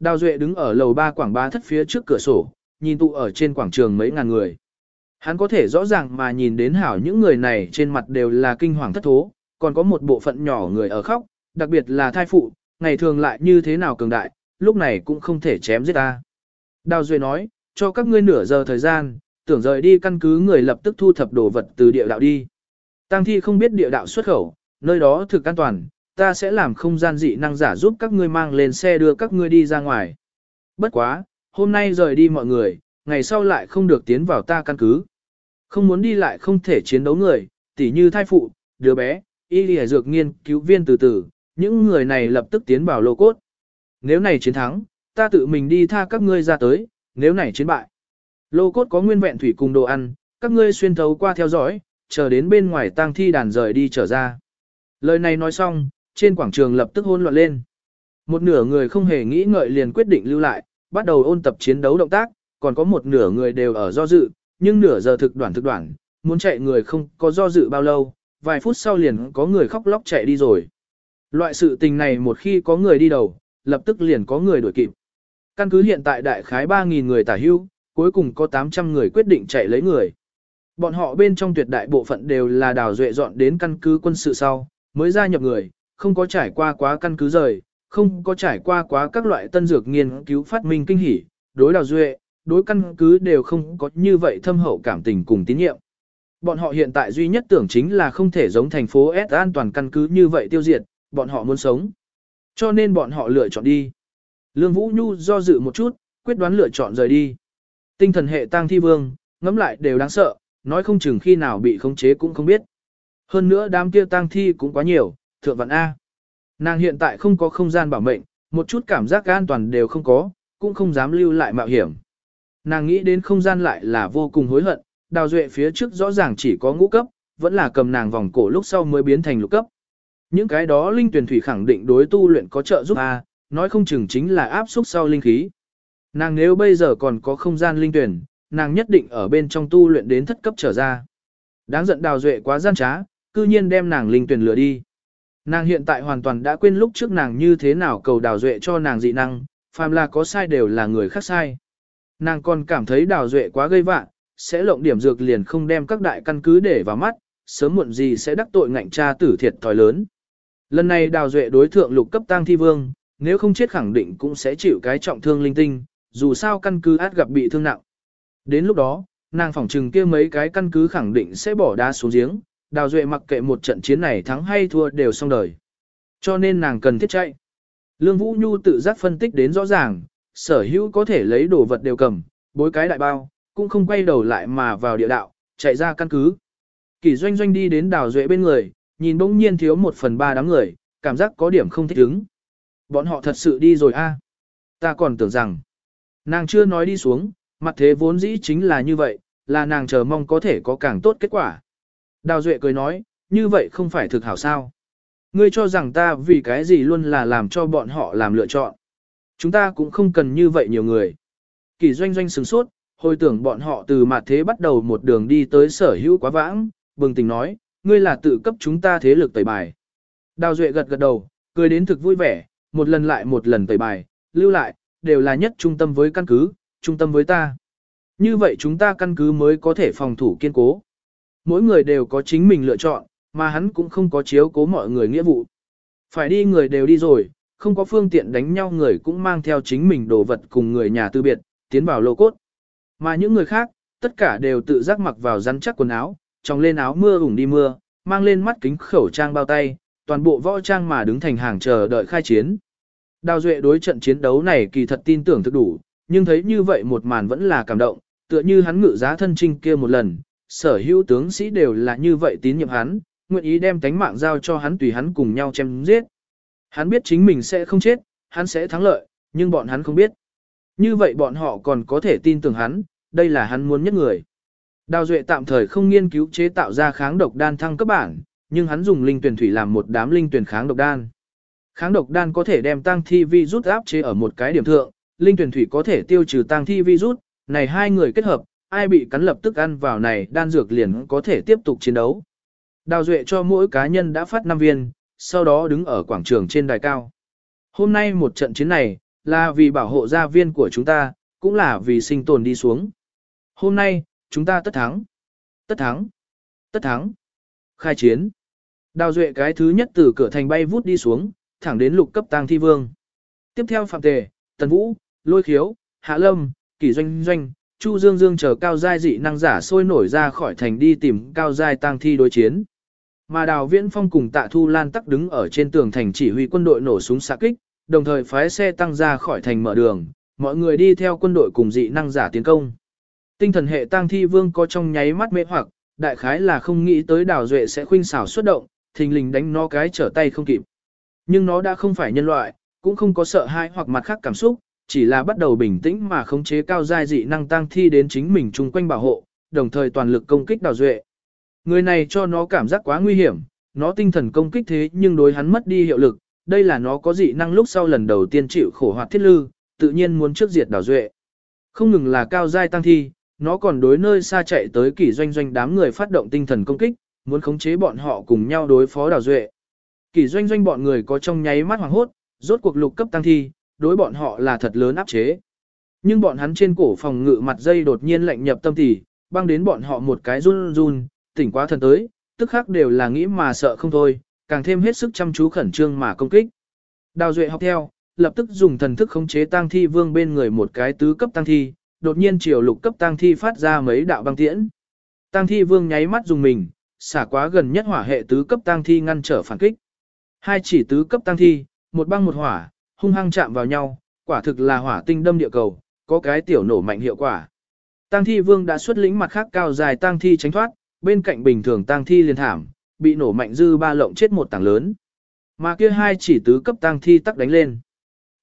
Đào Duệ đứng ở lầu ba quảng bá thất phía trước cửa sổ, nhìn tụ ở trên quảng trường mấy ngàn người. Hắn có thể rõ ràng mà nhìn đến hảo những người này trên mặt đều là kinh hoàng thất thố, còn có một bộ phận nhỏ người ở khóc, đặc biệt là thai phụ, ngày thường lại như thế nào cường đại, lúc này cũng không thể chém giết ta. Đào Duệ nói, cho các ngươi nửa giờ thời gian, tưởng rời đi căn cứ người lập tức thu thập đồ vật từ địa đạo đi. Tăng thi không biết địa đạo xuất khẩu, nơi đó thực an toàn, ta sẽ làm không gian dị năng giả giúp các ngươi mang lên xe đưa các ngươi đi ra ngoài. Bất quá, hôm nay rời đi mọi người, ngày sau lại không được tiến vào ta căn cứ. Không muốn đi lại không thể chiến đấu người, tỉ như thai phụ, đứa bé, y lìa dược nghiên cứu viên từ từ, những người này lập tức tiến vào lô cốt. Nếu này chiến thắng, ta tự mình đi tha các ngươi ra tới, nếu này chiến bại. Lô cốt có nguyên vẹn thủy cùng đồ ăn, các ngươi xuyên thấu qua theo dõi, chờ đến bên ngoài tang thi đàn rời đi trở ra. Lời này nói xong, trên quảng trường lập tức hôn loạn lên. Một nửa người không hề nghĩ ngợi liền quyết định lưu lại, bắt đầu ôn tập chiến đấu động tác, còn có một nửa người đều ở do dự, nhưng nửa giờ thực đoạn thực đoạn, muốn chạy người không có do dự bao lâu, vài phút sau liền có người khóc lóc chạy đi rồi. Loại sự tình này một khi có người đi đầu, lập tức liền có người đuổi kịp. Căn cứ hiện tại đại khái 3.000 người tả hưu, cuối cùng có 800 người quyết định chạy lấy người. Bọn họ bên trong tuyệt đại bộ phận đều là đào duệ dọn đến căn cứ quân sự sau, mới gia nhập người, không có trải qua quá căn cứ rời, không có trải qua quá các loại tân dược nghiên cứu phát minh kinh hỉ, đối đào duệ, đối căn cứ đều không có như vậy thâm hậu cảm tình cùng tín nhiệm. Bọn họ hiện tại duy nhất tưởng chính là không thể giống thành phố S an toàn căn cứ như vậy tiêu diệt, bọn họ muốn sống. Cho nên bọn họ lựa chọn đi. Lương Vũ Nhu do dự một chút, quyết đoán lựa chọn rời đi. Tinh thần hệ tang thi vương, ngẫm lại đều đáng sợ, nói không chừng khi nào bị khống chế cũng không biết. Hơn nữa đám kia tang thi cũng quá nhiều, thượng vạn A. Nàng hiện tại không có không gian bảo mệnh, một chút cảm giác an toàn đều không có, cũng không dám lưu lại mạo hiểm. Nàng nghĩ đến không gian lại là vô cùng hối hận, đào duệ phía trước rõ ràng chỉ có ngũ cấp, vẫn là cầm nàng vòng cổ lúc sau mới biến thành lục cấp. Những cái đó linh tuyển thủy khẳng định đối tu luyện có trợ giúp A, nói không chừng chính là áp xúc sau linh khí. Nàng nếu bây giờ còn có không gian linh tuyển, nàng nhất định ở bên trong tu luyện đến thất cấp trở ra. Đáng giận đào duệ quá gian trá, cư nhiên đem nàng linh tuyển lừa đi. Nàng hiện tại hoàn toàn đã quên lúc trước nàng như thế nào cầu đào duệ cho nàng dị năng, phàm là có sai đều là người khác sai. Nàng còn cảm thấy đào duệ quá gây vạn, sẽ lộng điểm dược liền không đem các đại căn cứ để vào mắt, sớm muộn gì sẽ đắc tội ngạnh cha tử thiệt thòi lớn. Lần này đào duệ đối thượng lục cấp tang thi vương, nếu không chết khẳng định cũng sẽ chịu cái trọng thương linh tinh, dù sao căn cứ át gặp bị thương nặng. Đến lúc đó, nàng phỏng trừng kia mấy cái căn cứ khẳng định sẽ bỏ đá xuống giếng, đào duệ mặc kệ một trận chiến này thắng hay thua đều xong đời. Cho nên nàng cần thiết chạy. Lương Vũ Nhu tự giác phân tích đến rõ ràng, sở hữu có thể lấy đồ vật đều cầm, bối cái đại bao, cũng không quay đầu lại mà vào địa đạo, chạy ra căn cứ. Kỳ doanh doanh đi đến đào duệ bên người, nhìn bỗng nhiên thiếu một phần ba đám người, cảm giác có điểm không thích ứng. Bọn họ thật sự đi rồi a Ta còn tưởng rằng, nàng chưa nói đi xuống, mặt thế vốn dĩ chính là như vậy, là nàng chờ mong có thể có càng tốt kết quả. Đào Duệ cười nói, như vậy không phải thực hảo sao. Ngươi cho rằng ta vì cái gì luôn là làm cho bọn họ làm lựa chọn. Chúng ta cũng không cần như vậy nhiều người. Kỳ doanh doanh sửng sốt, hồi tưởng bọn họ từ mặt thế bắt đầu một đường đi tới sở hữu quá vãng, bừng tỉnh nói, ngươi là tự cấp chúng ta thế lực tẩy bài. Đào Duệ gật gật đầu, cười đến thực vui vẻ, một lần lại một lần tẩy bài, lưu lại, đều là nhất trung tâm với căn cứ, trung tâm với ta. Như vậy chúng ta căn cứ mới có thể phòng thủ kiên cố. Mỗi người đều có chính mình lựa chọn, mà hắn cũng không có chiếu cố mọi người nghĩa vụ. Phải đi người đều đi rồi, không có phương tiện đánh nhau người cũng mang theo chính mình đồ vật cùng người nhà tư biệt, tiến vào lô cốt. Mà những người khác, tất cả đều tự giác mặc vào rắn chắc quần áo, trong lên áo mưa ủng đi mưa, mang lên mắt kính khẩu trang bao tay, toàn bộ võ trang mà đứng thành hàng chờ đợi khai chiến. Đào Duệ đối trận chiến đấu này kỳ thật tin tưởng thực đủ, nhưng thấy như vậy một màn vẫn là cảm động, tựa như hắn ngự giá thân trinh kia một lần, sở hữu tướng sĩ đều là như vậy tín nhiệm hắn, nguyện ý đem tánh mạng giao cho hắn tùy hắn cùng nhau chém giết. Hắn biết chính mình sẽ không chết, hắn sẽ thắng lợi, nhưng bọn hắn không biết. Như vậy bọn họ còn có thể tin tưởng hắn, đây là hắn muốn nhất người. Đào Duệ tạm thời không nghiên cứu chế tạo ra kháng độc đan thăng cấp bản, nhưng hắn dùng linh tuyển thủy làm một đám linh tuyển kháng độc đan. Kháng độc đan có thể đem tăng thi vi rút áp chế ở một cái điểm thượng, linh tuyển thủy có thể tiêu trừ tăng thi vi rút, này hai người kết hợp, ai bị cắn lập tức ăn vào này đan dược liền có thể tiếp tục chiến đấu. Đào Duệ cho mỗi cá nhân đã phát 5 viên, sau đó đứng ở quảng trường trên đài cao. Hôm nay một trận chiến này, Là vì bảo hộ gia viên của chúng ta, cũng là vì sinh tồn đi xuống. Hôm nay, chúng ta tất thắng. Tất thắng. Tất thắng. Khai chiến. Đào Duệ cái thứ nhất từ cửa thành bay vút đi xuống, thẳng đến lục cấp tang thi vương. Tiếp theo Phạm Tề, Tần Vũ, Lôi Khiếu, Hạ Lâm, Kỷ Doanh Doanh, Chu Dương Dương chờ cao giai dị năng giả sôi nổi ra khỏi thành đi tìm cao giai Tăng thi đối chiến. Mà Đào Viễn Phong cùng Tạ Thu Lan tắc đứng ở trên tường thành chỉ huy quân đội nổ súng xạ kích, đồng thời phái xe tăng ra khỏi thành mở đường, mọi người đi theo quân đội cùng dị năng giả tiến công. Tinh thần hệ Tăng thi vương có trong nháy mắt mê hoặc, đại khái là không nghĩ tới Đào Duệ sẽ khuynh xảo xuất động, thình lình đánh nó cái trở tay không kịp. Nhưng nó đã không phải nhân loại, cũng không có sợ hãi hoặc mặt khác cảm xúc, chỉ là bắt đầu bình tĩnh mà khống chế cao giai dị năng tăng thi đến chính mình chung quanh bảo hộ, đồng thời toàn lực công kích đào duệ. Người này cho nó cảm giác quá nguy hiểm, nó tinh thần công kích thế nhưng đối hắn mất đi hiệu lực, đây là nó có dị năng lúc sau lần đầu tiên chịu khổ hoạt thiết lư, tự nhiên muốn trước diệt đào duệ. Không ngừng là cao giai tăng thi, nó còn đối nơi xa chạy tới kỷ doanh doanh đám người phát động tinh thần công kích, muốn khống chế bọn họ cùng nhau đối phó đào duệ. Kỷ doanh doanh bọn người có trong nháy mắt hoàng hốt, rốt cuộc lục cấp tăng thi, đối bọn họ là thật lớn áp chế. Nhưng bọn hắn trên cổ phòng ngự mặt dây đột nhiên lạnh nhập tâm tỉ, băng đến bọn họ một cái run run, tỉnh quá thần tới, tức khắc đều là nghĩ mà sợ không thôi, càng thêm hết sức chăm chú khẩn trương mà công kích. Đào Duệ học theo, lập tức dùng thần thức khống chế tăng thi vương bên người một cái tứ cấp tăng thi, đột nhiên chiều lục cấp tăng thi phát ra mấy đạo băng tiễn. Tăng thi vương nháy mắt dùng mình, xả quá gần nhất hỏa hệ tứ cấp tăng thi ngăn trở phản kích. Hai chỉ tứ cấp tăng thi, một băng một hỏa, hung hăng chạm vào nhau, quả thực là hỏa tinh đâm địa cầu, có cái tiểu nổ mạnh hiệu quả. Tăng thi vương đã xuất lĩnh mặt khác cao dài tăng thi tránh thoát, bên cạnh bình thường tăng thi liền thảm, bị nổ mạnh dư ba lộng chết một tảng lớn. Mà kia hai chỉ tứ cấp tăng thi tắc đánh lên.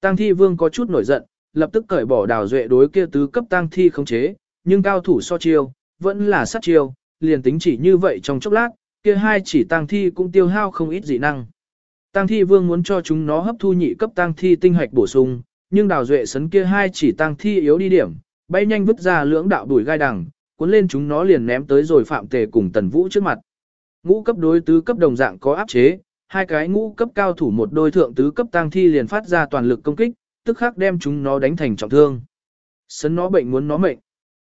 Tăng thi vương có chút nổi giận, lập tức cởi bỏ đào duệ đối kia tứ cấp tăng thi khống chế, nhưng cao thủ so chiêu, vẫn là sát chiêu, liền tính chỉ như vậy trong chốc lát, kia hai chỉ tăng thi cũng tiêu hao không ít dị năng. Tăng thi vương muốn cho chúng nó hấp thu nhị cấp tăng thi tinh hạch bổ sung, nhưng đào duệ sấn kia hai chỉ tăng thi yếu đi điểm, bay nhanh vứt ra lưỡng đạo đuổi gai đằng, cuốn lên chúng nó liền ném tới rồi phạm tề cùng tần vũ trước mặt. Ngũ cấp đối tứ cấp đồng dạng có áp chế, hai cái ngũ cấp cao thủ một đôi thượng tứ cấp tăng thi liền phát ra toàn lực công kích, tức khắc đem chúng nó đánh thành trọng thương. Sấn nó bệnh muốn nó mệnh.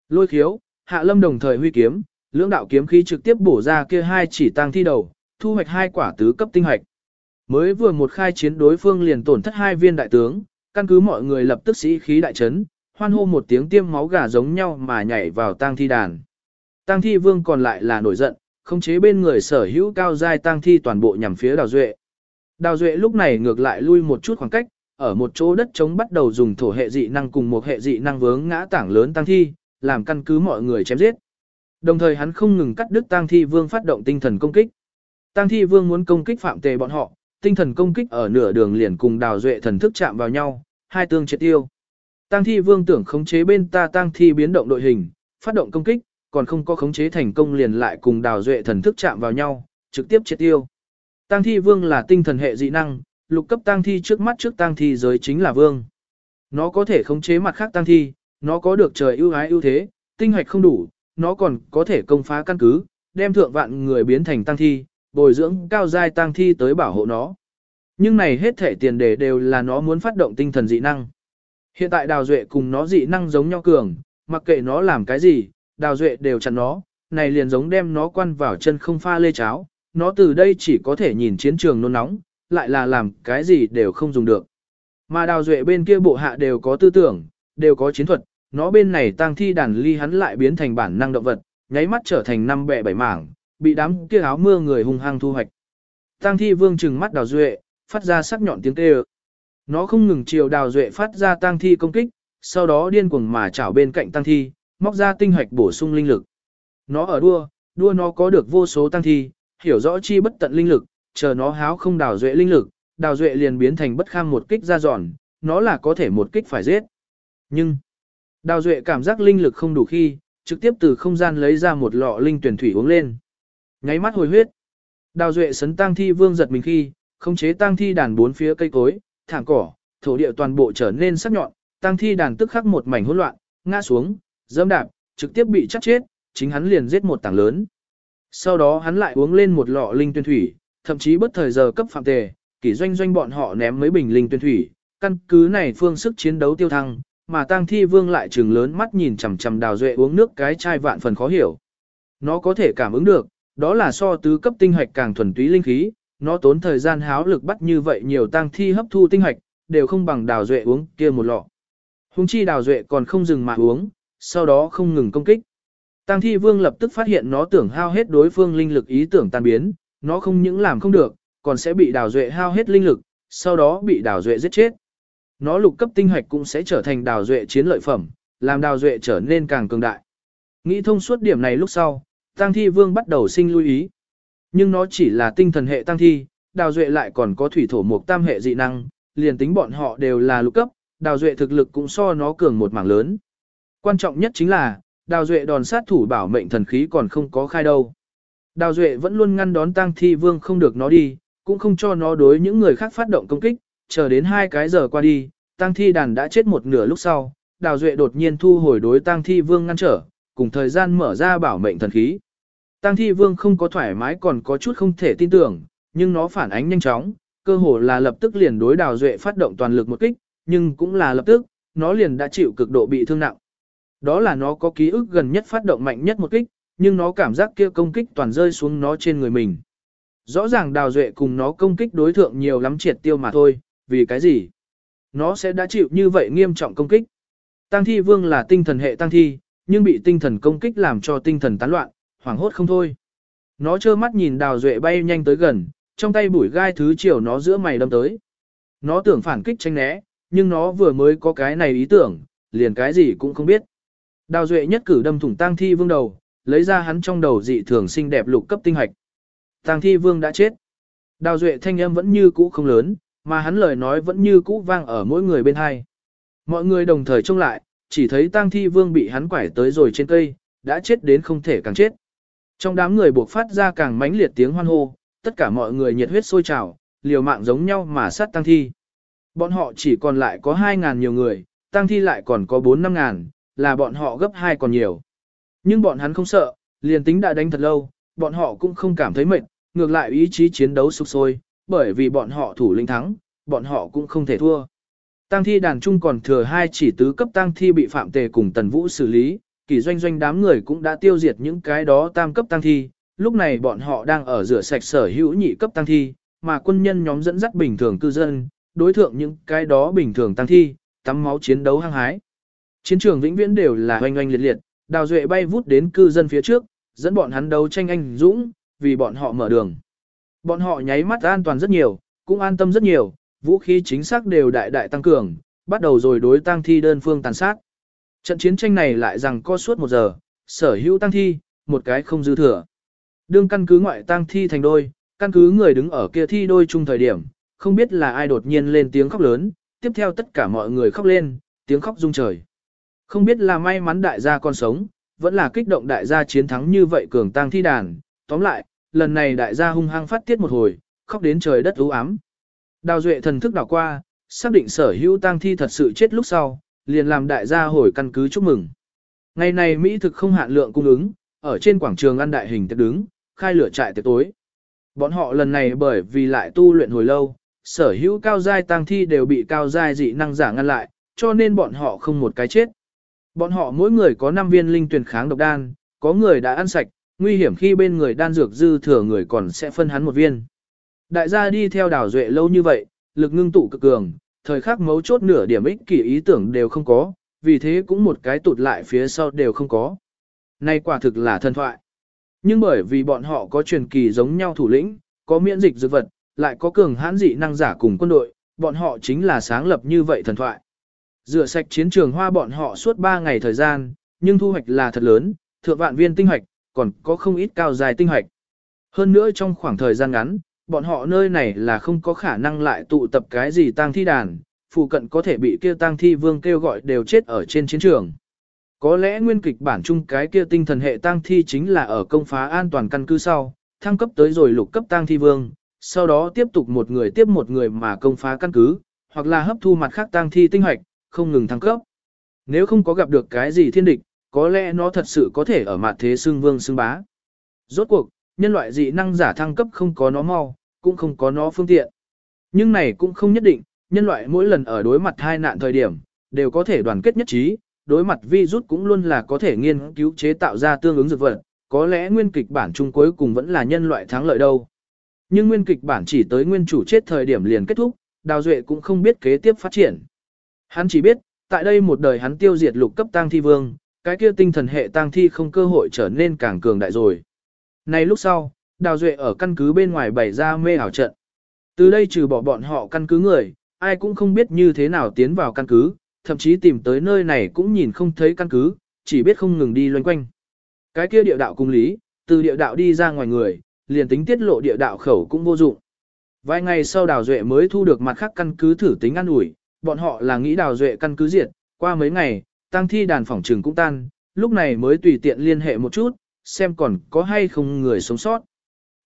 Lôi khiếu, hạ lâm đồng thời huy kiếm, lưỡng đạo kiếm khí trực tiếp bổ ra kia hai chỉ tăng thi đầu, thu hoạch hai quả tứ cấp tinh hoạch. Mới vừa một khai chiến đối phương liền tổn thất hai viên đại tướng, căn cứ mọi người lập tức sĩ khí đại chấn, hoan hô một tiếng tiêm máu gà giống nhau mà nhảy vào tang thi đàn. Tang thi vương còn lại là nổi giận, không chế bên người sở hữu cao giai tang thi toàn bộ nhằm phía đào duệ. Đào duệ lúc này ngược lại lui một chút khoảng cách, ở một chỗ đất trống bắt đầu dùng thổ hệ dị năng cùng một hệ dị năng vướng ngã tảng lớn tang thi, làm căn cứ mọi người chém giết. Đồng thời hắn không ngừng cắt đứt tang thi vương phát động tinh thần công kích. Tang thi vương muốn công kích phạm tề bọn họ, tinh thần công kích ở nửa đường liền cùng đào duệ thần thức chạm vào nhau, hai tương triệt tiêu. Tăng thi vương tưởng khống chế bên ta tăng thi biến động đội hình, phát động công kích, còn không có khống chế thành công liền lại cùng đào duệ thần thức chạm vào nhau, trực tiếp triệt tiêu. Tăng thi vương là tinh thần hệ dị năng, lục cấp tăng thi trước mắt trước tăng thi giới chính là vương. Nó có thể khống chế mặt khác tăng thi, nó có được trời ưu ái ưu thế, tinh hoạch không đủ, nó còn có thể công phá căn cứ, đem thượng vạn người biến thành tăng thi, bồi dưỡng cao giai tăng thi tới bảo hộ nó. Nhưng này hết thể tiền đề đều là nó muốn phát động tinh thần dị năng. Hiện tại đào duệ cùng nó dị năng giống nhau cường, mặc kệ nó làm cái gì, đào duệ đều chặn nó, này liền giống đem nó quan vào chân không pha lê cháo, nó từ đây chỉ có thể nhìn chiến trường nôn nóng, lại là làm cái gì đều không dùng được. Mà đào duệ bên kia bộ hạ đều có tư tưởng, đều có chiến thuật, nó bên này tăng thi đàn ly hắn lại biến thành bản năng động vật, nháy mắt trở thành năm bẹ bảy mảng, bị đám kia áo mưa người hung hăng thu hoạch. Tăng thi vương trừng mắt đào duệ, phát ra sắc nhọn tiếng kêu. Nó không ngừng chiều đào duệ phát ra tăng thi công kích, sau đó điên cuồng mà chảo bên cạnh tăng thi, móc ra tinh hoạch bổ sung linh lực. Nó ở đua, đua nó có được vô số tăng thi, hiểu rõ chi bất tận linh lực, chờ nó háo không đào duệ linh lực, đào duệ liền biến thành bất kham một kích ra giòn, nó là có thể một kích phải giết. Nhưng, đào duệ cảm giác linh lực không đủ khi, trực tiếp từ không gian lấy ra một lọ linh tuyển thủy uống lên. Nháy mắt hồi huyết. Đào duệ sấn tang thi vương giật mình khi, không chế tang thi đàn bốn phía cây cối, thảm cỏ, thổ địa toàn bộ trở nên sắc nhọn, tang thi đàn tức khắc một mảnh hỗn loạn, ngã xuống, dẫm đạp, trực tiếp bị chắc chết, chính hắn liền giết một tảng lớn. Sau đó hắn lại uống lên một lọ linh tuyên thủy, thậm chí bất thời giờ cấp phạm tề, kỷ doanh doanh bọn họ ném mấy bình linh tuyên thủy, căn cứ này phương sức chiến đấu tiêu thăng, mà tang thi vương lại trừng lớn mắt nhìn chằm chằm đào duệ uống nước cái chai vạn phần khó hiểu. Nó có thể cảm ứng được, đó là so tứ cấp tinh hạch càng thuần túy linh khí, nó tốn thời gian háo lực bắt như vậy nhiều tang thi hấp thu tinh hạch đều không bằng đào duệ uống kia một lọ. Hùng chi đào duệ còn không dừng mà uống, sau đó không ngừng công kích. Tang thi vương lập tức phát hiện nó tưởng hao hết đối phương linh lực ý tưởng tan biến, nó không những làm không được, còn sẽ bị đào duệ hao hết linh lực, sau đó bị đào duệ giết chết. Nó lục cấp tinh hạch cũng sẽ trở thành đào duệ chiến lợi phẩm, làm đào duệ trở nên càng cường đại. Nghĩ thông suốt điểm này lúc sau, Tăng thi vương bắt đầu sinh lưu ý. Nhưng nó chỉ là tinh thần hệ tăng thi, đào duệ lại còn có thủy thổ mục tam hệ dị năng, liền tính bọn họ đều là lục cấp, đào duệ thực lực cũng so nó cường một mảng lớn. Quan trọng nhất chính là, đào duệ đòn sát thủ bảo mệnh thần khí còn không có khai đâu. Đào duệ vẫn luôn ngăn đón tăng thi vương không được nó đi, cũng không cho nó đối những người khác phát động công kích, chờ đến hai cái giờ qua đi, tăng thi đàn đã chết một nửa lúc sau, đào duệ đột nhiên thu hồi đối tăng thi vương ngăn trở, cùng thời gian mở ra bảo mệnh thần khí. Tăng thi vương không có thoải mái còn có chút không thể tin tưởng, nhưng nó phản ánh nhanh chóng, cơ hồ là lập tức liền đối đào duệ phát động toàn lực một kích, nhưng cũng là lập tức, nó liền đã chịu cực độ bị thương nặng. Đó là nó có ký ức gần nhất phát động mạnh nhất một kích, nhưng nó cảm giác kia công kích toàn rơi xuống nó trên người mình. Rõ ràng đào duệ cùng nó công kích đối thượng nhiều lắm triệt tiêu mà thôi, vì cái gì? Nó sẽ đã chịu như vậy nghiêm trọng công kích. Tăng thi vương là tinh thần hệ tăng thi, nhưng bị tinh thần công kích làm cho tinh thần tán loạn, hoảng hốt không thôi. Nó trơ mắt nhìn đào duệ bay nhanh tới gần, trong tay bụi gai thứ chiều nó giữa mày đâm tới. Nó tưởng phản kích tranh né, nhưng nó vừa mới có cái này ý tưởng, liền cái gì cũng không biết. Đào duệ nhất cử đâm thủng tang thi vương đầu, lấy ra hắn trong đầu dị thường xinh đẹp lục cấp tinh hạch. Tang thi vương đã chết. Đào duệ thanh âm vẫn như cũ không lớn, mà hắn lời nói vẫn như cũ vang ở mỗi người bên hai. Mọi người đồng thời trông lại, chỉ thấy tang thi vương bị hắn quải tới rồi trên cây, đã chết đến không thể càng chết. Trong đám người buộc phát ra càng mãnh liệt tiếng hoan hô, tất cả mọi người nhiệt huyết sôi trào, liều mạng giống nhau mà sát tang thi. Bọn họ chỉ còn lại có 2.000 nhiều người, tang thi lại còn có 4-5 ngàn, là bọn họ gấp 2 còn nhiều. Nhưng bọn hắn không sợ, liền tính đã đánh thật lâu, bọn họ cũng không cảm thấy mệt, ngược lại ý chí chiến đấu sục sôi, bởi vì bọn họ thủ lĩnh thắng, bọn họ cũng không thể thua. Tăng thi đàn trung còn thừa hai chỉ tứ cấp tăng thi bị phạm tề cùng tần vũ xử lý, kỳ doanh doanh đám người cũng đã tiêu diệt những cái đó tam cấp tăng thi, lúc này bọn họ đang ở rửa sạch sở hữu nhị cấp tăng thi, mà quân nhân nhóm dẫn dắt bình thường cư dân, đối thượng những cái đó bình thường tăng thi, tắm máu chiến đấu hăng hái. Chiến trường vĩnh viễn đều là oanh oanh liệt liệt, đào duệ bay vút đến cư dân phía trước, dẫn bọn hắn đấu tranh anh dũng, vì bọn họ mở đường. Bọn họ nháy mắt an toàn rất nhiều, cũng an tâm rất nhiều, vũ khí chính xác đều đại đại tăng cường, bắt đầu rồi đối tăng thi đơn phương tàn sát. Trận chiến tranh này lại rằng co suốt một giờ, sở hữu tăng thi, một cái không dư thừa. Đương căn cứ ngoại tăng thi thành đôi, căn cứ người đứng ở kia thi đôi chung thời điểm, không biết là ai đột nhiên lên tiếng khóc lớn, tiếp theo tất cả mọi người khóc lên, tiếng khóc rung trời. Không biết là may mắn đại gia còn sống, vẫn là kích động đại gia chiến thắng như vậy cường tăng thi đàn. Tóm lại, lần này đại gia hung hăng phát tiết một hồi, khóc đến trời đất u ám. Đào duệ thần thức đảo qua, xác định sở hữu tang thi thật sự chết lúc sau, liền làm đại gia hồi căn cứ chúc mừng. Ngày này Mỹ thực không hạn lượng cung ứng, ở trên quảng trường ăn đại hình tiệc đứng, khai lửa trại tiệc tối. Bọn họ lần này bởi vì lại tu luyện hồi lâu, sở hữu cao giai tang thi đều bị cao giai dị năng giả ngăn lại, cho nên bọn họ không một cái chết. Bọn họ mỗi người có 5 viên linh tuyển kháng độc đan, có người đã ăn sạch, nguy hiểm khi bên người đan dược dư thừa người còn sẽ phân hắn một viên. Đại gia đi theo đảo duệ lâu như vậy, lực ngưng tụ cực cường, thời khắc mấu chốt nửa điểm ích kỷ ý tưởng đều không có, vì thế cũng một cái tụt lại phía sau đều không có. Nay quả thực là thần thoại. Nhưng bởi vì bọn họ có truyền kỳ giống nhau thủ lĩnh, có miễn dịch dược vật, lại có cường hãn dị năng giả cùng quân đội, bọn họ chính là sáng lập như vậy thần thoại. Rửa sạch chiến trường hoa bọn họ suốt 3 ngày thời gian, nhưng thu hoạch là thật lớn, thượng vạn viên tinh hoạch, còn có không ít cao dài tinh hoạch. Hơn nữa trong khoảng thời gian ngắn, bọn họ nơi này là không có khả năng lại tụ tập cái gì tang thi đàn, phụ cận có thể bị kia tang thi vương kêu gọi đều chết ở trên chiến trường. Có lẽ nguyên kịch bản chung cái kia tinh thần hệ tang thi chính là ở công phá an toàn căn cứ sau, thăng cấp tới rồi lục cấp tang thi vương, sau đó tiếp tục một người tiếp một người mà công phá căn cứ, hoặc là hấp thu mặt khác tang thi tinh hoạch, không ngừng thăng cấp. Nếu không có gặp được cái gì thiên địch, có lẽ nó thật sự có thể ở mặt thế xương vương xương bá. Rốt cuộc, nhân loại dị năng giả thăng cấp không có nó mau, cũng không có nó phương tiện. Nhưng này cũng không nhất định, nhân loại mỗi lần ở đối mặt hai nạn thời điểm, đều có thể đoàn kết nhất trí, đối mặt virus cũng luôn là có thể nghiên cứu chế tạo ra tương ứng dược vật, có lẽ nguyên kịch bản chung cuối cùng vẫn là nhân loại thắng lợi đâu. Nhưng nguyên kịch bản chỉ tới nguyên chủ chết thời điểm liền kết thúc, Đào Duệ cũng không biết kế tiếp phát triển. Hắn chỉ biết, tại đây một đời hắn tiêu diệt lục cấp tang thi vương, cái kia tinh thần hệ tang thi không cơ hội trở nên càng cường đại rồi. Này lúc sau, Đào Duệ ở căn cứ bên ngoài bày ra mê ảo trận. Từ đây trừ bỏ bọn họ căn cứ người, ai cũng không biết như thế nào tiến vào căn cứ, thậm chí tìm tới nơi này cũng nhìn không thấy căn cứ, chỉ biết không ngừng đi loanh quanh. Cái kia địa đạo cung lý, từ địa đạo đi ra ngoài người, liền tính tiết lộ địa đạo khẩu cũng vô dụng. Vài ngày sau Đào Duệ mới thu được mặt khác căn cứ thử tính ăn ủi, bọn họ là nghĩ Đào Duệ căn cứ diệt, qua mấy ngày, tăng thi đàn phòng trừng cũng tan, lúc này mới tùy tiện liên hệ một chút, xem còn có hay không người sống sót.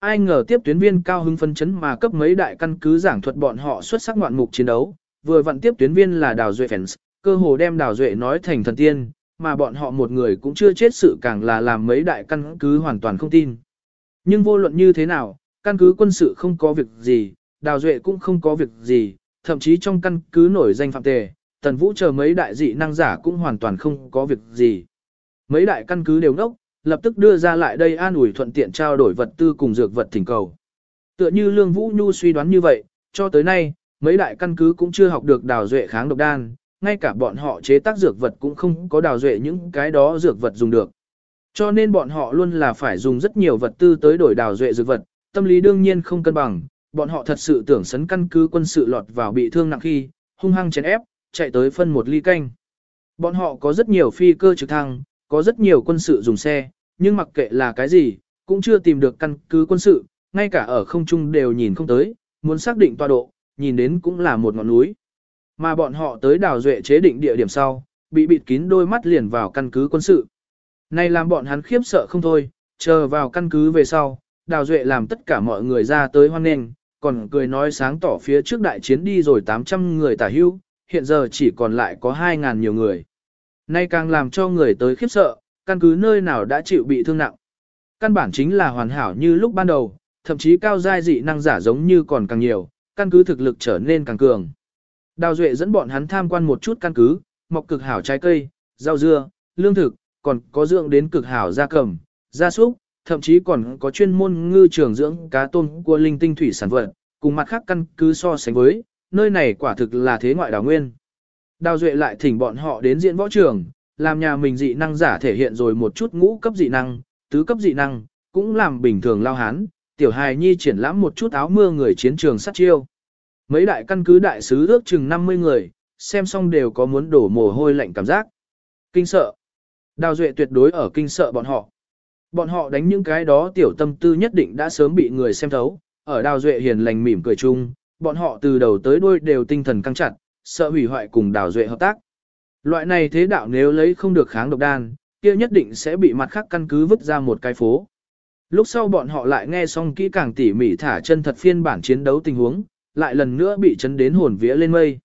Ai ngờ tiếp tuyến viên cao hưng phân chấn mà cấp mấy đại căn cứ giảng thuật bọn họ xuất sắc ngoạn mục chiến đấu, vừa vặn tiếp tuyến viên là Đào Duệ Fans, cơ hồ đem Đào Duệ nói thành thần tiên, mà bọn họ một người cũng chưa chết sự càng là làm mấy đại căn cứ hoàn toàn không tin. Nhưng vô luận như thế nào, căn cứ quân sự không có việc gì, Đào Duệ cũng không có việc gì, thậm chí trong căn cứ nổi danh phạm tề, Tần Vũ chờ mấy đại dị năng giả cũng hoàn toàn không có việc gì. Mấy đại căn cứ đều ngốc, lập tức đưa ra lại đây an ủi thuận tiện trao đổi vật tư cùng dược vật thỉnh cầu. Tựa như Lương Vũ Nhu suy đoán như vậy, cho tới nay, mấy đại căn cứ cũng chưa học được đào duệ kháng độc đan, ngay cả bọn họ chế tác dược vật cũng không có đào duệ những cái đó dược vật dùng được. Cho nên bọn họ luôn là phải dùng rất nhiều vật tư tới đổi đào duệ dược vật, tâm lý đương nhiên không cân bằng, bọn họ thật sự tưởng sấn căn cứ quân sự lọt vào bị thương nặng khi, hung hăng chèn ép, chạy tới phân một ly canh. Bọn họ có rất nhiều phi cơ trực thăng, có rất nhiều quân sự dùng xe, nhưng mặc kệ là cái gì, cũng chưa tìm được căn cứ quân sự, ngay cả ở không trung đều nhìn không tới, muốn xác định tọa độ, nhìn đến cũng là một ngọn núi. Mà bọn họ tới đào duệ chế định địa điểm sau, bị bịt kín đôi mắt liền vào căn cứ quân sự. Này làm bọn hắn khiếp sợ không thôi, chờ vào căn cứ về sau, đào duệ làm tất cả mọi người ra tới hoan nghênh, còn cười nói sáng tỏ phía trước đại chiến đi rồi 800 người tả hưu, hiện giờ chỉ còn lại có 2.000 nhiều người. Nay càng làm cho người tới khiếp sợ, căn cứ nơi nào đã chịu bị thương nặng. Căn bản chính là hoàn hảo như lúc ban đầu, thậm chí cao giai dị năng giả giống như còn càng nhiều, căn cứ thực lực trở nên càng cường. Đào Duệ dẫn bọn hắn tham quan một chút căn cứ, mọc cực hảo trái cây, rau dưa, lương thực, còn có dưỡng đến cực hảo gia cầm, gia súc, thậm chí còn có chuyên môn ngư trường dưỡng cá tôm của linh tinh thủy sản vật, cùng mặt khác căn cứ so sánh với, nơi này quả thực là thế ngoại đào nguyên. Đào Duệ lại thỉnh bọn họ đến diễn võ trường, làm nhà mình dị năng giả thể hiện rồi một chút ngũ cấp dị năng, tứ cấp dị năng, cũng làm bình thường lao hán, tiểu hài nhi triển lãm một chút áo mưa người chiến trường sát chiêu. Mấy đại căn cứ đại sứ ước chừng 50 người, xem xong đều có muốn đổ mồ hôi lạnh cảm giác. Kinh sợ. Đào Duệ tuyệt đối ở kinh sợ bọn họ. Bọn họ đánh những cái đó tiểu tâm tư nhất định đã sớm bị người xem thấu, ở Đào Duệ hiền lành mỉm cười chung, bọn họ từ đầu tới đuôi đều tinh thần căng chặt, sợ hủy hoại cùng Đào Duệ hợp tác. Loại này thế đạo nếu lấy không được kháng độc đan, kia nhất định sẽ bị mặt khác căn cứ vứt ra một cái phố. Lúc sau bọn họ lại nghe xong kỹ càng tỉ mỉ thả chân thật phiên bản chiến đấu tình huống, lại lần nữa bị chấn đến hồn vía lên mây.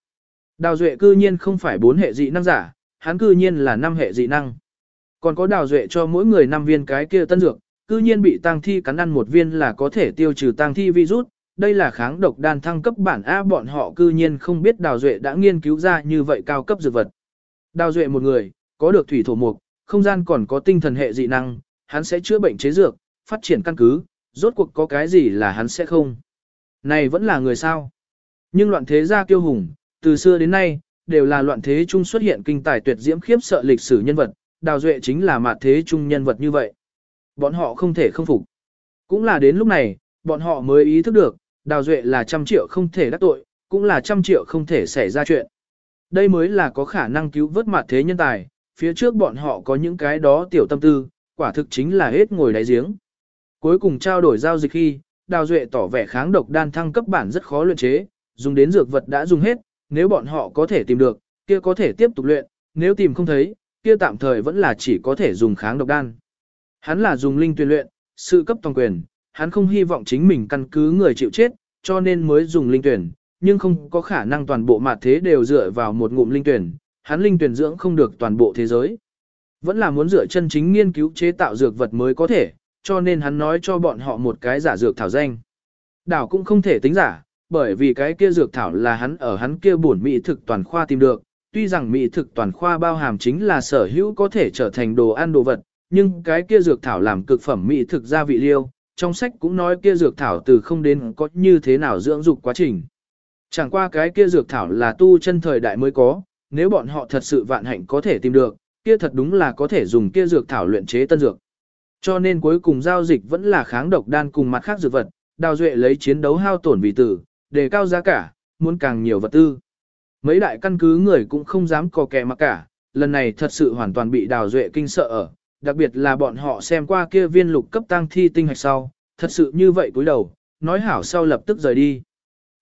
Đào Duệ cư nhiên không phải bốn hệ dị năng giả, hắn cư nhiên là năm hệ dị năng. Còn có Đào Duệ cho mỗi người năm viên cái kia tân dược, cư nhiên bị tang thi cắn ăn một viên là có thể tiêu trừ tang thi virus. Đây là kháng độc đan thăng cấp bản A bọn họ cư nhiên không biết Đào Duệ đã nghiên cứu ra như vậy cao cấp dược vật. Đào Duệ một người, có được thủy thổ mục, không gian còn có tinh thần hệ dị năng, hắn sẽ chữa bệnh chế dược, phát triển căn cứ, rốt cuộc có cái gì là hắn sẽ không. Này vẫn là người sao. Nhưng loạn thế gia kiêu hùng, từ xưa đến nay, đều là loạn thế chung xuất hiện kinh tài tuyệt diễm khiếp sợ lịch sử nhân vật, đào duệ chính là mạt thế chung nhân vật như vậy. Bọn họ không thể không phục. Cũng là đến lúc này, bọn họ mới ý thức được, đào duệ là trăm triệu không thể đắc tội, cũng là trăm triệu không thể xảy ra chuyện. Đây mới là có khả năng cứu vớt mặt thế nhân tài, phía trước bọn họ có những cái đó tiểu tâm tư, quả thực chính là hết ngồi đáy giếng. Cuối cùng trao đổi giao dịch khi, Đào Duệ tỏ vẻ kháng độc đan thăng cấp bản rất khó luyện chế, dùng đến dược vật đã dùng hết, nếu bọn họ có thể tìm được, kia có thể tiếp tục luyện, nếu tìm không thấy, kia tạm thời vẫn là chỉ có thể dùng kháng độc đan. Hắn là dùng linh tuyển luyện, sự cấp toàn quyền, hắn không hy vọng chính mình căn cứ người chịu chết, cho nên mới dùng linh tuyển, nhưng không có khả năng toàn bộ mặt thế đều dựa vào một ngụm linh tuyển, hắn linh tuyển dưỡng không được toàn bộ thế giới. Vẫn là muốn dựa chân chính nghiên cứu chế tạo dược vật mới có thể, cho nên hắn nói cho bọn họ một cái giả dược thảo danh. Đảo cũng không thể tính giả, bởi vì cái kia dược thảo là hắn ở hắn kia bổn mỹ thực toàn khoa tìm được, tuy rằng mỹ thực toàn khoa bao hàm chính là sở hữu có thể trở thành đồ ăn đồ vật, nhưng cái kia dược thảo làm cực phẩm mỹ thực gia vị liêu, trong sách cũng nói kia dược thảo từ không đến có như thế nào dưỡng dục quá trình. Chẳng qua cái kia dược thảo là tu chân thời đại mới có, nếu bọn họ thật sự vạn hạnh có thể tìm được, kia thật đúng là có thể dùng kia dược thảo luyện chế tân dược. Cho nên cuối cùng giao dịch vẫn là kháng độc đan cùng mặt khác dược vật, đào duệ lấy chiến đấu hao tổn vì tử, đề cao giá cả, muốn càng nhiều vật tư. Mấy đại căn cứ người cũng không dám có kẻ mà cả, lần này thật sự hoàn toàn bị đào duệ kinh sợ ở, đặc biệt là bọn họ xem qua kia viên lục cấp tăng thi tinh hạch sau, thật sự như vậy cúi đầu, nói hảo sau lập tức rời đi.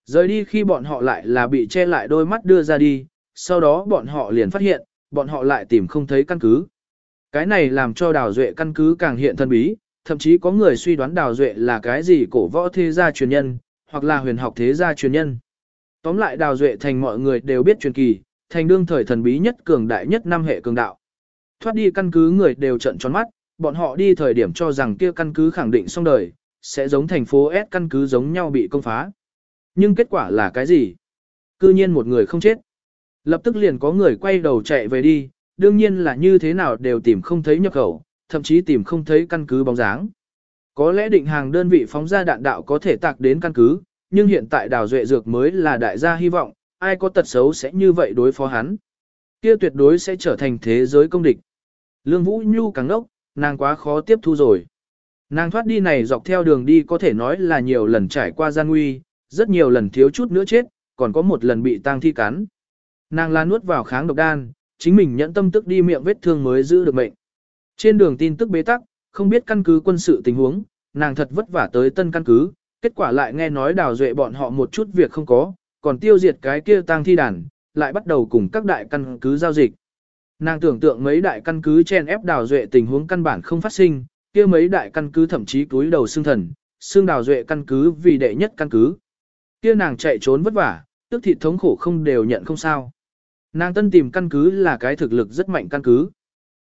Rời đi khi bọn họ lại là bị che lại đôi mắt đưa ra đi, sau đó bọn họ liền phát hiện, bọn họ lại tìm không thấy căn cứ. Cái này làm cho đào duệ căn cứ càng hiện thân bí, thậm chí có người suy đoán đào duệ là cái gì cổ võ thế gia truyền nhân, hoặc là huyền học thế gia truyền nhân. Tóm lại đào duệ thành mọi người đều biết truyền kỳ, thành đương thời thần bí nhất cường đại nhất năm hệ cường đạo. Thoát đi căn cứ người đều trận tròn mắt, bọn họ đi thời điểm cho rằng kia căn cứ khẳng định xong đời, sẽ giống thành phố S căn cứ giống nhau bị công phá. Nhưng kết quả là cái gì? Cư nhiên một người không chết. Lập tức liền có người quay đầu chạy về đi, đương nhiên là như thế nào đều tìm không thấy nhập khẩu, thậm chí tìm không thấy căn cứ bóng dáng. Có lẽ định hàng đơn vị phóng ra đạn đạo có thể tạc đến căn cứ, nhưng hiện tại đào duệ dược mới là đại gia hy vọng, ai có tật xấu sẽ như vậy đối phó hắn. Kia tuyệt đối sẽ trở thành thế giới công địch. Lương Vũ Nhu càng đốc, nàng quá khó tiếp thu rồi. Nàng thoát đi này dọc theo đường đi có thể nói là nhiều lần trải qua gian nguy, rất nhiều lần thiếu chút nữa chết, còn có một lần bị tang thi cắn. Nàng la nuốt vào kháng độc đan, chính mình nhẫn tâm tức đi miệng vết thương mới giữ được mệnh. Trên đường tin tức bế tắc, không biết căn cứ quân sự tình huống, nàng thật vất vả tới tân căn cứ, kết quả lại nghe nói đào duệ bọn họ một chút việc không có, còn tiêu diệt cái kia tang thi đàn, lại bắt đầu cùng các đại căn cứ giao dịch. Nàng tưởng tượng mấy đại căn cứ chen ép đào duệ tình huống căn bản không phát sinh, kia mấy đại căn cứ thậm chí túi đầu xương thần, xương đào duệ căn cứ vì đệ nhất căn cứ. Kia nàng chạy trốn vất vả, tức thịt thống khổ không đều nhận không sao. Nàng tân tìm căn cứ là cái thực lực rất mạnh căn cứ.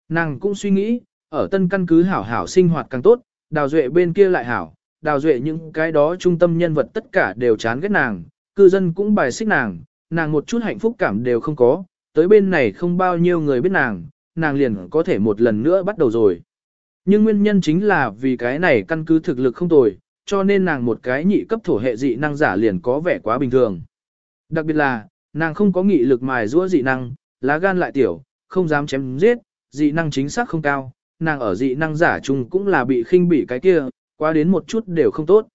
Nàng cũng suy nghĩ, ở tân căn cứ hảo hảo sinh hoạt càng tốt, đào duệ bên kia lại hảo, đào duệ những cái đó trung tâm nhân vật tất cả đều chán ghét nàng, cư dân cũng bài xích nàng, nàng một chút hạnh phúc cảm đều không có, tới bên này không bao nhiêu người biết nàng, nàng liền có thể một lần nữa bắt đầu rồi. Nhưng nguyên nhân chính là vì cái này căn cứ thực lực không tồi, cho nên nàng một cái nhị cấp thổ hệ dị năng giả liền có vẻ quá bình thường. Đặc biệt là, nàng không có nghị lực mài giũa dị năng, lá gan lại tiểu, không dám chém giết, dị năng chính xác không cao, nàng ở dị năng giả chung cũng là bị khinh bỉ cái kia, quá đến một chút đều không tốt.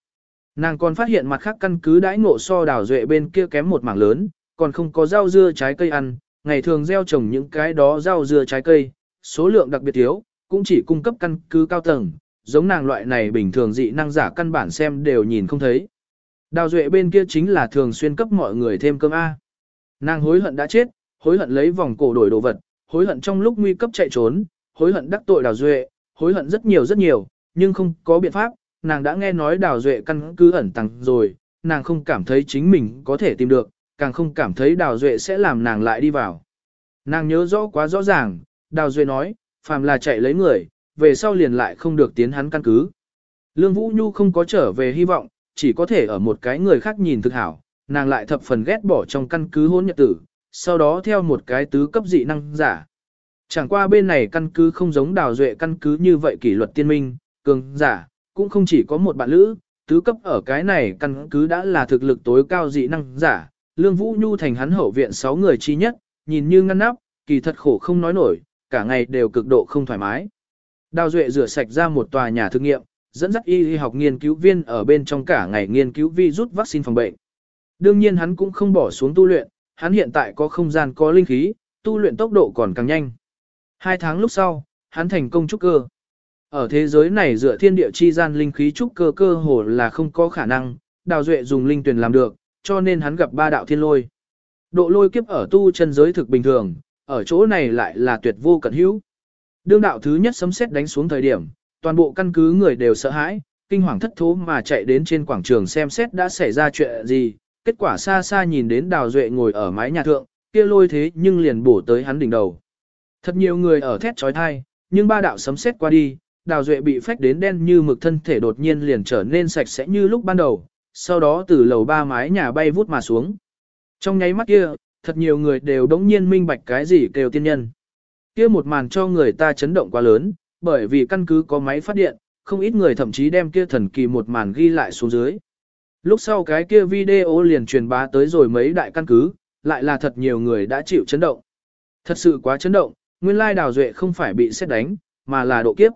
Nàng còn phát hiện mặt khác căn cứ đãi ngộ so đào duệ bên kia kém một mảng lớn, còn không có rau dưa trái cây ăn, ngày thường gieo trồng những cái đó rau dưa trái cây, số lượng đặc biệt thiếu, cũng chỉ cung cấp căn cứ cao tầng, giống nàng loại này bình thường dị năng giả căn bản xem đều nhìn không thấy. Đào duệ bên kia chính là thường xuyên cấp mọi người thêm cơm A. Nàng hối hận đã chết, hối hận lấy vòng cổ đổi đồ vật, hối hận trong lúc nguy cấp chạy trốn, hối hận đắc tội đào duệ, hối hận rất nhiều rất nhiều, nhưng không có biện pháp, nàng đã nghe nói đào duệ căn cứ ẩn tàng rồi, nàng không cảm thấy chính mình có thể tìm được, càng không cảm thấy đào duệ sẽ làm nàng lại đi vào. Nàng nhớ rõ quá rõ ràng, đào duệ nói, phàm là chạy lấy người, về sau liền lại không được tiến hắn căn cứ. Lương Vũ Nhu không có trở về hy vọng, chỉ có thể ở một cái người khác nhìn thực hảo, nàng lại thập phần ghét bỏ trong căn cứ hôn nhật tử, sau đó theo một cái tứ cấp dị năng giả. Chẳng qua bên này căn cứ không giống đào duệ căn cứ như vậy kỷ luật tiên minh, cường giả, cũng không chỉ có một bạn lữ, tứ cấp ở cái này căn cứ đã là thực lực tối cao dị năng giả, Lương Vũ Nhu thành hắn hậu viện 6 người chi nhất, nhìn như ngăn nắp, kỳ thật khổ không nói nổi, cả ngày đều cực độ không thoải mái. Đào Duệ rửa sạch ra một tòa nhà thử nghiệm, dẫn dắt y học nghiên cứu viên ở bên trong cả ngày nghiên cứu vi rút vaccine phòng bệnh. Đương nhiên hắn cũng không bỏ xuống tu luyện, hắn hiện tại có không gian có linh khí, tu luyện tốc độ còn càng nhanh. Hai tháng lúc sau, hắn thành công trúc cơ. Ở thế giới này dựa thiên địa chi gian linh khí trúc cơ cơ hồ là không có khả năng, đào duệ dùng linh tuyển làm được, cho nên hắn gặp ba đạo thiên lôi. Độ lôi kiếp ở tu chân giới thực bình thường, ở chỗ này lại là tuyệt vô cẩn hữu. Đương đạo thứ nhất sấm sét đánh xuống thời điểm, toàn bộ căn cứ người đều sợ hãi, kinh hoàng thất thố mà chạy đến trên quảng trường xem xét đã xảy ra chuyện gì, kết quả xa xa nhìn đến đào duệ ngồi ở mái nhà thượng, kia lôi thế nhưng liền bổ tới hắn đỉnh đầu. Thật nhiều người ở thét trói thai, nhưng ba đạo sấm sét qua đi, đào duệ bị phách đến đen như mực thân thể đột nhiên liền trở nên sạch sẽ như lúc ban đầu, sau đó từ lầu ba mái nhà bay vút mà xuống. Trong nháy mắt kia, thật nhiều người đều đống nhiên minh bạch cái gì kêu tiên nhân. Kia một màn cho người ta chấn động quá lớn, bởi vì căn cứ có máy phát điện, không ít người thậm chí đem kia thần kỳ một màn ghi lại xuống dưới. Lúc sau cái kia video liền truyền bá tới rồi mấy đại căn cứ, lại là thật nhiều người đã chịu chấn động. Thật sự quá chấn động, nguyên lai đào duệ không phải bị xét đánh, mà là độ kiếp.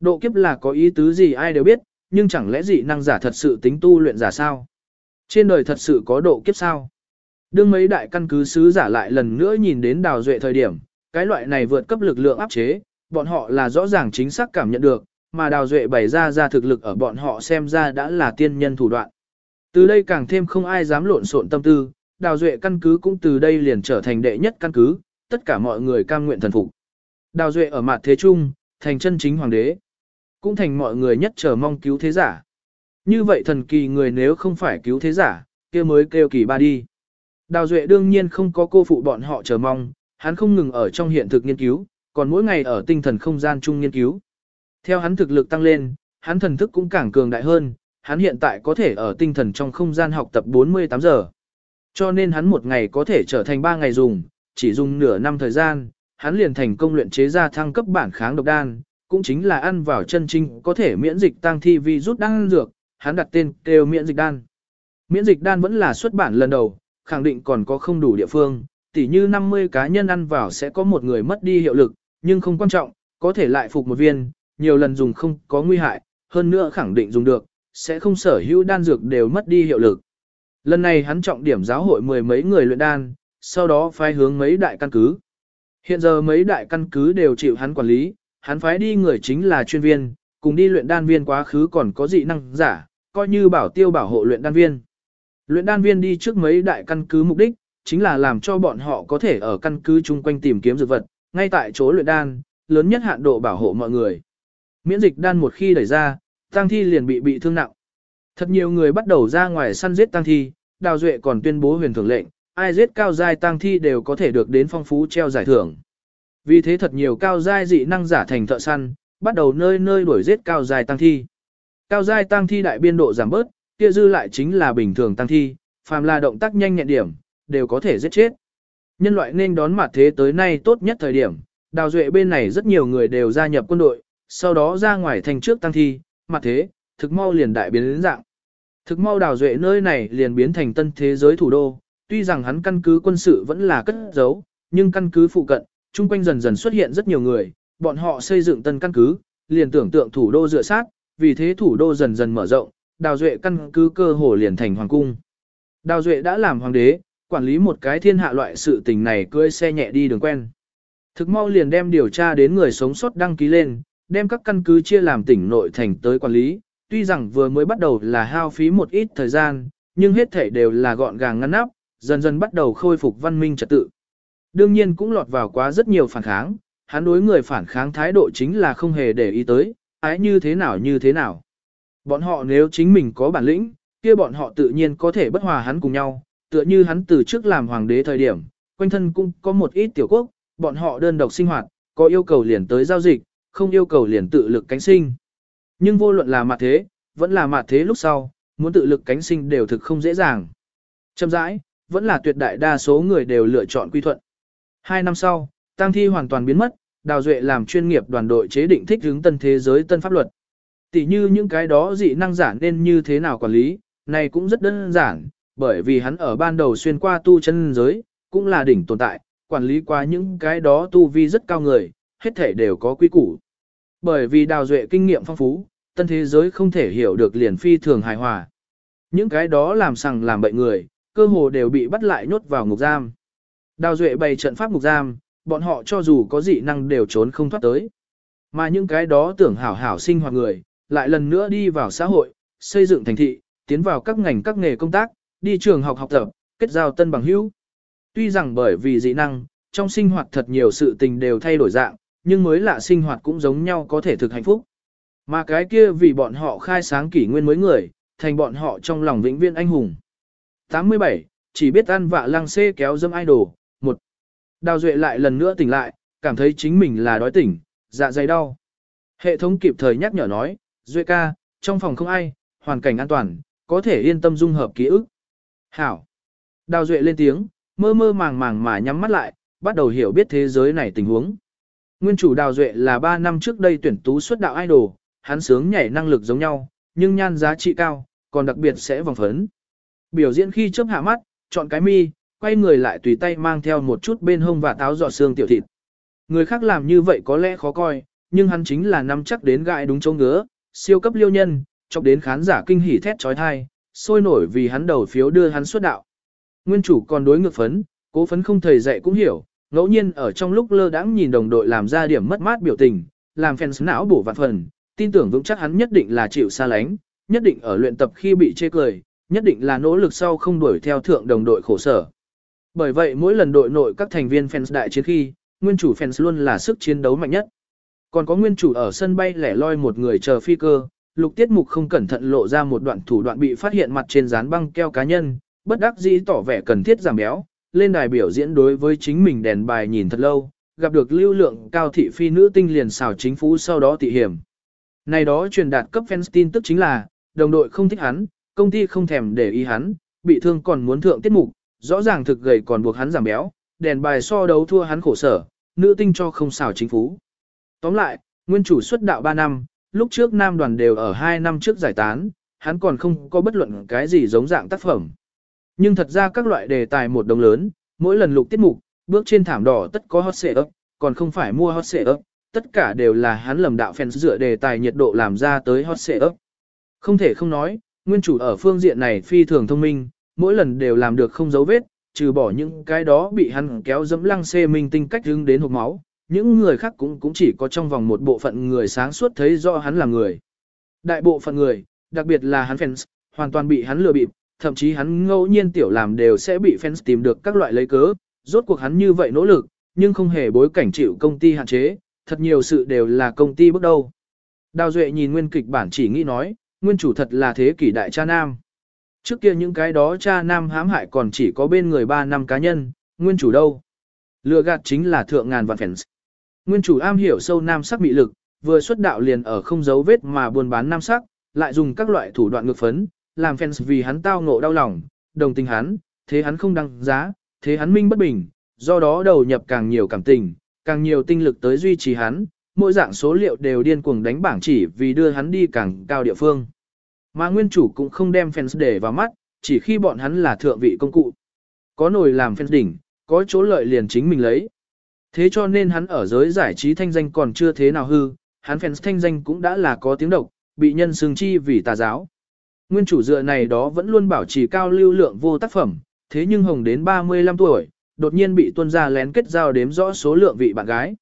Độ kiếp là có ý tứ gì ai đều biết, nhưng chẳng lẽ dị năng giả thật sự tính tu luyện giả sao? Trên đời thật sự có độ kiếp sao? Đương mấy đại căn cứ sứ giả lại lần nữa nhìn đến đào duệ thời điểm, cái loại này vượt cấp lực lượng áp chế, bọn họ là rõ ràng chính xác cảm nhận được, mà đào duệ bày ra ra thực lực ở bọn họ xem ra đã là tiên nhân thủ đoạn. Từ đây càng thêm không ai dám lộn xộn tâm tư, đào duệ căn cứ cũng từ đây liền trở thành đệ nhất căn cứ, tất cả mọi người cam nguyện thần phục. Đào duệ ở mặt thế trung, thành chân chính hoàng đế, cũng thành mọi người nhất chờ mong cứu thế giả. Như vậy thần kỳ người nếu không phải cứu thế giả, kia mới kêu kỳ ba đi. Đào duệ đương nhiên không có cô phụ bọn họ chờ mong, hắn không ngừng ở trong hiện thực nghiên cứu, còn mỗi ngày ở tinh thần không gian chung nghiên cứu. Theo hắn thực lực tăng lên, hắn thần thức cũng càng cường đại hơn, hắn hiện tại có thể ở tinh thần trong không gian học tập 48 giờ. Cho nên hắn một ngày có thể trở thành 3 ngày dùng, chỉ dùng nửa năm thời gian, hắn liền thành công luyện chế ra thăng cấp bản kháng độc đan, cũng chính là ăn vào chân trinh có thể miễn dịch tăng thi vi rút đan dược, hắn đặt tên kêu miễn dịch đan. Miễn dịch đan vẫn là xuất bản lần đầu, khẳng định còn có không đủ địa phương, tỉ như 50 cá nhân ăn vào sẽ có một người mất đi hiệu lực, nhưng không quan trọng, có thể lại phục một viên, nhiều lần dùng không có nguy hại, hơn nữa khẳng định dùng được, sẽ không sở hữu đan dược đều mất đi hiệu lực. Lần này hắn trọng điểm giáo hội mười mấy người luyện đan, sau đó phái hướng mấy đại căn cứ. Hiện giờ mấy đại căn cứ đều chịu hắn quản lý, hắn phái đi người chính là chuyên viên, cùng đi luyện đan viên quá khứ còn có dị năng giả, coi như bảo tiêu bảo hộ luyện đan viên. Luyện đan viên đi trước mấy đại căn cứ mục đích, chính là làm cho bọn họ có thể ở căn cứ chung quanh tìm kiếm dược vật, ngay tại chỗ luyện đan, lớn nhất hạn độ bảo hộ mọi người. Miễn dịch đan một khi đẩy ra, tăng thi liền bị bị thương nặng. Thật nhiều người bắt đầu ra ngoài săn giết tăng thi, Đào Duệ còn tuyên bố huyền thưởng lệnh, ai giết cao giai tăng thi đều có thể được đến phong phú treo giải thưởng. Vì thế thật nhiều cao giai dị năng giả thành thợ săn, bắt đầu nơi nơi đuổi giết cao giai tăng thi. Cao giai tăng thi đại biên độ giảm bớt, kia dư lại chính là bình thường tăng thi, phàm là động tác nhanh nhẹn điểm, đều có thể giết chết. Nhân loại nên đón mặt thế tới nay tốt nhất thời điểm, đào duệ bên này rất nhiều người đều gia nhập quân đội, sau đó ra ngoài thành trước tăng thi, mặt thế, thực mau liền đại biến đến dạng. Thực mau đào duệ nơi này liền biến thành tân thế giới thủ đô, tuy rằng hắn căn cứ quân sự vẫn là cất giấu, nhưng căn cứ phụ cận, chung quanh dần dần xuất hiện rất nhiều người, bọn họ xây dựng tân căn cứ, liền tưởng tượng thủ đô dựa sát, vì thế thủ đô dần dần mở rộng, đào duệ căn cứ cơ hồ liền thành hoàng cung. Đào duệ đã làm hoàng đế, quản lý một cái thiên hạ loại sự tình này cưỡi xe nhẹ đi đường quen. Thực mau liền đem điều tra đến người sống sót đăng ký lên, đem các căn cứ chia làm tỉnh nội thành tới quản lý, tuy rằng vừa mới bắt đầu là hao phí một ít thời gian, nhưng hết thể đều là gọn gàng ngăn nắp, dần dần bắt đầu khôi phục văn minh trật tự. Đương nhiên cũng lọt vào quá rất nhiều phản kháng, hắn đối người phản kháng thái độ chính là không hề để ý tới, ái như thế nào như thế nào. Bọn họ nếu chính mình có bản lĩnh, kia bọn họ tự nhiên có thể bất hòa hắn cùng nhau, tựa như hắn từ trước làm hoàng đế thời điểm, quanh thân cũng có một ít tiểu quốc, bọn họ đơn độc sinh hoạt, có yêu cầu liền tới giao dịch, không yêu cầu liền tự lực cánh sinh. Nhưng vô luận là mặt thế, vẫn là mặt thế lúc sau, muốn tự lực cánh sinh đều thực không dễ dàng. Châm rãi, vẫn là tuyệt đại đa số người đều lựa chọn quy thuận. Hai năm sau, tang thi hoàn toàn biến mất, Đào Duệ làm chuyên nghiệp đoàn đội chế định thích hướng tân thế giới tân pháp luật. Tỷ như những cái đó dị năng giả nên như thế nào quản lý, này cũng rất đơn giản, bởi vì hắn ở ban đầu xuyên qua tu chân giới, cũng là đỉnh tồn tại, quản lý qua những cái đó tu vi rất cao người, hết thể đều có quy củ. Bởi vì đào duệ kinh nghiệm phong phú, tân thế giới không thể hiểu được liền phi thường hài hòa. Những cái đó làm sằng làm bậy người, cơ hồ đều bị bắt lại nhốt vào ngục giam. Đào duệ bày trận pháp ngục giam, bọn họ cho dù có dị năng đều trốn không thoát tới. Mà những cái đó tưởng hảo hảo sinh hoạt người, lại lần nữa đi vào xã hội, xây dựng thành thị, tiến vào các ngành các nghề công tác, đi trường học học tập, kết giao tân bằng hữu. Tuy rằng bởi vì dị năng, trong sinh hoạt thật nhiều sự tình đều thay đổi dạng, nhưng mới lạ sinh hoạt cũng giống nhau có thể thực hạnh phúc. Mà cái kia vì bọn họ khai sáng kỷ nguyên mới người, thành bọn họ trong lòng vĩnh viễn anh hùng. 87. Chỉ biết ăn vạ lăng xê kéo dâm idol. một Đào Duệ lại lần nữa tỉnh lại, cảm thấy chính mình là đói tỉnh, dạ dày đau. Hệ thống kịp thời nhắc nhở nói, Duệ ca, trong phòng không ai, hoàn cảnh an toàn, có thể yên tâm dung hợp ký ức. Hảo. Đào Duệ lên tiếng, mơ mơ màng màng mà nhắm mắt lại, bắt đầu hiểu biết thế giới này tình huống. Nguyên chủ Đào Duệ là 3 năm trước đây tuyển tú xuất đạo idol, hắn sướng nhảy năng lực giống nhau, nhưng nhan giá trị cao, còn đặc biệt sẽ vòng phấn. Biểu diễn khi chớp hạ mắt, chọn cái mi, quay người lại tùy tay mang theo một chút bên hông và táo giọt xương tiểu thịt. Người khác làm như vậy có lẽ khó coi, nhưng hắn chính là nắm chắc đến gại đúng chỗ ngứa, siêu cấp liêu nhân, chọc đến khán giả kinh hỉ thét trói thai, sôi nổi vì hắn đầu phiếu đưa hắn xuất đạo. Nguyên chủ còn đối ngược phấn, cố phấn không thầy dạy cũng hiểu, ngẫu nhiên ở trong lúc lơ đãng nhìn đồng đội làm ra điểm mất mát biểu tình, làm fans não bổ vạn phần, tin tưởng vững chắc hắn nhất định là chịu xa lánh, nhất định ở luyện tập khi bị chê cười, nhất định là nỗ lực sau không đuổi theo thượng đồng đội khổ sở. Bởi vậy mỗi lần đội nội các thành viên fans đại chiến khi, nguyên chủ fans luôn là sức chiến đấu mạnh nhất. Còn có nguyên chủ ở sân bay lẻ loi một người chờ phi cơ, lục tiết mục không cẩn thận lộ ra một đoạn thủ đoạn bị phát hiện mặt trên dán băng keo cá nhân, bất đắc dĩ tỏ vẻ cần thiết giảm béo, lên đài biểu diễn đối với chính mình đèn bài nhìn thật lâu, gặp được lưu lượng cao thị phi nữ tinh liền xào chính phủ sau đó tị hiểm. Này đó truyền đạt cấp fans tin tức chính là, đồng đội không thích hắn, công ty không thèm để ý hắn, bị thương còn muốn thượng tiết mục, rõ ràng thực gầy còn buộc hắn giảm béo, đèn bài so đấu thua hắn khổ sở, nữ tinh cho không xào chính phủ. Tóm lại, nguyên chủ xuất đạo 3 năm, lúc trước nam đoàn đều ở 2 năm trước giải tán, hắn còn không có bất luận cái gì giống dạng tác phẩm. Nhưng thật ra các loại đề tài một đồng lớn, mỗi lần lục tiết mục, bước trên thảm đỏ tất có hot xệ ấp, còn không phải mua hot xệ ấp, tất cả đều là hắn lầm đạo fans dựa đề tài nhiệt độ làm ra tới hot xệ ấp. Không thể không nói, nguyên chủ ở phương diện này phi thường thông minh, mỗi lần đều làm được không dấu vết, trừ bỏ những cái đó bị hắn kéo dẫm lăng xê minh tinh cách hứng đến hộp máu, những người khác cũng cũng chỉ có trong vòng một bộ phận người sáng suốt thấy rõ hắn là người. Đại bộ phận người, đặc biệt là hắn fans, hoàn toàn bị hắn lừa bịp, thậm chí hắn ngẫu nhiên tiểu làm đều sẽ bị fans tìm được các loại lấy cớ, rốt cuộc hắn như vậy nỗ lực, nhưng không hề bối cảnh chịu công ty hạn chế, thật nhiều sự đều là công ty bước đầu. Đào Duệ nhìn nguyên kịch bản chỉ nghĩ nói, nguyên chủ thật là thế kỷ đại cha nam. Trước kia những cái đó cha nam hãm hại còn chỉ có bên người ba năm cá nhân, nguyên chủ đâu. Lừa gạt chính là thượng ngàn vạn fans. Nguyên chủ am hiểu sâu nam sắc mị lực, vừa xuất đạo liền ở không giấu vết mà buôn bán nam sắc, lại dùng các loại thủ đoạn ngược phấn, làm fans vì hắn tao ngộ đau lòng, đồng tình hắn, thế hắn không đăng giá, thế hắn minh bất bình, do đó đầu nhập càng nhiều cảm tình, càng nhiều tinh lực tới duy trì hắn, mỗi dạng số liệu đều điên cuồng đánh bảng chỉ vì đưa hắn đi càng cao địa phương. Mà nguyên chủ cũng không đem fans để vào mắt, chỉ khi bọn hắn là thượng vị công cụ. Có nồi làm fans đỉnh, có chỗ lợi liền chính mình lấy. Thế cho nên hắn ở giới giải trí thanh danh còn chưa thế nào hư, hắn fans thanh danh cũng đã là có tiếng độc, bị nhân xương chi vì tà giáo. Nguyên chủ dựa này đó vẫn luôn bảo trì cao lưu lượng vô tác phẩm, thế nhưng hồng đến 35 tuổi, đột nhiên bị tuân ra lén kết giao đếm rõ số lượng vị bạn gái.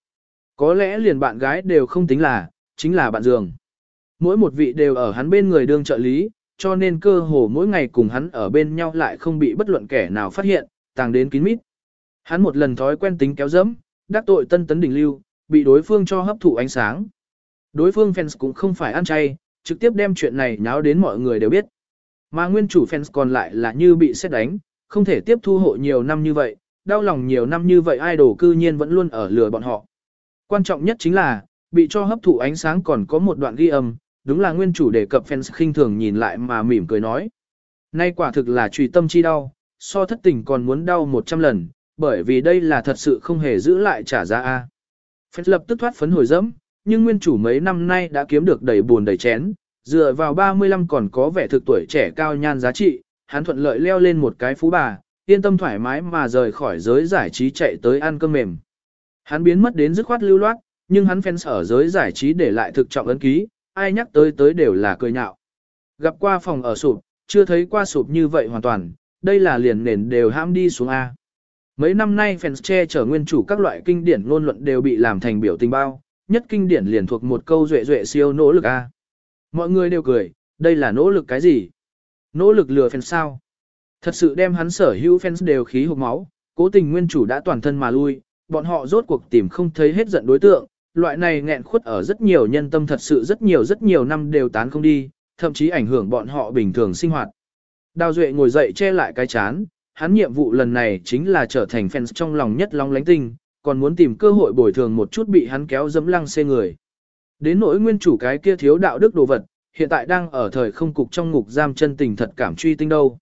Có lẽ liền bạn gái đều không tính là, chính là bạn giường. Mỗi một vị đều ở hắn bên người đương trợ lý, cho nên cơ hồ mỗi ngày cùng hắn ở bên nhau lại không bị bất luận kẻ nào phát hiện, tàng đến kín mít. Hắn một lần thói quen tính kéo dẫm, đắc tội tân tấn đỉnh lưu, bị đối phương cho hấp thụ ánh sáng. Đối phương fans cũng không phải ăn chay, trực tiếp đem chuyện này nháo đến mọi người đều biết. Mà nguyên chủ fans còn lại là như bị xét đánh, không thể tiếp thu hộ nhiều năm như vậy, đau lòng nhiều năm như vậy idol cư nhiên vẫn luôn ở lừa bọn họ. Quan trọng nhất chính là, bị cho hấp thụ ánh sáng còn có một đoạn ghi âm, đúng là nguyên chủ đề cập fans khinh thường nhìn lại mà mỉm cười nói. Nay quả thực là trùy tâm chi đau, so thất tình còn muốn đau 100 lần, bởi vì đây là thật sự không hề giữ lại trả giá A. Fans lập tức thoát phấn hồi dẫm, nhưng nguyên chủ mấy năm nay đã kiếm được đầy buồn đầy chén, dựa vào 35 còn có vẻ thực tuổi trẻ cao nhan giá trị, hắn thuận lợi leo lên một cái phú bà, yên tâm thoải mái mà rời khỏi giới giải trí chạy tới ăn cơm mềm. Hắn biến mất đến dứt khoát lưu loát, nhưng hắn fans ở giới giải trí để lại thực trọng ấn ký, ai nhắc tới tới đều là cười nhạo. Gặp qua phòng ở sụp, chưa thấy qua sụp như vậy hoàn toàn, đây là liền nền đều ham đi xuống A. Mấy năm nay fans che chở nguyên chủ các loại kinh điển ngôn luận đều bị làm thành biểu tình bao, nhất kinh điển liền thuộc một câu duệ duệ siêu nỗ lực A. Mọi người đều cười, đây là nỗ lực cái gì? Nỗ lực lừa fans sao? Thật sự đem hắn sở hữu fans đều khí hộp máu, cố tình nguyên chủ đã toàn thân mà lui, bọn họ rốt cuộc tìm không thấy hết giận đối tượng, loại này nghẹn khuất ở rất nhiều nhân tâm thật sự rất nhiều rất nhiều năm đều tán không đi, thậm chí ảnh hưởng bọn họ bình thường sinh hoạt. Đào Duệ ngồi dậy che lại cái chán, hắn nhiệm vụ lần này chính là trở thành fans trong lòng nhất long lánh tinh, còn muốn tìm cơ hội bồi thường một chút bị hắn kéo dẫm lăng xê người. Đến nỗi nguyên chủ cái kia thiếu đạo đức đồ vật, hiện tại đang ở thời không cục trong ngục giam chân tình thật cảm truy tinh đâu.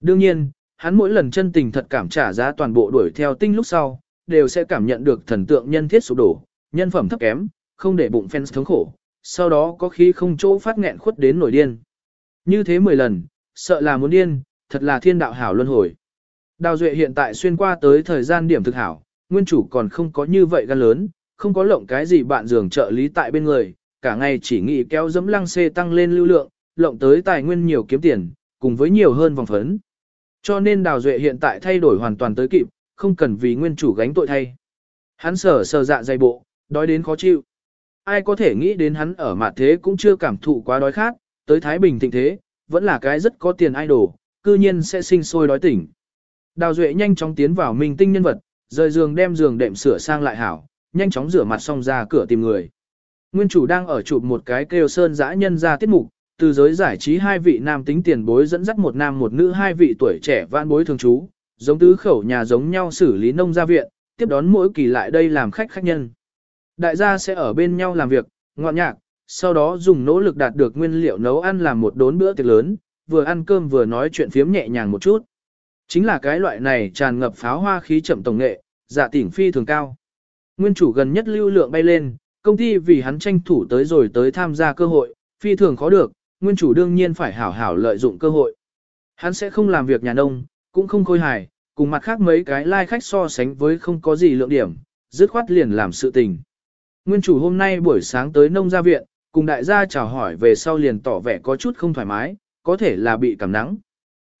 Đương nhiên, hắn mỗi lần chân tình thật cảm trả giá toàn bộ đuổi theo tinh lúc sau, đều sẽ cảm nhận được thần tượng nhân thiết sụp đổ, nhân phẩm thấp kém, không để bụng fans thống khổ, sau đó có khi không chỗ phát nghẹn khuất đến nổi điên. Như thế 10 lần, sợ là muốn điên, thật là thiên đạo hảo luân hồi. Đào Duệ hiện tại xuyên qua tới thời gian điểm thực hảo, nguyên chủ còn không có như vậy gan lớn, không có lộng cái gì bạn giường trợ lý tại bên người, cả ngày chỉ nghĩ kéo dẫm lăng xê tăng lên lưu lượng, lộng tới tài nguyên nhiều kiếm tiền, cùng với nhiều hơn vòng phấn. Cho nên Đào Duệ hiện tại thay đổi hoàn toàn tới kịp, không cần vì nguyên chủ gánh tội thay. Hắn sở sờ dạ dày bộ, đói đến khó chịu. Ai có thể nghĩ đến hắn ở mặt thế cũng chưa cảm thụ quá đói khát, tới Thái Bình thịnh thế, vẫn là cái rất có tiền idol, cư nhiên sẽ sinh sôi đói tỉnh. Đào Duệ nhanh chóng tiến vào minh tinh nhân vật, rời giường đem giường đệm sửa sang lại hảo, nhanh chóng rửa mặt xong ra cửa tìm người. Nguyên chủ đang ở chụp một cái kêu sơn dã nhân ra tiết mục, từ giới giải trí hai vị nam tính tiền bối dẫn dắt một nam một nữ hai vị tuổi trẻ vãn bối thường trú, giống tứ khẩu nhà giống nhau xử lý nông gia viện, tiếp đón mỗi kỳ lại đây làm khách khách nhân. Đại gia sẽ ở bên nhau làm việc, ngọn nhạc, sau đó dùng nỗ lực đạt được nguyên liệu nấu ăn làm một đốn bữa tiệc lớn, vừa ăn cơm vừa nói chuyện phiếm nhẹ nhàng một chút. Chính là cái loại này tràn ngập pháo hoa khí chậm tổng nghệ, giả tỉnh phi thường cao. Nguyên chủ gần nhất lưu lượng bay lên, công ty vì hắn tranh thủ tới rồi tới tham gia cơ hội, phi thường khó được, nguyên chủ đương nhiên phải hảo hảo lợi dụng cơ hội. Hắn sẽ không làm việc nhà nông, cũng không khôi hài, cùng mặt khác mấy cái lai like khách so sánh với không có gì lượng điểm, dứt khoát liền làm sự tình. Nguyên chủ hôm nay buổi sáng tới nông gia viện, cùng đại gia chào hỏi về sau liền tỏ vẻ có chút không thoải mái, có thể là bị cảm nắng.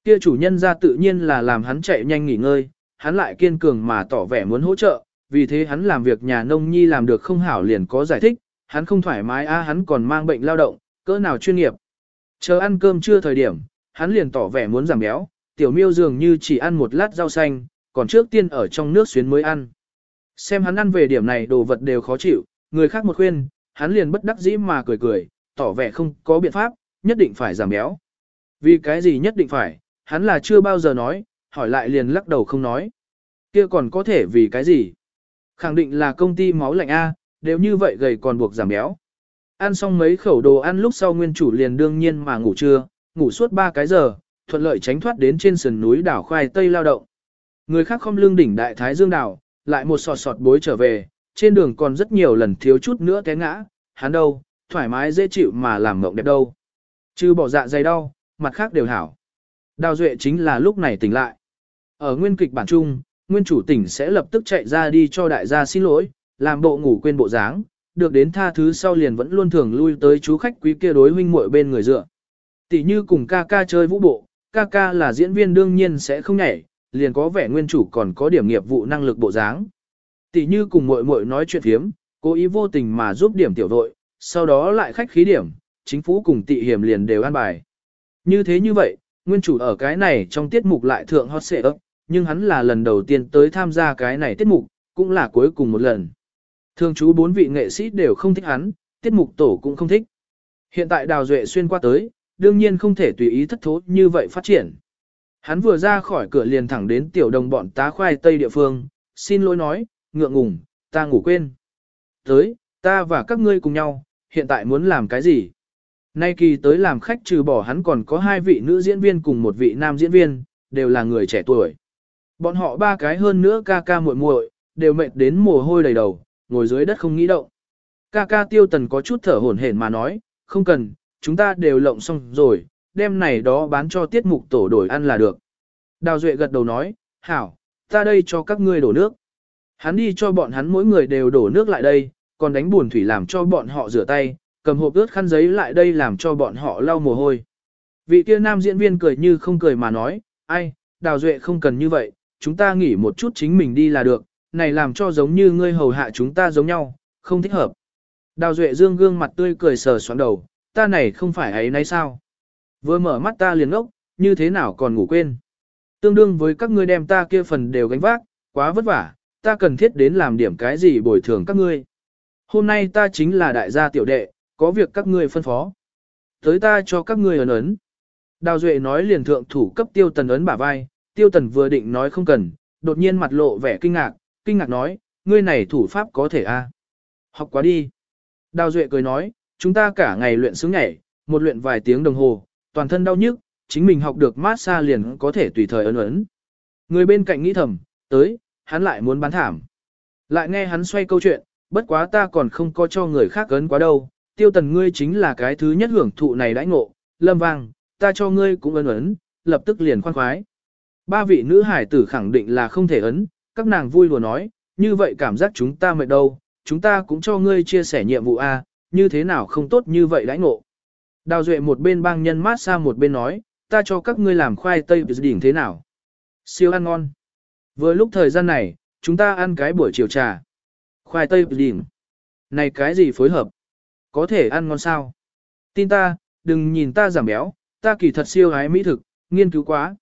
Kia chủ nhân ra tự nhiên là làm hắn chạy nhanh nghỉ ngơi, hắn lại kiên cường mà tỏ vẻ muốn hỗ trợ, vì thế hắn làm việc nhà nông nhi làm được không hảo liền có giải thích, hắn không thoải mái a hắn còn mang bệnh lao động, cỡ nào chuyên nghiệp. Chờ ăn cơm chưa thời điểm, hắn liền tỏ vẻ muốn giảm béo, tiểu miêu dường như chỉ ăn một lát rau xanh, còn trước tiên ở trong nước xuyến mới ăn. Xem hắn ăn về điểm này đồ vật đều khó chịu, người khác một khuyên, hắn liền bất đắc dĩ mà cười cười, tỏ vẻ không có biện pháp, nhất định phải giảm béo. Vì cái gì nhất định phải, hắn là chưa bao giờ nói, hỏi lại liền lắc đầu không nói. kia còn có thể vì cái gì? Khẳng định là công ty máu lạnh A, đều như vậy gầy còn buộc giảm béo. Ăn xong mấy khẩu đồ ăn lúc sau nguyên chủ liền đương nhiên mà ngủ trưa, ngủ suốt 3 cái giờ, thuận lợi tránh thoát đến trên sườn núi đảo khoai tây lao động. Người khác không lương đỉnh đại thái dương đảo, lại một sọt sọt bối trở về, trên đường còn rất nhiều lần thiếu chút nữa té ngã, hắn đâu, thoải mái dễ chịu mà làm mộng đẹp đâu. Chứ bỏ dạ dày đau, mặt khác đều hảo. Đào Duệ chính là lúc này tỉnh lại. Ở nguyên kịch bản chung, nguyên chủ tỉnh sẽ lập tức chạy ra đi cho đại gia xin lỗi, làm bộ ngủ quên bộ dáng, được đến tha thứ sau liền vẫn luôn thường lui tới chú khách quý kia đối huynh muội bên người dựa. Tỷ như cùng ca ca chơi vũ bộ, ca ca là diễn viên đương nhiên sẽ không nhảy, liền có vẻ nguyên chủ còn có điểm nghiệp vụ năng lực bộ dáng. Tỷ như cùng muội muội nói chuyện hiếm, cố ý vô tình mà giúp điểm tiểu đội, sau đó lại khách khí điểm, chính phủ cùng tị hiểm liền đều an bài. Như thế như vậy, nguyên chủ ở cái này trong tiết mục lại thượng hot xệ ấp, nhưng hắn là lần đầu tiên tới tham gia cái này tiết mục, cũng là cuối cùng một lần. Thường chú bốn vị nghệ sĩ đều không thích hắn, tiết mục tổ cũng không thích. Hiện tại Đào Duệ xuyên qua tới, đương nhiên không thể tùy ý thất thố như vậy phát triển. Hắn vừa ra khỏi cửa liền thẳng đến tiểu đồng bọn tá khoai tây địa phương, xin lỗi nói, ngượng ngùng, ta ngủ quên. Tới, ta và các ngươi cùng nhau, hiện tại muốn làm cái gì? Nay kỳ tới làm khách trừ bỏ hắn còn có hai vị nữ diễn viên cùng một vị nam diễn viên, đều là người trẻ tuổi. Bọn họ ba cái hơn nữa ca ca muội muội đều mệt đến mồ hôi đầy đầu, ngồi dưới đất không nghĩ động. Ca ca tiêu tần có chút thở hổn hển mà nói, không cần, chúng ta đều lộng xong rồi, đem này đó bán cho tiết mục tổ đổi ăn là được. Đào Duệ gật đầu nói, hảo, ta đây cho các ngươi đổ nước. Hắn đi cho bọn hắn mỗi người đều đổ nước lại đây, còn đánh buồn thủy làm cho bọn họ rửa tay, cầm hộp ướt khăn giấy lại đây làm cho bọn họ lau mồ hôi. Vị kia nam diễn viên cười như không cười mà nói, ai, Đào Duệ không cần như vậy, chúng ta nghỉ một chút chính mình đi là được, này làm cho giống như ngươi hầu hạ chúng ta giống nhau, không thích hợp. Đào Duệ dương gương mặt tươi cười sờ xoắn đầu, ta này không phải ấy nay sao? Vừa mở mắt ta liền ngốc, như thế nào còn ngủ quên? Tương đương với các ngươi đem ta kia phần đều gánh vác, quá vất vả, ta cần thiết đến làm điểm cái gì bồi thường các ngươi. Hôm nay ta chính là đại gia tiểu đệ, có việc các ngươi phân phó. Tới ta cho các ngươi ấn ấn. Đào Duệ nói liền thượng thủ cấp tiêu tần ấn bả vai, tiêu tần vừa định nói không cần, đột nhiên mặt lộ vẻ kinh ngạc, kinh ngạc nói, ngươi này thủ pháp có thể a Học quá đi. Đào Duệ cười nói, chúng ta cả ngày luyện sướng nhảy, một luyện vài tiếng đồng hồ, toàn thân đau nhức, chính mình học được massage liền có thể tùy thời ấn ấn. Người bên cạnh nghĩ thầm, tới, hắn lại muốn bán thảm. Lại nghe hắn xoay câu chuyện, bất quá ta còn không có cho người khác ấn quá đâu, tiêu tần ngươi chính là cái thứ nhất hưởng thụ này đãi ngộ, lâm vang, ta cho ngươi cũng ấn ấn, lập tức liền khoan khoái. Ba vị nữ hải tử khẳng định là không thể ấn, các nàng vui lùa nói, như vậy cảm giác chúng ta mệt đâu, chúng ta cũng cho ngươi chia sẻ nhiệm vụ A, như thế nào không tốt như vậy đãi ngộ. Đào Duệ một bên bang nhân mát xa một bên nói, ta cho các ngươi làm khoai tây đỉnh thế nào. Siêu ăn ngon. Vừa lúc thời gian này, chúng ta ăn cái buổi chiều trà. Khoai tây đỉnh. Này cái gì phối hợp? Có thể ăn ngon sao? Tin ta, đừng nhìn ta giảm béo, ta kỳ thật siêu hái mỹ thực, nghiên cứu quá.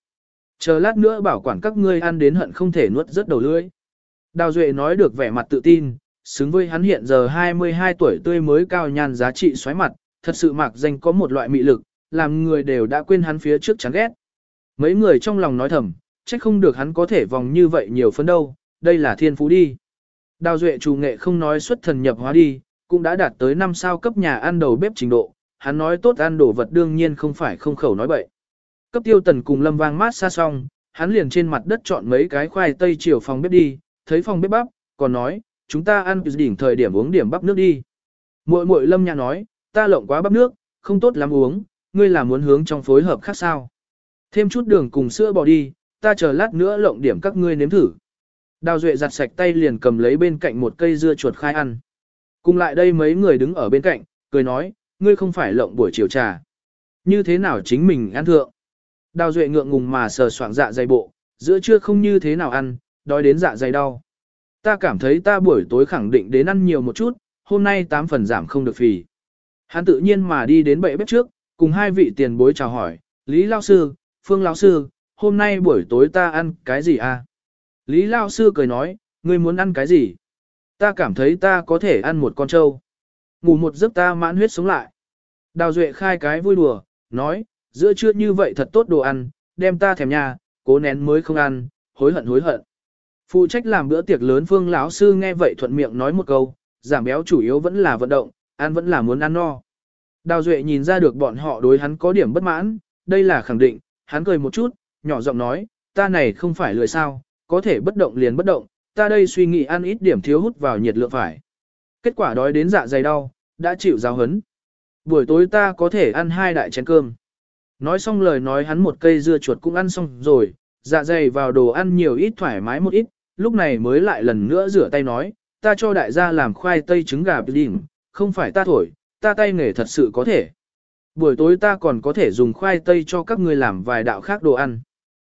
Chờ lát nữa bảo quản các ngươi ăn đến hận không thể nuốt rất đầu lưỡi. Đào Duệ nói được vẻ mặt tự tin, xứng với hắn hiện giờ 22 tuổi tươi mới cao nhan giá trị xoáy mặt, thật sự mạc danh có một loại mị lực, làm người đều đã quên hắn phía trước chán ghét. Mấy người trong lòng nói thầm, trách không được hắn có thể vòng như vậy nhiều phấn đâu, đây là thiên phú đi. Đào Duệ chủ nghệ không nói xuất thần nhập hóa đi, cũng đã đạt tới 5 sao cấp nhà ăn đầu bếp trình độ, hắn nói tốt ăn đồ vật đương nhiên không phải không khẩu nói bậy. Cấp tiêu tần cùng lâm vang mát xa xong, hắn liền trên mặt đất chọn mấy cái khoai tây chiều phòng bếp đi, thấy phòng bếp bắp, còn nói, chúng ta ăn đỉnh thời điểm uống điểm bắp nước đi. Muội muội lâm nhà nói, ta lộng quá bắp nước, không tốt lắm uống, ngươi là muốn hướng trong phối hợp khác sao. Thêm chút đường cùng sữa bò đi, ta chờ lát nữa lộng điểm các ngươi nếm thử. Đào Duệ giặt sạch tay liền cầm lấy bên cạnh một cây dưa chuột khai ăn. Cùng lại đây mấy người đứng ở bên cạnh, cười nói, ngươi không phải lộng buổi chiều trà. Như thế nào chính mình ăn thượng. Đào Duệ ngượng ngùng mà sờ soạng dạ dày bộ, giữa trưa không như thế nào ăn, đói đến dạ dày đau. Ta cảm thấy ta buổi tối khẳng định đến ăn nhiều một chút, hôm nay tám phần giảm không được phì. Hắn tự nhiên mà đi đến bệ bếp trước, cùng hai vị tiền bối chào hỏi, Lý Lao Sư, Phương Lao Sư, hôm nay buổi tối ta ăn cái gì à? Lý Lao Sư cười nói, ngươi muốn ăn cái gì? Ta cảm thấy ta có thể ăn một con trâu. Ngủ một giấc ta mãn huyết sống lại. Đào Duệ khai cái vui đùa, nói, giữa trưa như vậy thật tốt đồ ăn, đem ta thèm nhà, cố nén mới không ăn, hối hận hối hận. Phụ trách làm bữa tiệc lớn Phương lão sư nghe vậy thuận miệng nói một câu, giảm béo chủ yếu vẫn là vận động, ăn vẫn là muốn ăn no. Đào Duệ nhìn ra được bọn họ đối hắn có điểm bất mãn, đây là khẳng định, hắn cười một chút, nhỏ giọng nói, ta này không phải lười sao, có thể bất động liền bất động, ta đây suy nghĩ ăn ít điểm thiếu hút vào nhiệt lượng phải. Kết quả đói đến dạ dày đau, đã chịu giáo hấn. Buổi tối ta có thể ăn hai đại chén cơm. Nói xong lời nói hắn một cây dưa chuột cũng ăn xong rồi, dạ dày vào đồ ăn nhiều ít thoải mái một ít, lúc này mới lại lần nữa rửa tay nói, ta cho đại gia làm khoai tây trứng gà đỉnh, không phải ta thổi, ta tay nghề thật sự có thể. Buổi tối ta còn có thể dùng khoai tây cho các ngươi làm vài đạo khác đồ ăn.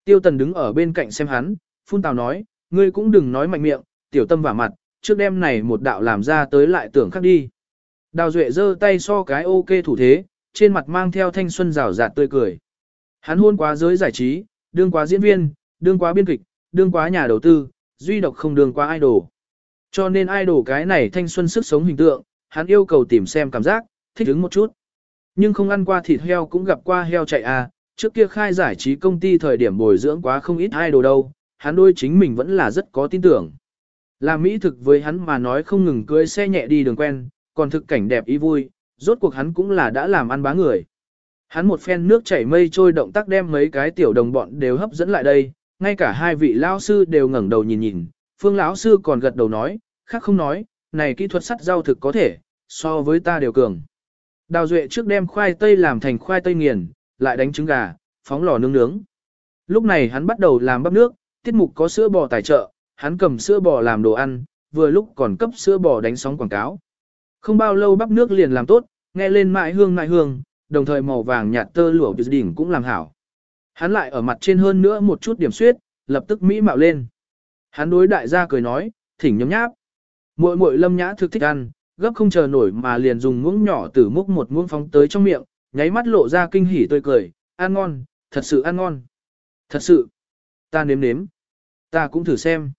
Tiêu tần đứng ở bên cạnh xem hắn, phun tào nói, ngươi cũng đừng nói mạnh miệng, tiểu tâm vả mặt, trước đêm này một đạo làm ra tới lại tưởng khác đi. Đào Duệ giơ tay so cái ok thủ thế, trên mặt mang theo thanh xuân rào rạt tươi cười. Hắn hôn quá giới giải trí, đương quá diễn viên, đương quá biên kịch, đương quá nhà đầu tư, duy độc không đương quá idol. Cho nên idol cái này thanh xuân sức sống hình tượng, hắn yêu cầu tìm xem cảm giác, thích ứng một chút. Nhưng không ăn qua thịt heo cũng gặp qua heo chạy à, trước kia khai giải trí công ty thời điểm bồi dưỡng quá không ít idol đâu, hắn đôi chính mình vẫn là rất có tin tưởng. Làm mỹ thực với hắn mà nói không ngừng cưới xe nhẹ đi đường quen, còn thực cảnh đẹp ý vui, rốt cuộc hắn cũng là đã làm ăn bá người. Hắn một phen nước chảy mây trôi động tác đem mấy cái tiểu đồng bọn đều hấp dẫn lại đây, ngay cả hai vị lão sư đều ngẩng đầu nhìn nhìn, phương lão sư còn gật đầu nói, khác không nói, này kỹ thuật sắt rau thực có thể, so với ta đều cường. Đào Duệ trước đem khoai tây làm thành khoai tây nghiền, lại đánh trứng gà, phóng lò nướng nướng. Lúc này hắn bắt đầu làm bắp nước, tiết mục có sữa bò tài trợ, hắn cầm sữa bò làm đồ ăn, vừa lúc còn cấp sữa bò đánh sóng quảng cáo. Không bao lâu bắp nước liền làm tốt, nghe lên mại hương mại hương, đồng thời màu vàng nhạt tơ lụa đỉnh cũng làm hảo. Hắn lại ở mặt trên hơn nữa một chút điểm suyết, lập tức mỹ mạo lên. Hắn đối đại gia cười nói, thỉnh nhấm nháp. Muội muội lâm nhã thực thích ăn, gấp không chờ nổi mà liền dùng muỗng nhỏ từ múc một muỗng phóng tới trong miệng, nháy mắt lộ ra kinh hỉ tươi cười, ăn ngon, thật sự ăn ngon. Thật sự, ta nếm nếm, ta cũng thử xem.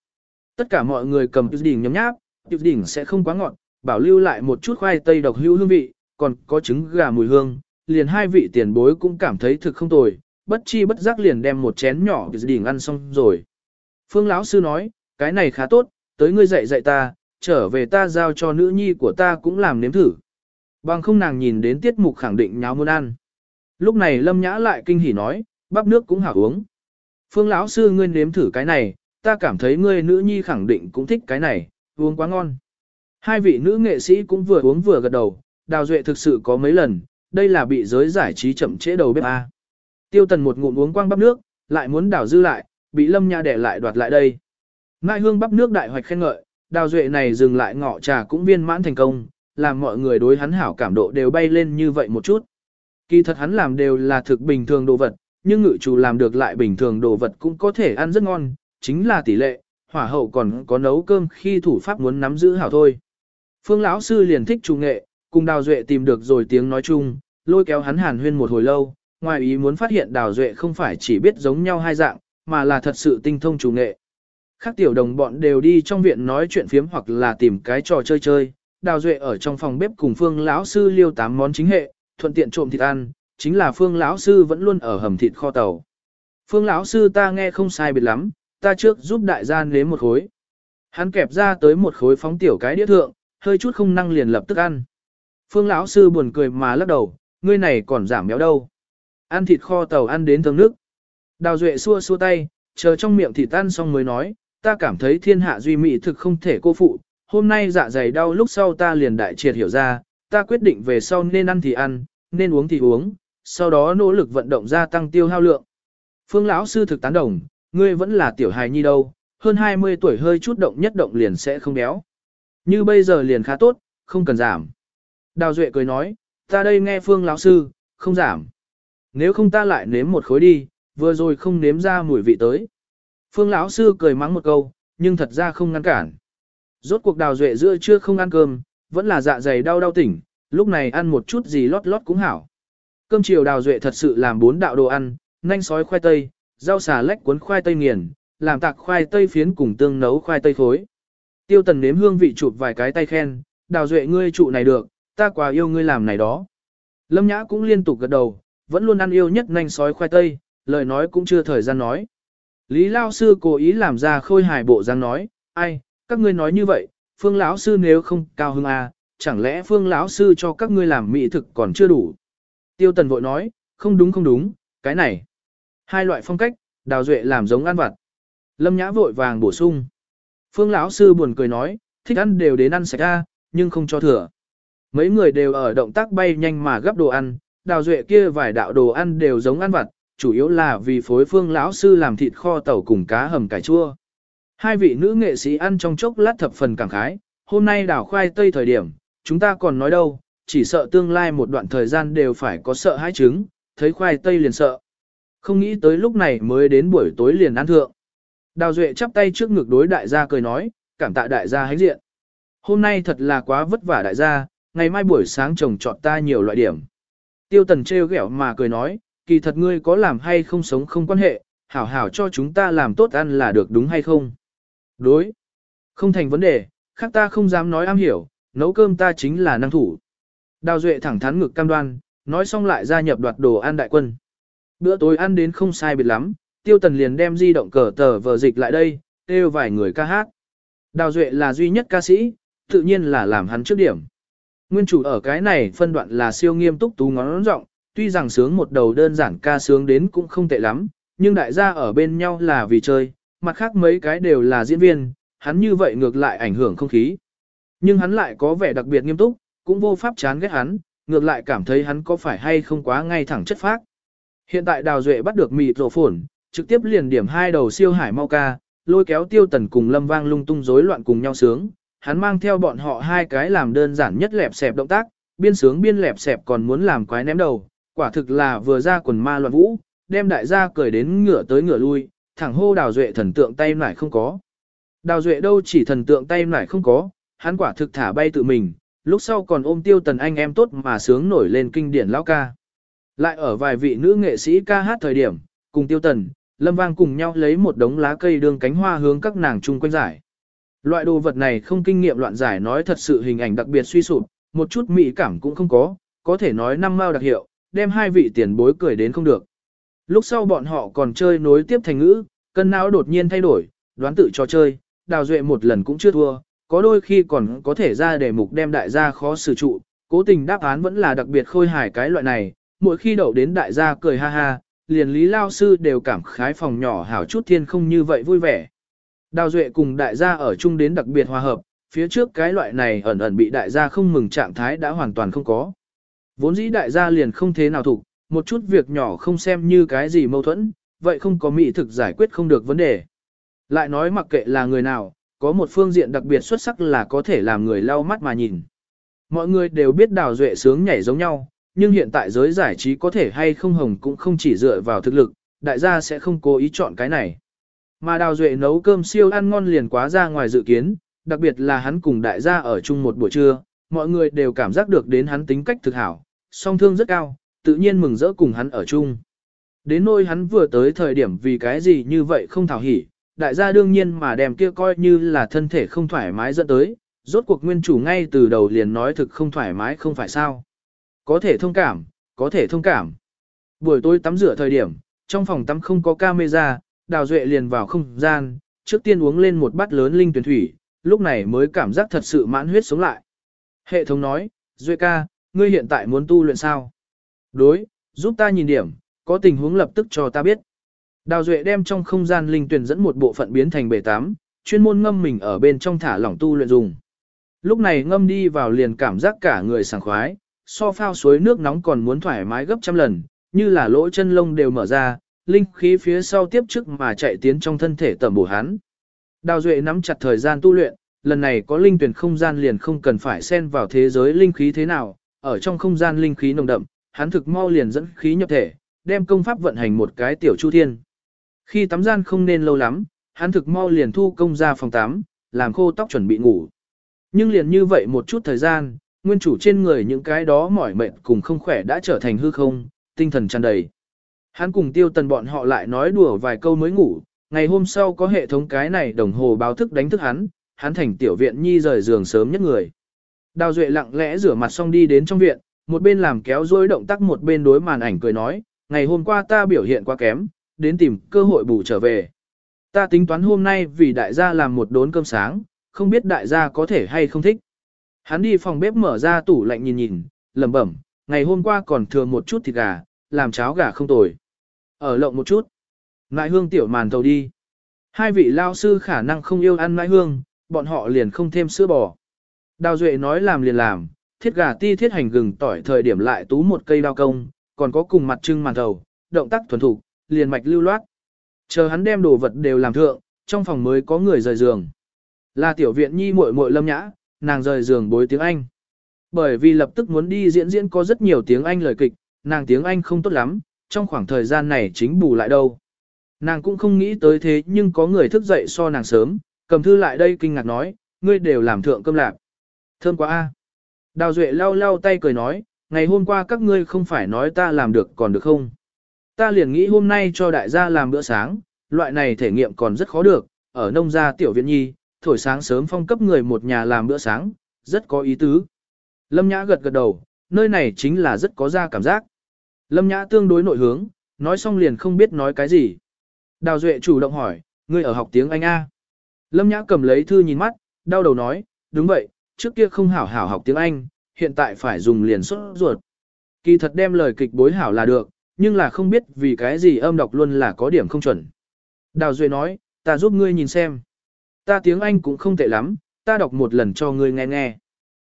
Tất cả mọi người cầm tiêu đỉnh nhấm nháp, tiêu đỉnh sẽ không quá ngọt, bảo lưu lại một chút khoai tây độc hữu hương vị, còn có trứng gà mùi hương, liền hai vị tiền bối cũng cảm thấy thực không tồi, bất chi bất giác liền đem một chén nhỏ tiêu đỉnh ăn xong rồi. Phương lão sư nói, cái này khá tốt, tới ngươi dạy dạy ta, trở về ta giao cho nữ nhi của ta cũng làm nếm thử. Bằng không nàng nhìn đến tiết mục khẳng định nháo muốn ăn. Lúc này Lâm Nhã lại kinh hỉ nói, bắp nước cũng hảo uống. Phương lão sư ngươi nếm thử cái này, ta cảm thấy ngươi nữ nhi khẳng định cũng thích cái này, uống quá ngon. Hai vị nữ nghệ sĩ cũng vừa uống vừa gật đầu, đào duệ thực sự có mấy lần, đây là bị giới giải trí chậm trễ đầu bếp A. Tiêu tần một ngụm uống quang bắp nước, lại muốn đào dư lại, bị lâm nha đẻ lại đoạt lại đây. Mai hương bắp nước đại hoạch khen ngợi, đào duệ này dừng lại ngọ trà cũng viên mãn thành công, làm mọi người đối hắn hảo cảm độ đều bay lên như vậy một chút. Kỳ thật hắn làm đều là thực bình thường đồ vật, nhưng ngự chủ làm được lại bình thường đồ vật cũng có thể ăn rất ngon, chính là tỷ lệ, hỏa hậu còn có nấu cơm khi thủ pháp muốn nắm giữ hảo thôi. Phương lão sư liền thích chủ nghệ, cùng Đào Duệ tìm được rồi tiếng nói chung, lôi kéo hắn hàn huyên một hồi lâu, ngoài ý muốn phát hiện Đào Duệ không phải chỉ biết giống nhau hai dạng, mà là thật sự tinh thông chủ nghệ. Khác tiểu đồng bọn đều đi trong viện nói chuyện phiếm hoặc là tìm cái trò chơi chơi, Đào Duệ ở trong phòng bếp cùng Phương lão sư liêu tám món chính hệ, thuận tiện trộm thịt ăn, chính là Phương lão sư vẫn luôn ở hầm thịt kho tàu. Phương lão sư ta nghe không sai biệt lắm, ta trước giúp đại gia nếm một khối. Hắn kẹp ra tới một khối phóng tiểu cái đĩa thượng, hơi chút không năng liền lập tức ăn. Phương lão sư buồn cười mà lắc đầu, ngươi này còn giảm béo đâu. Ăn thịt kho tàu ăn đến thơm nước. Đào Duệ xua xua tay, chờ trong miệng thịt tan xong mới nói, ta cảm thấy thiên hạ duy mỹ thực không thể cô phụ, hôm nay dạ dày đau lúc sau ta liền đại triệt hiểu ra, ta quyết định về sau nên ăn thì ăn, nên uống thì uống, sau đó nỗ lực vận động gia tăng tiêu hao lượng. Phương lão sư thực tán đồng, ngươi vẫn là tiểu hài nhi đâu, hơn 20 tuổi hơi chút động nhất động liền sẽ không béo. Như bây giờ liền khá tốt, không cần giảm. Đào Duệ cười nói, ta đây nghe Phương lão sư, không giảm. Nếu không ta lại nếm một khối đi, vừa rồi không nếm ra mùi vị tới. Phương lão sư cười mắng một câu, nhưng thật ra không ngăn cản. Rốt cuộc Đào Duệ giữa chưa không ăn cơm, vẫn là dạ dày đau đau tỉnh, lúc này ăn một chút gì lót lót cũng hảo. Cơm chiều Đào Duệ thật sự làm bốn đạo đồ ăn, nhanh sói khoai tây, rau xà lách cuốn khoai tây nghiền, làm tạc khoai tây phiến cùng tương nấu khoai tây khối. Tiêu tần nếm hương vị chụp vài cái tay khen, đào duệ ngươi trụ này được, ta quá yêu ngươi làm này đó. Lâm nhã cũng liên tục gật đầu, vẫn luôn ăn yêu nhất nhanh sói khoai tây, lời nói cũng chưa thời gian nói. Lý Lao Sư cố ý làm ra khôi hài bộ dáng nói, ai, các ngươi nói như vậy, Phương lão Sư nếu không cao hưng à, chẳng lẽ Phương lão Sư cho các ngươi làm mỹ thực còn chưa đủ. Tiêu Tần vội nói, không đúng không đúng, cái này. Hai loại phong cách, đào duệ làm giống ăn vặt. Lâm Nhã vội vàng bổ sung. Phương lão sư buồn cười nói, thích ăn đều đến ăn sạch ra, nhưng không cho thừa. Mấy người đều ở động tác bay nhanh mà gấp đồ ăn, đào duệ kia vài đạo đồ ăn đều giống ăn vặt, chủ yếu là vì phối phương lão sư làm thịt kho tàu cùng cá hầm cải chua. Hai vị nữ nghệ sĩ ăn trong chốc lát thập phần cảm khái, hôm nay đảo khoai tây thời điểm, chúng ta còn nói đâu, chỉ sợ tương lai một đoạn thời gian đều phải có sợ hãi trứng, thấy khoai tây liền sợ. Không nghĩ tới lúc này mới đến buổi tối liền ăn thượng. Đào Duệ chắp tay trước ngực đối đại gia cười nói, cảm tạ đại gia hãnh diện. Hôm nay thật là quá vất vả đại gia, ngày mai buổi sáng chồng chọn ta nhiều loại điểm. Tiêu tần trêu ghẹo mà cười nói, kỳ thật ngươi có làm hay không sống không quan hệ, hảo hảo cho chúng ta làm tốt ăn là được đúng hay không? Đối. Không thành vấn đề, khác ta không dám nói am hiểu, nấu cơm ta chính là năng thủ. Đào Duệ thẳng thắn ngực cam đoan, nói xong lại gia nhập đoạt đồ ăn đại quân. Bữa tối ăn đến không sai biệt lắm, tiêu tần liền đem di động cờ tờ vờ dịch lại đây, kêu vài người ca hát. Đào Duệ là duy nhất ca sĩ, tự nhiên là làm hắn trước điểm. Nguyên chủ ở cái này phân đoạn là siêu nghiêm túc tú ngón rộng, tuy rằng sướng một đầu đơn giản ca sướng đến cũng không tệ lắm, nhưng đại gia ở bên nhau là vì chơi, mặt khác mấy cái đều là diễn viên, hắn như vậy ngược lại ảnh hưởng không khí. Nhưng hắn lại có vẻ đặc biệt nghiêm túc, cũng vô pháp chán ghét hắn, ngược lại cảm thấy hắn có phải hay không quá ngay thẳng chất phác. Hiện tại Đào Duệ bắt được mịt rổ phổn, trực tiếp liền điểm hai đầu siêu hải mau ca, lôi kéo tiêu tần cùng lâm vang lung tung rối loạn cùng nhau sướng. Hắn mang theo bọn họ hai cái làm đơn giản nhất lẹp xẹp động tác, biên sướng biên lẹp xẹp còn muốn làm quái ném đầu, quả thực là vừa ra quần ma loạn vũ, đem đại gia cười đến ngửa tới ngửa lui, thẳng hô đào duệ thần tượng tay nải không có. Đào duệ đâu chỉ thần tượng tay nải không có, hắn quả thực thả bay tự mình, lúc sau còn ôm tiêu tần anh em tốt mà sướng nổi lên kinh điển lão ca. Lại ở vài vị nữ nghệ sĩ ca hát thời điểm, cùng tiêu tần, lâm vang cùng nhau lấy một đống lá cây đường cánh hoa hướng các nàng chung quanh giải. Loại đồ vật này không kinh nghiệm loạn giải nói thật sự hình ảnh đặc biệt suy sụp, một chút mỹ cảm cũng không có, có thể nói năm mao đặc hiệu, đem hai vị tiền bối cười đến không được. Lúc sau bọn họ còn chơi nối tiếp thành ngữ, cân não đột nhiên thay đổi, đoán tự cho chơi, đào duệ một lần cũng chưa thua, có đôi khi còn có thể ra đề mục đem đại gia khó xử trụ, Cố tình đáp án vẫn là đặc biệt khôi hài cái loại này, mỗi khi đậu đến đại gia cười ha ha, liền lý lao sư đều cảm khái phòng nhỏ hảo chút thiên không như vậy vui vẻ. Đào Duệ cùng đại gia ở chung đến đặc biệt hòa hợp, phía trước cái loại này ẩn ẩn bị đại gia không mừng trạng thái đã hoàn toàn không có. Vốn dĩ đại gia liền không thế nào thủ, một chút việc nhỏ không xem như cái gì mâu thuẫn, vậy không có mỹ thực giải quyết không được vấn đề. Lại nói mặc kệ là người nào, có một phương diện đặc biệt xuất sắc là có thể làm người lau mắt mà nhìn. Mọi người đều biết đào duệ sướng nhảy giống nhau, nhưng hiện tại giới giải trí có thể hay không hồng cũng không chỉ dựa vào thực lực, đại gia sẽ không cố ý chọn cái này. Mà đào duệ nấu cơm siêu ăn ngon liền quá ra ngoài dự kiến, đặc biệt là hắn cùng đại gia ở chung một buổi trưa, mọi người đều cảm giác được đến hắn tính cách thực hảo, song thương rất cao, tự nhiên mừng rỡ cùng hắn ở chung. Đến nôi hắn vừa tới thời điểm vì cái gì như vậy không thảo hỉ, đại gia đương nhiên mà đem kia coi như là thân thể không thoải mái dẫn tới, rốt cuộc nguyên chủ ngay từ đầu liền nói thực không thoải mái không phải sao. Có thể thông cảm, có thể thông cảm. Buổi tối tắm rửa thời điểm, trong phòng tắm không có camera, đào duệ liền vào không gian, trước tiên uống lên một bát lớn linh tuyển thủy, lúc này mới cảm giác thật sự mãn huyết sống lại. Hệ thống nói, Duệ ca, ngươi hiện tại muốn tu luyện sao? Đối, giúp ta nhìn điểm, có tình huống lập tức cho ta biết. Đào Duệ đem trong không gian linh tuyển dẫn một bộ phận biến thành bể tám, chuyên môn ngâm mình ở bên trong thả lỏng tu luyện dùng. Lúc này ngâm đi vào liền cảm giác cả người sảng khoái, so phao suối nước nóng còn muốn thoải mái gấp trăm lần, như là lỗ chân lông đều mở ra, linh khí phía sau tiếp trước mà chạy tiến trong thân thể tẩm bổ hắn. Đào Duệ nắm chặt thời gian tu luyện, lần này có linh tuyển không gian liền không cần phải xen vào thế giới linh khí thế nào, ở trong không gian linh khí nồng đậm, hắn thực mau liền dẫn khí nhập thể, đem công pháp vận hành một cái tiểu chu thiên. Khi tắm gian không nên lâu lắm, hắn thực mau liền thu công ra phòng tắm, làm khô tóc chuẩn bị ngủ. Nhưng liền như vậy một chút thời gian, nguyên chủ trên người những cái đó mỏi mệt cùng không khỏe đã trở thành hư không, tinh thần tràn đầy. Hắn cùng tiêu tần bọn họ lại nói đùa vài câu mới ngủ, ngày hôm sau có hệ thống cái này đồng hồ báo thức đánh thức hắn, hắn thành tiểu viện nhi rời giường sớm nhất người. Đào Duệ lặng lẽ rửa mặt xong đi đến trong viện, một bên làm kéo dối động tác một bên đối màn ảnh cười nói, ngày hôm qua ta biểu hiện quá kém, đến tìm cơ hội bù trở về. Ta tính toán hôm nay vì đại gia làm một đốn cơm sáng, không biết đại gia có thể hay không thích. Hắn đi phòng bếp mở ra tủ lạnh nhìn nhìn, lẩm bẩm, ngày hôm qua còn thừa một chút thịt gà, làm cháo gà không tồi. Ở lộng một chút. Nại hương tiểu màn thầu đi. Hai vị lao sư khả năng không yêu ăn nại hương, bọn họ liền không thêm sữa bò. Đào Duệ nói làm liền làm, thiết gà ti thiết hành gừng tỏi thời điểm lại tú một cây đao công, còn có cùng mặt trưng màn thầu, động tác thuần thục, liền mạch lưu loát. Chờ hắn đem đồ vật đều làm thượng, trong phòng mới có người rời giường. Là tiểu viện nhi muội muội lâm nhã, nàng rời giường bối tiếng Anh. Bởi vì lập tức muốn đi diễn diễn có rất nhiều tiếng Anh lời kịch, nàng tiếng Anh không tốt lắm, trong khoảng thời gian này chính bù lại đâu. Nàng cũng không nghĩ tới thế nhưng có người thức dậy so nàng sớm, cầm thư lại đây kinh ngạc nói, ngươi đều làm thượng cơm lạc. Thơm quá a. Đào Duệ lau lau tay cười nói, ngày hôm qua các ngươi không phải nói ta làm được còn được không? Ta liền nghĩ hôm nay cho đại gia làm bữa sáng, loại này thể nghiệm còn rất khó được, ở nông gia tiểu viện nhi, thổi sáng sớm phong cấp người một nhà làm bữa sáng, rất có ý tứ. Lâm Nhã gật gật đầu, nơi này chính là rất có ra cảm giác. Lâm Nhã tương đối nội hướng, nói xong liền không biết nói cái gì. Đào Duệ chủ động hỏi, ngươi ở học tiếng Anh A. Lâm Nhã cầm lấy thư nhìn mắt, đau đầu nói, đúng vậy, trước kia không hảo hảo học tiếng Anh, hiện tại phải dùng liền xuất ruột. Kỳ thật đem lời kịch bối hảo là được, nhưng là không biết vì cái gì âm đọc luôn là có điểm không chuẩn. Đào Duệ nói, ta giúp ngươi nhìn xem. Ta tiếng Anh cũng không tệ lắm, ta đọc một lần cho ngươi nghe nghe.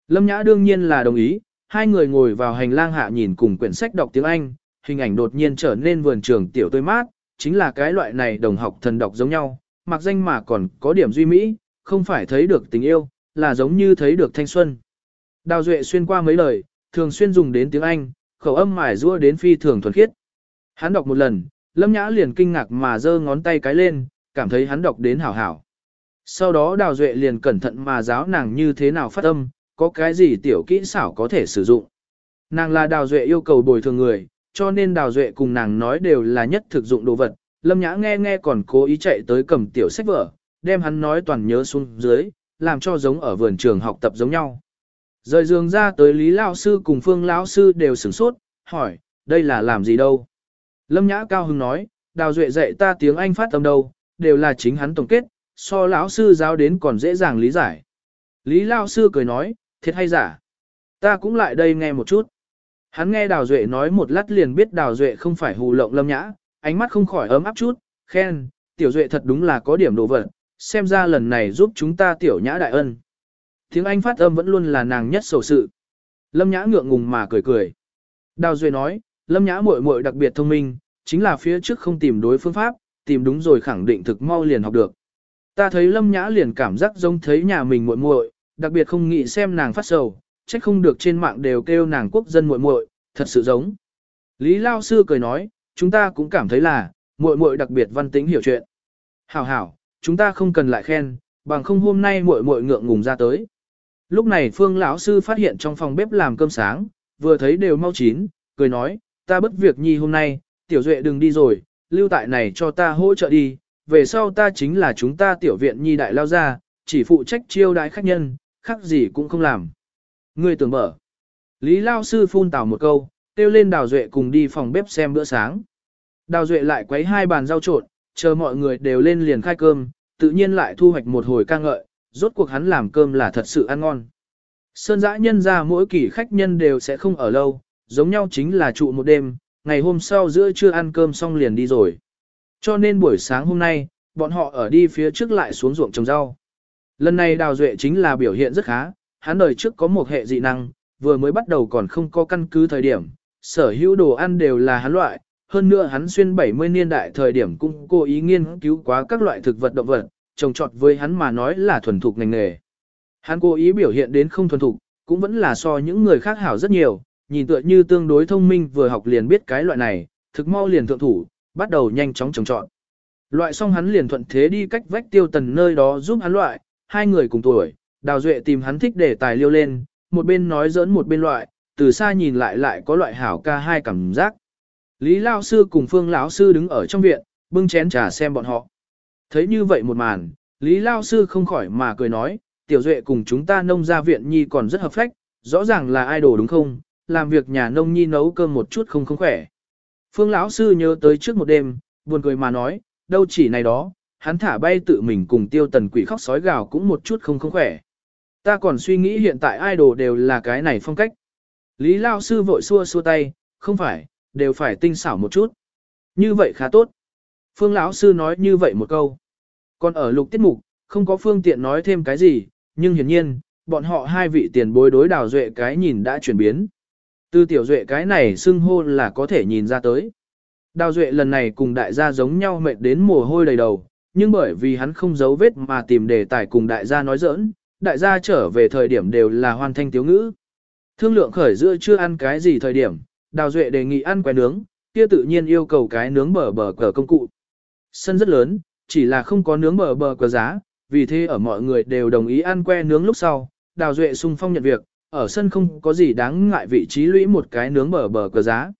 Lâm Nhã đương nhiên là đồng ý, hai người ngồi vào hành lang hạ nhìn cùng quyển sách đọc tiếng Anh, hình ảnh đột nhiên trở nên vườn trường tiểu tươi mát, chính là cái loại này đồng học thần đọc giống nhau, mặc danh mà còn có điểm duy mỹ, không phải thấy được tình yêu, là giống như thấy được thanh xuân. Đào Duệ xuyên qua mấy lời, thường xuyên dùng đến tiếng Anh, khẩu âm mài rua đến phi thường thuần khiết. Hắn đọc một lần, Lâm Nhã liền kinh ngạc mà giơ ngón tay cái lên, cảm thấy hắn đọc đến hảo hảo. Sau đó Đào Duệ liền cẩn thận mà giáo nàng như thế nào phát âm, có cái gì tiểu kỹ xảo có thể sử dụng. Nàng là Đào Duệ yêu cầu bồi thường người, cho nên Đào Duệ cùng nàng nói đều là nhất thực dụng đồ vật. Lâm Nhã nghe nghe còn cố ý chạy tới cầm tiểu sách vở, đem hắn nói toàn nhớ xuống dưới, làm cho giống ở vườn trường học tập giống nhau. Rời giường ra tới Lý Lão Sư cùng Phương Lão Sư đều sửng sốt, hỏi, đây là làm gì đâu? Lâm Nhã cao hứng nói, Đào Duệ dạy ta tiếng Anh phát âm đâu, đều là chính hắn tổng kết, so lão sư giáo đến còn dễ dàng lý giải. Lý Lão Sư cười nói, thiệt hay giả? Ta cũng lại đây nghe một chút. Hắn nghe Đào Duệ nói một lát liền biết Đào Duệ không phải hù lộng lâm nhã, ánh mắt không khỏi ấm áp chút, khen, tiểu Duệ thật đúng là có điểm đồ vật, xem ra lần này giúp chúng ta tiểu nhã đại ân. Tiếng Anh phát âm vẫn luôn là nàng nhất sầu sự. Lâm nhã ngượng ngùng mà cười cười. Đào Duệ nói, Lâm nhã muội muội đặc biệt thông minh, chính là phía trước không tìm đối phương pháp, tìm đúng rồi khẳng định thực mau liền học được. Ta thấy Lâm Nhã liền cảm giác giống thấy nhà mình muội muội, đặc biệt không nghĩ xem nàng phát sầu, trách không được trên mạng đều kêu nàng quốc dân muội muội, thật sự giống. Lý Lao sư cười nói, chúng ta cũng cảm thấy là, muội muội đặc biệt văn tính hiểu chuyện. Hảo hảo, chúng ta không cần lại khen, bằng không hôm nay muội muội ngượng ngùng ra tới. Lúc này Phương lão sư phát hiện trong phòng bếp làm cơm sáng, vừa thấy đều mau chín, cười nói, ta bất việc nhi hôm nay, tiểu duệ đừng đi rồi, lưu tại này cho ta hỗ trợ đi, về sau ta chính là chúng ta tiểu viện nhi đại lao ra, chỉ phụ trách chiêu đãi khách nhân, khác gì cũng không làm. Ngươi tưởng mở. Lý Lao Sư phun tào một câu, kêu lên Đào Duệ cùng đi phòng bếp xem bữa sáng. Đào Duệ lại quấy hai bàn rau trộn, chờ mọi người đều lên liền khai cơm, tự nhiên lại thu hoạch một hồi ca ngợi, rốt cuộc hắn làm cơm là thật sự ăn ngon. Sơn dã nhân ra mỗi kỳ khách nhân đều sẽ không ở lâu, giống nhau chính là trụ một đêm, ngày hôm sau giữa trưa ăn cơm xong liền đi rồi. Cho nên buổi sáng hôm nay, bọn họ ở đi phía trước lại xuống ruộng trồng rau. Lần này Đào Duệ chính là biểu hiện rất khá, hắn đời trước có một hệ dị năng, vừa mới bắt đầu còn không có căn cứ thời điểm, sở hữu đồ ăn đều là hắn loại, hơn nữa hắn xuyên 70 niên đại thời điểm cũng cố ý nghiên cứu quá các loại thực vật động vật, trồng trọt với hắn mà nói là thuần thục ngành nghề. Hắn cố ý biểu hiện đến không thuần thục, cũng vẫn là so những người khác hảo rất nhiều, nhìn tựa như tương đối thông minh vừa học liền biết cái loại này, thực mau liền thượng thủ, bắt đầu nhanh chóng trồng trọt. Loại xong hắn liền thuận thế đi cách vách tiêu tần nơi đó giúp hắn loại, hai người cùng tuổi, đào duệ tìm hắn thích để tài liêu lên, một bên nói giỡn một bên loại, từ xa nhìn lại lại có loại hảo ca hai cảm giác. Lý Lao Sư cùng Phương lão Sư đứng ở trong viện, bưng chén trà xem bọn họ. Thấy như vậy một màn, Lý Lao Sư không khỏi mà cười nói, tiểu duệ cùng chúng ta nông gia viện nhi còn rất hợp phách, rõ ràng là idol đúng không, làm việc nhà nông nhi nấu cơm một chút không không khỏe. Phương lão sư nhớ tới trước một đêm, buồn cười mà nói, đâu chỉ này đó, hắn thả bay tự mình cùng tiêu tần quỷ khóc sói gào cũng một chút không không khỏe. Ta còn suy nghĩ hiện tại idol đều là cái này phong cách. Lý Lao sư vội xua xua tay, không phải, đều phải tinh xảo một chút. Như vậy khá tốt. Phương lão sư nói như vậy một câu. Còn ở lục tiết mục, không có phương tiện nói thêm cái gì, nhưng hiển nhiên, bọn họ hai vị tiền bối đối đào duệ cái nhìn đã chuyển biến. Từ tiểu duệ cái này xưng hô là có thể nhìn ra tới. Đào duệ lần này cùng đại gia giống nhau mệt đến mồ hôi đầy đầu, nhưng bởi vì hắn không giấu vết mà tìm đề tài cùng đại gia nói giỡn, đại gia trở về thời điểm đều là hoàn thanh tiếu ngữ. Thương lượng khởi giữa chưa ăn cái gì thời điểm, đào duệ đề nghị ăn quái nướng, kia tự nhiên yêu cầu cái nướng bờ bờ cờ công cụ. Sân rất lớn, chỉ là không có nướng bờ bờ cờ giá, vì thế ở mọi người đều đồng ý ăn que nướng lúc sau, đào duệ sung phong nhận việc, ở sân không có gì đáng ngại vị trí lũy một cái nướng bờ bờ cờ giá.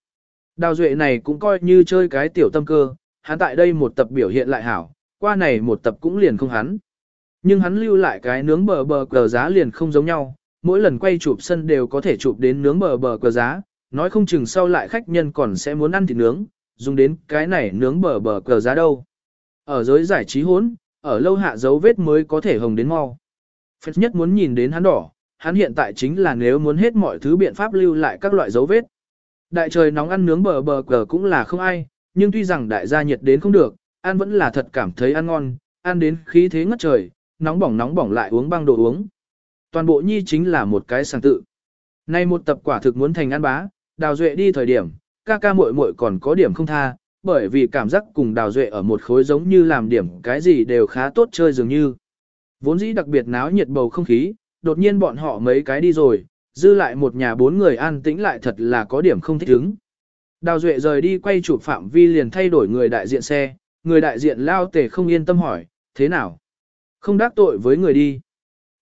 Đào Duệ này cũng coi như chơi cái tiểu tâm cơ, hắn tại đây một tập biểu hiện lại hảo, qua này một tập cũng liền không hắn. Nhưng hắn lưu lại cái nướng bờ bờ cờ giá liền không giống nhau, mỗi lần quay chụp sân đều có thể chụp đến nướng bờ bờ cờ giá, nói không chừng sau lại khách nhân còn sẽ muốn ăn thịt nướng, dùng đến cái này nướng bờ bờ cờ giá đâu. Ở giới giải trí hốn, ở lâu hạ dấu vết mới có thể hồng đến mau. phật nhất muốn nhìn đến hắn đỏ, hắn hiện tại chính là nếu muốn hết mọi thứ biện pháp lưu lại các loại dấu vết. Đại trời nóng ăn nướng bờ bờ cờ cũng là không ai, nhưng tuy rằng đại gia nhiệt đến không được, ăn vẫn là thật cảm thấy ăn ngon, ăn đến khí thế ngất trời, nóng bỏng nóng bỏng lại uống băng đồ uống. Toàn bộ nhi chính là một cái sàng tự. Nay một tập quả thực muốn thành ăn bá, đào duệ đi thời điểm, ca ca muội muội còn có điểm không tha, bởi vì cảm giác cùng đào duệ ở một khối giống như làm điểm cái gì đều khá tốt chơi dường như. Vốn dĩ đặc biệt náo nhiệt bầu không khí, đột nhiên bọn họ mấy cái đi rồi, dư lại một nhà bốn người an tĩnh lại thật là có điểm không thích ứng. Đào Duệ rời đi quay chụp phạm vi liền thay đổi người đại diện xe, người đại diện lao tề không yên tâm hỏi, thế nào? Không đắc tội với người đi.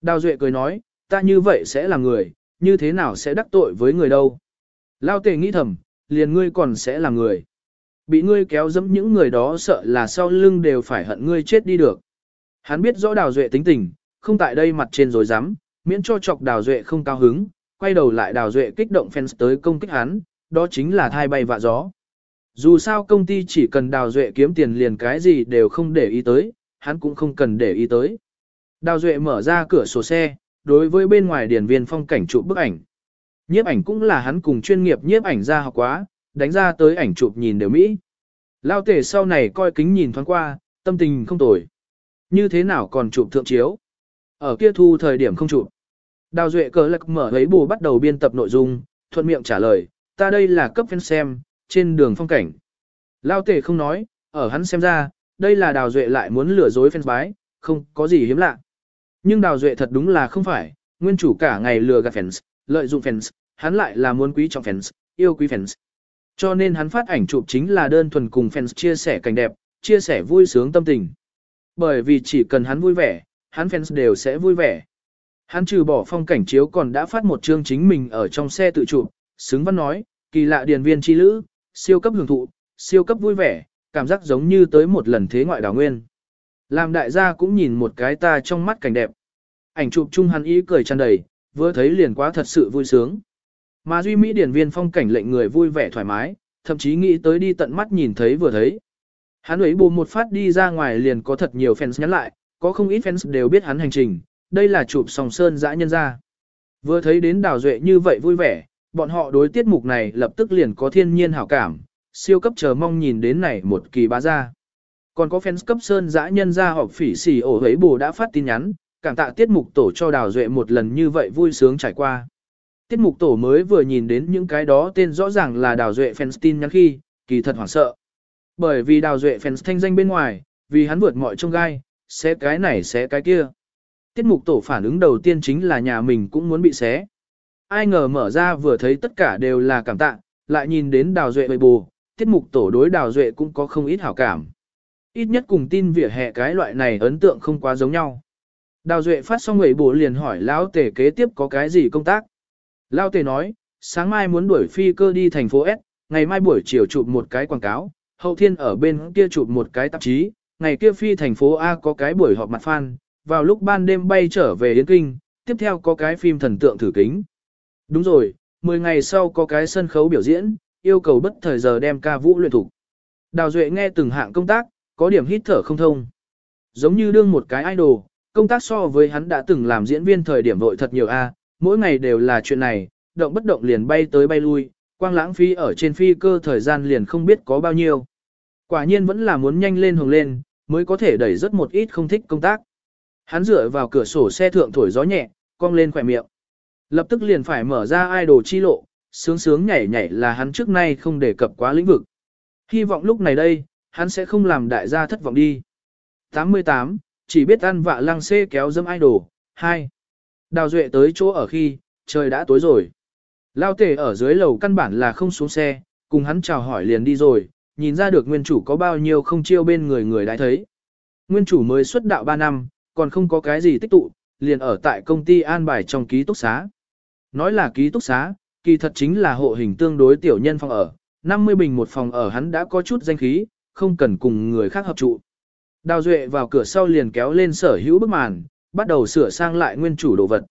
Đào Duệ cười nói, ta như vậy sẽ là người, như thế nào sẽ đắc tội với người đâu? Lao tề nghĩ thầm, liền ngươi còn sẽ là người. Bị ngươi kéo dẫm những người đó sợ là sau lưng đều phải hận ngươi chết đi được. Hắn biết rõ Đào Duệ tính tình, không tại đây mặt trên rồi dám, miễn cho chọc Đào Duệ không cao hứng, quay đầu lại Đào Duệ kích động fans tới công kích hắn, đó chính là thai bay vạ gió. Dù sao công ty chỉ cần Đào Duệ kiếm tiền liền cái gì đều không để ý tới, hắn cũng không cần để ý tới. Đào Duệ mở ra cửa sổ xe, đối với bên ngoài điển viên phong cảnh chụp bức ảnh. Nhiếp ảnh cũng là hắn cùng chuyên nghiệp nhiếp ảnh ra học quá, đánh ra tới ảnh chụp nhìn đều mỹ. Lao tể sau này coi kính nhìn thoáng qua, tâm tình không tồi. Như thế nào còn chụp thượng chiếu? Ở kia thu thời điểm không chụp. Đào Duệ cờ lạc mở lấy bù bắt đầu biên tập nội dung, thuận miệng trả lời, ta đây là cấp fan xem, trên đường phong cảnh. Lao tể không nói, ở hắn xem ra, đây là Đào Duệ lại muốn lừa dối fan bái, không có gì hiếm lạ. Nhưng Đào Duệ thật đúng là không phải, nguyên chủ cả ngày lừa gạt fans, lợi dụng fans, hắn lại là muốn quý trọng fans, yêu quý fans. Cho nên hắn phát ảnh chụp chính là đơn thuần cùng fans chia sẻ cảnh đẹp, chia sẻ vui sướng tâm tình. Bởi vì chỉ cần hắn vui vẻ, hắn fans đều sẽ vui vẻ. Hắn trừ bỏ phong cảnh chiếu còn đã phát một chương chính mình ở trong xe tự chụp, xứng văn nói, kỳ lạ điền viên chi lữ, siêu cấp hưởng thụ, siêu cấp vui vẻ, cảm giác giống như tới một lần thế ngoại đảo nguyên. Làm đại gia cũng nhìn một cái ta trong mắt cảnh đẹp. Ảnh chụp chung hắn ý cười tràn đầy, vừa thấy liền quá thật sự vui sướng. Mà duy mỹ điển viên phong cảnh lệnh người vui vẻ thoải mái, thậm chí nghĩ tới đi tận mắt nhìn thấy vừa thấy. Hắn ấy bù một phát đi ra ngoài liền có thật nhiều fans nhắn lại, có không ít fans đều biết hắn hành trình, đây là chụp sòng sơn dã nhân ra. Vừa thấy đến đào duệ như vậy vui vẻ, bọn họ đối tiết mục này lập tức liền có thiên nhiên hảo cảm, siêu cấp chờ mong nhìn đến này một kỳ bá ra. Còn có fans cấp sơn dã nhân ra họp phỉ xỉ ổ ấy bù đã phát tin nhắn, cảm tạ tiết mục tổ cho đào duệ một lần như vậy vui sướng trải qua. Tiết mục tổ mới vừa nhìn đến những cái đó tên rõ ràng là đào duệ fans tin nhắn khi, kỳ thật hoảng sợ. Bởi vì đào duệ fans thanh danh bên ngoài, vì hắn vượt mọi trông gai, xé cái này xé cái kia. Tiết mục tổ phản ứng đầu tiên chính là nhà mình cũng muốn bị xé. Ai ngờ mở ra vừa thấy tất cả đều là cảm tạ, lại nhìn đến đào duệ bầy bù, tiết mục tổ đối đào duệ cũng có không ít hảo cảm. Ít nhất cùng tin vỉa hè cái loại này ấn tượng không quá giống nhau. Đào duệ phát xong người bổ liền hỏi lão Tề kế tiếp có cái gì công tác. Lão Tề nói, sáng mai muốn đuổi phi cơ đi thành phố S, ngày mai buổi chiều chụp một cái quảng cáo, hậu thiên ở bên kia chụp một cái tạp chí, ngày kia phi thành phố A có cái buổi họp mặt fan, vào lúc ban đêm bay trở về Yến Kinh, tiếp theo có cái phim thần tượng thử kính. Đúng rồi, 10 ngày sau có cái sân khấu biểu diễn, yêu cầu bất thời giờ đem ca vũ luyện thủ. Đào Duệ nghe từng hạng công tác, có điểm hít thở không thông. Giống như đương một cái idol, công tác so với hắn đã từng làm diễn viên thời điểm vội thật nhiều a, mỗi ngày đều là chuyện này, động bất động liền bay tới bay lui, quang lãng phí ở trên phi cơ thời gian liền không biết có bao nhiêu. Quả nhiên vẫn là muốn nhanh lên hồng lên, mới có thể đẩy rất một ít không thích công tác. Hắn dựa vào cửa sổ xe thượng thổi gió nhẹ, cong lên khỏe miệng. Lập tức liền phải mở ra idol chi lộ, sướng sướng nhảy nhảy là hắn trước nay không đề cập quá lĩnh vực. Hy vọng lúc này đây, hắn sẽ không làm đại gia thất vọng đi. 88, chỉ biết ăn vạ lăng xê kéo dâm idol. 2. Đào Duệ tới chỗ ở khi, trời đã tối rồi. Lao tề ở dưới lầu căn bản là không xuống xe, cùng hắn chào hỏi liền đi rồi, nhìn ra được nguyên chủ có bao nhiêu không chiêu bên người người đã thấy. Nguyên chủ mới xuất đạo 3 năm, còn không có cái gì tích tụ, liền ở tại công ty an bài trong ký túc xá. Nói là ký túc xá, kỳ thật chính là hộ hình tương đối tiểu nhân phòng ở, 50 bình một phòng ở hắn đã có chút danh khí, không cần cùng người khác hợp trụ. Đào Duệ vào cửa sau liền kéo lên sở hữu bức màn, bắt đầu sửa sang lại nguyên chủ đồ vật.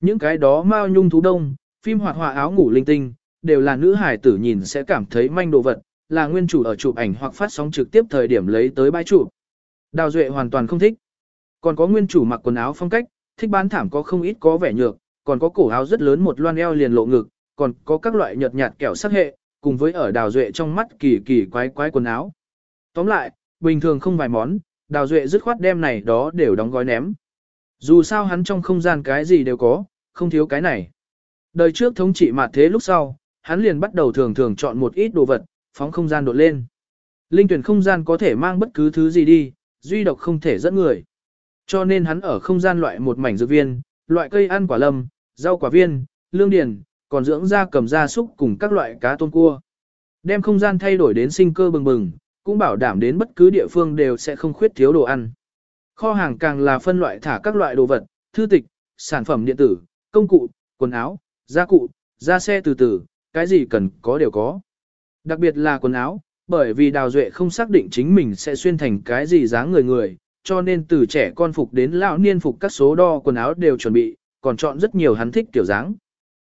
Những cái đó mao nhung thú đông, phim hoạt họa áo ngủ linh tinh, đều là nữ hải tử nhìn sẽ cảm thấy manh đồ vật, là nguyên chủ ở chụp ảnh hoặc phát sóng trực tiếp thời điểm lấy tới bãi chụp. Đào Duệ hoàn toàn không thích. Còn có nguyên chủ mặc quần áo phong cách, thích bán thảm có không ít có vẻ nhược, còn có cổ áo rất lớn một loan eo liền lộ ngực, còn có các loại nhợt nhạt kẹo sắc hệ, cùng với ở đào duệ trong mắt kỳ kỳ quái quái quần áo. Tóm lại, bình thường không vài món, đào duệ dứt khoát đem này đó đều đóng gói ném. Dù sao hắn trong không gian cái gì đều có, không thiếu cái này. Đời trước thống trị mạt thế lúc sau, hắn liền bắt đầu thường thường chọn một ít đồ vật, phóng không gian đột lên. Linh tuyển không gian có thể mang bất cứ thứ gì đi, duy độc không thể dẫn người. Cho nên hắn ở không gian loại một mảnh dược viên, loại cây ăn quả lâm, rau quả viên, lương điền, còn dưỡng ra cầm gia súc cùng các loại cá tôm cua. Đem không gian thay đổi đến sinh cơ bừng bừng, cũng bảo đảm đến bất cứ địa phương đều sẽ không khuyết thiếu đồ ăn. Kho hàng càng là phân loại thả các loại đồ vật, thư tịch, sản phẩm điện tử, công cụ, quần áo, gia cụ, ra xe từ từ, cái gì cần có đều có. Đặc biệt là quần áo, bởi vì Đào Duệ không xác định chính mình sẽ xuyên thành cái gì dáng người người, cho nên từ trẻ con phục đến lão niên phục các số đo quần áo đều chuẩn bị, còn chọn rất nhiều hắn thích kiểu dáng.